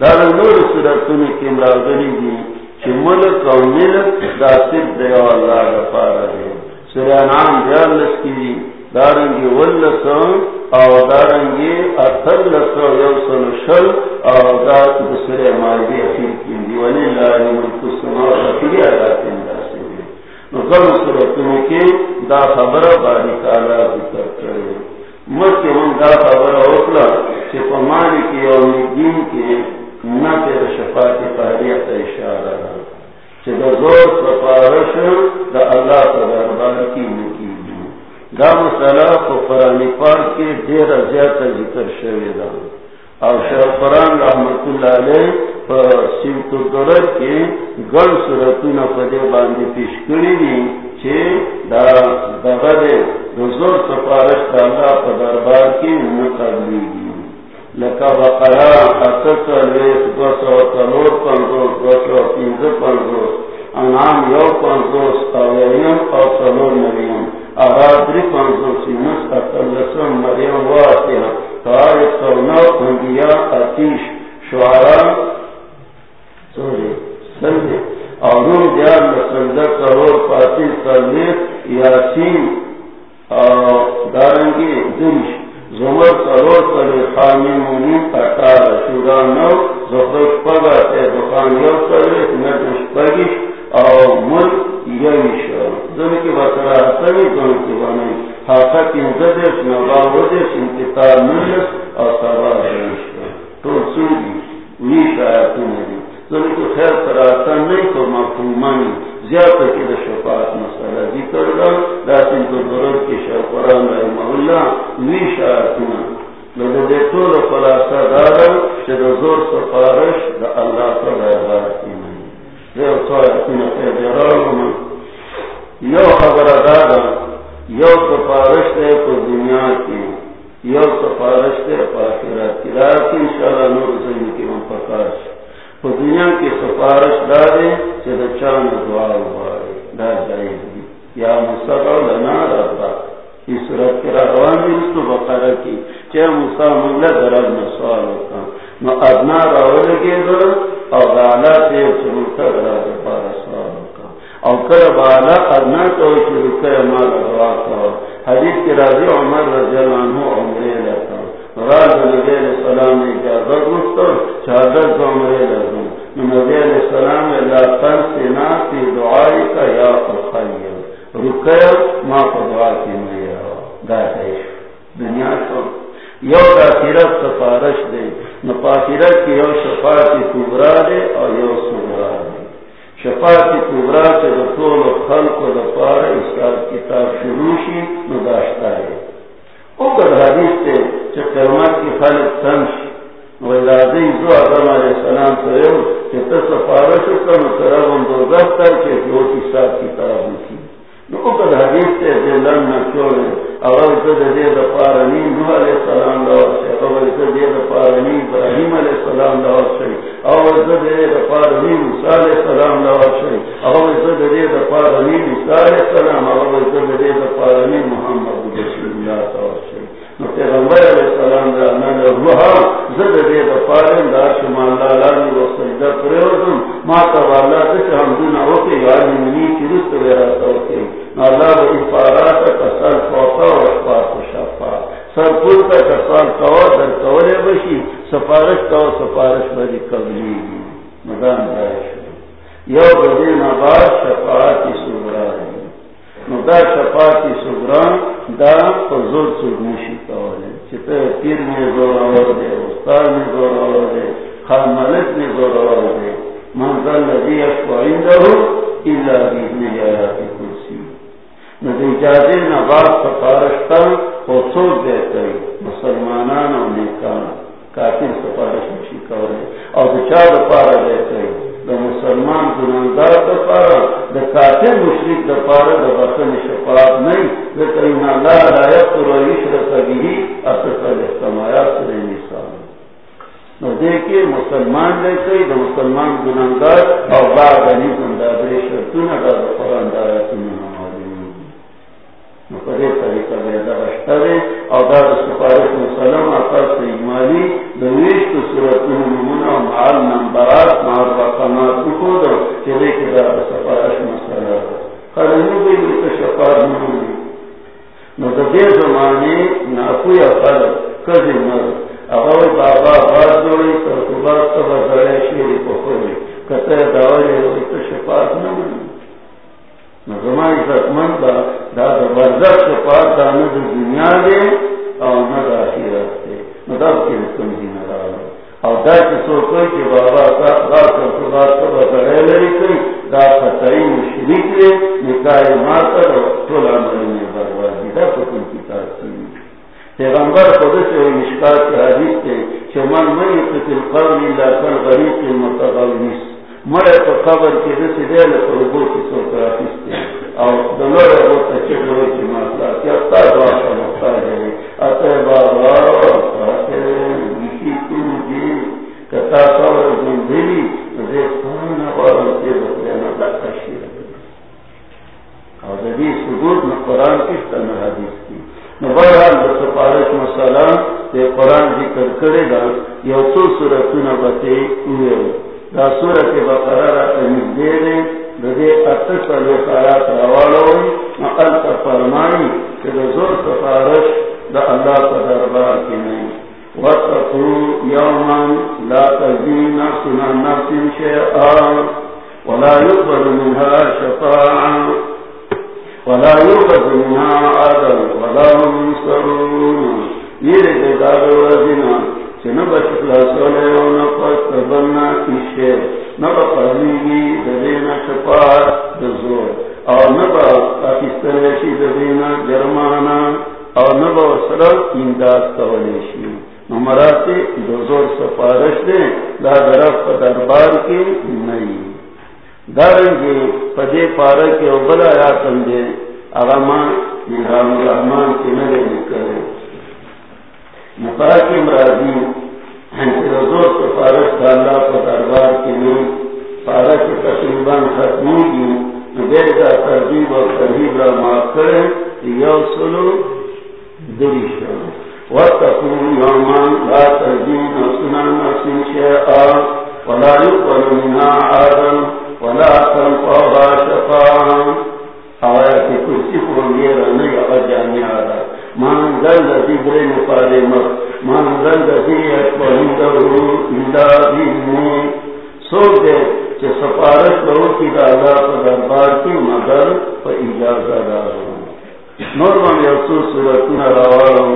دار نور سورتون کی مراغلی دی ملک و ملک دا اللہ سورہ نام دارنگی واللسان او دارنگی اتر لسو یوسن شل او مائدی اخیر کی اللہ ملک سما دا خبر باری کالا کرے ملک دا خبر پمانی کی دین نہ تیر شفاعت پہلیت اشارہ. چھے دا زور سفارش دا اللہ تا دربار کی نکی دا مسئلہ کو قرآن پاک کے دیر زیادہ ذکر شوی دا. اور شیخ قرآن رحمت اللہ علیہ پر سیمت الدرد کے گل سورتون پدے باندی پیش کری دی چھے دا دغدے دا زور سفارش دا اللہ تا دربار کی نقابلی دی. لکا بقرا اتت ویس دو سو تلور پنزوس دو سو پینز پنزوس انام، یو پنزوس اویم او تلور مریم. ارادری پنزوس نس اتلسم مریم واسیا تاریخ سونو انبیاء، اتیش، شعرا. سوری سلدی اورون دیار لسلدہ کرور پاتی سلدی یاسین دارنگی، دنش. زمر کرور کلی خامی مونی اٹار شورا نو زخرش پگا تے دخان یو کلی ندش پگیش او ملک یویش زنی کی بسرا حسنی زنی کی بانی حاقا کنزدش نگا ودش انتقال نجس او سبا دیش تو سودی ویش آیتو ندی زنی کی خیر سراسن نہیں تو مفهومانی زیادہ کی دا شفاعت مسئلہ ذکر دا لیکن تو ضرور کی شاہ رحمہ اللہ دے طول خلاصہ دارا زور سفارش دا اللہ تعالی یو خبر دادا یو سفارش دے پر دنیا کی یو سفارش دے پر آخرات کی. لیکن نور زمین کی من دنیا کی سفارش دارے چلے چاند دعا ہوئے دا جائز دی یا مصطفیٰ لنا رہتا اس صورت کے روان دی اس تو بقرہ کی۔ چاہے مصطفیٰ منگلہ درد نسوال ہوتا۔ نو ادنا راو لگے در اور غالا سے چلتا درد پارا سوال ہوتا۔ اور کر بالا ادنا تو چلتا مالا دعا کا۔ حدیث کے راضی عمر رضی اللہ عنہ عمرے لتا راز نبی علیہ السلام نے چادر کو نبی علیہ السلام لا فی دعائی کا یا خیر رکر ما کو دعا کی میں دا دنیا کو یو دا سفارش دے۔ کی یو شفاعت کبرا دے اور یو دے۔ شفاعت کبرا سے رسول خلق و دفار اس کا کتاب شروع شی، نو ہے اوپر حدیث کی خالق سنش ویلازی زو آدم علیہ السلام سیو کہ تس فارش کم دو دفتر جو کی اوپر حدیث دلن اول تو دے دفارنی نوح علیہ السلام دور سے اول تو دے دفارنی ابراہیم علیہ السلام دور سے اول زدے دفار امین مثال سلام لواشے اغوی زدے دفار امین مثال سلام اغوی زدے دفار امین محمد رسول اللہ تواشے پیغمبر علیہ السلام دا من روحا زد دے دفارن دا شمان لالانی و سجدہ پریوزم ما توالا دس حمدون اوکے یعنی منی کی رست ویرا توکے اللہ و افارات کسر فوتا و اشپاس و شفا سر پورتا کسال کوا، در کولے بشی، سفارش کوا، سفارش بری قبلی. مدان دائش یو بدی نباش شفاعتی سورا ہے دا شفاعتی سورا دا پزور سورنشی کولے چھتے پیر میں زور آور دے استاد میں زور آور دے خان ملک میں زور آور دے منظر لدی اشفاعندہ الا بیدن یاراتی کرسی نتیجازے نباز سفارشتا کو سوچ دیتے مسلمانان اور نیکان کافر سفارش مشی کولے اور دچار پارا دیتے دا مسلمان گناندار دا پارا دا کافر مشرک دا پارا دا بخن شفاعت نہیں، لیکن ان اللہ رایت و رئیش رکا بھی اصفل احتمایات سے نسان نو دیکھئے مسلمان لیتے دا مسلمان گناندار اور بعد انی گندادر شرطون دا دا قرآن دا آیتون پدے طریقہ بیدا بشترے او دا سفارش مسلم آقا سے اجمالی دویش تو صورتون نمونا معال نمبرات معال رقمات بکو دا چلے کے دا سفارش مسلم قرنو بی بکا شفار نمونی نو دا دے زمانے ناکوی اقل کذی مر۔ اغاوی بابا باز دوری سرکوبات سبا زرے شیری پخوری۔ کتے داوری بکا شفار نمونی زمان عزت من دا دا برزخ شفاعت دا ند دنیا دے او ند آخیرت دے ندب کی رکم دین رالا او دا چی سو کوئی چی بابا ساق دا کرتو دا سبا زرے لری کئی دا فتائی مشرک لے نکای ماتا دا طول عملی بروازی دا فتن کی تاثیر پیغمبر خودش و مشکات کے حدیث تے چی من من قتل قرن اللہ کل غریق متغلنیس مرے تو خبر کی رسی دے لے تو ربو کی سو کرافیستے اور دلور ہے وہ تچک ہوئی کی ماسلا کیا تا دعا کا مختار ہے اتے بابا اتے بیشی تم جی کتا سور زندگی دے سانا اور اتے بکرینا دا تشیر اور دی ثبوت میں قرآن کس طرح حدیث کی نبرحال دا سفارش مسئلہ دے قرآن ذکر کرے گا یو تو سورتون بتے ہوئے ہوئے دا سورت بقرہ را تمیز دے دے دے اتس علیہ خیات روالوئی مقل تا فرمائی کہ دا زور سفارش دا اللہ تا دربار کی نہیں۔ وَتَقُوا يَوْمًا لَا تَجْزِي نَفْسٌ نَفْسٍ شَيْئًا وَلَا يُقْبَلُ مِنْهَا شَفَاعَةٌ وَلَا يُؤْخَذُ مِنْهَا عَدْلٌ وَلَا هُمْ يُنصَرُونَ یہ دے دار ورزنا چنب خلاصولے و نفس تبنا کشے نبا قرمیگی دلینا شپار دزور او نبا پاکستانیشی دلینا جرمانا او نبا وصرل انداز تولیشی نمراتی دزور سفارش دے دا درف دربار کی نئی۔ دارنگی پدے پارا کے اوبلا یاتم دے اغاما نظام الرحمن کی نلے نکلے۔ مقاکم راضی رضو سفارش کا اللہ کو دربار کے لیے فارش تقریباً ختم کی دیر کا ترجیب اور ترجیب معاف کرے یو سلو دری شروع۔ دریش وتقول يوما لا تجدي نفسنا نفس شيئا ولا يقبل منها عدل ولا تنفعها شفاعة آيات كرسي فرميرا نيغا جامعا من ذا الذي بين قادمه من ذا الذي يشبهه إلا بإذنه سوچ دے کہ سفارش بہو کی دادا پر دربار کی مگر پر اجازت دار نورمن یسو سورت نہ راوالو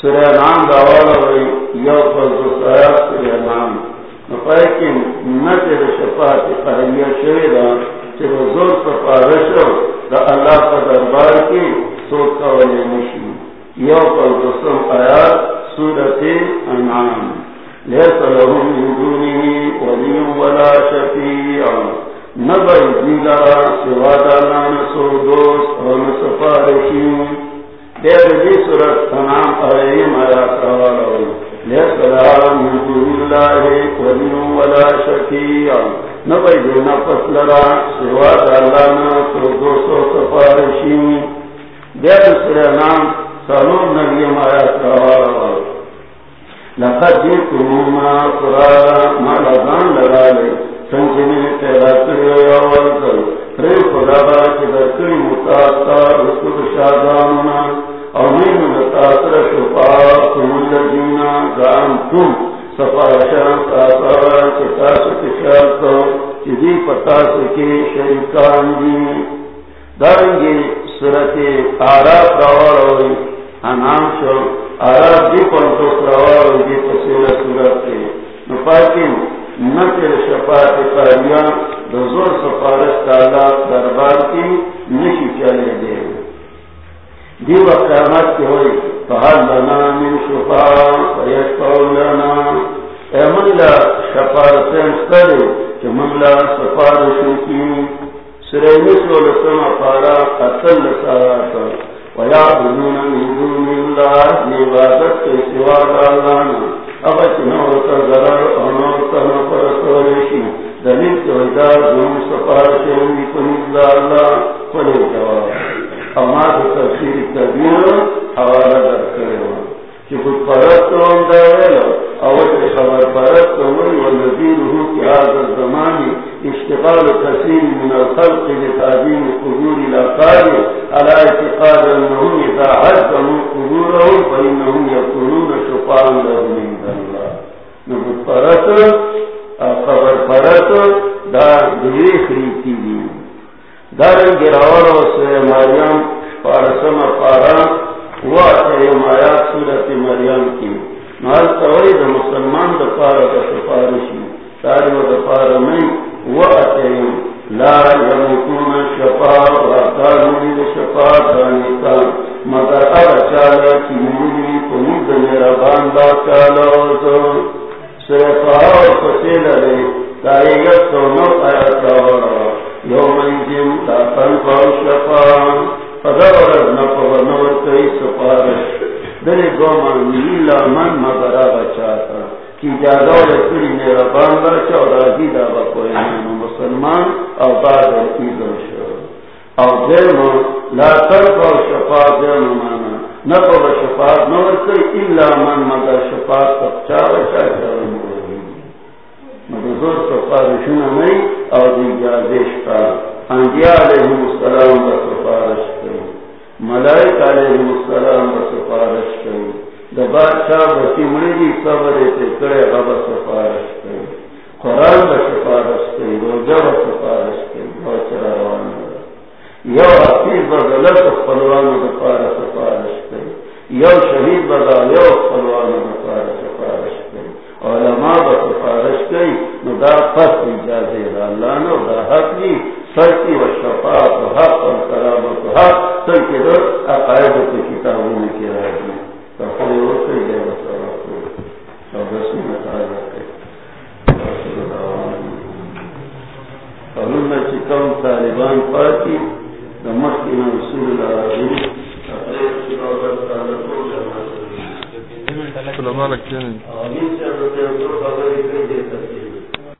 سورہ نام راوالو وی یو پر دو سایات سورہ نام نپائے کی نتر شفاعت قہریہ شوی دا کہ رزول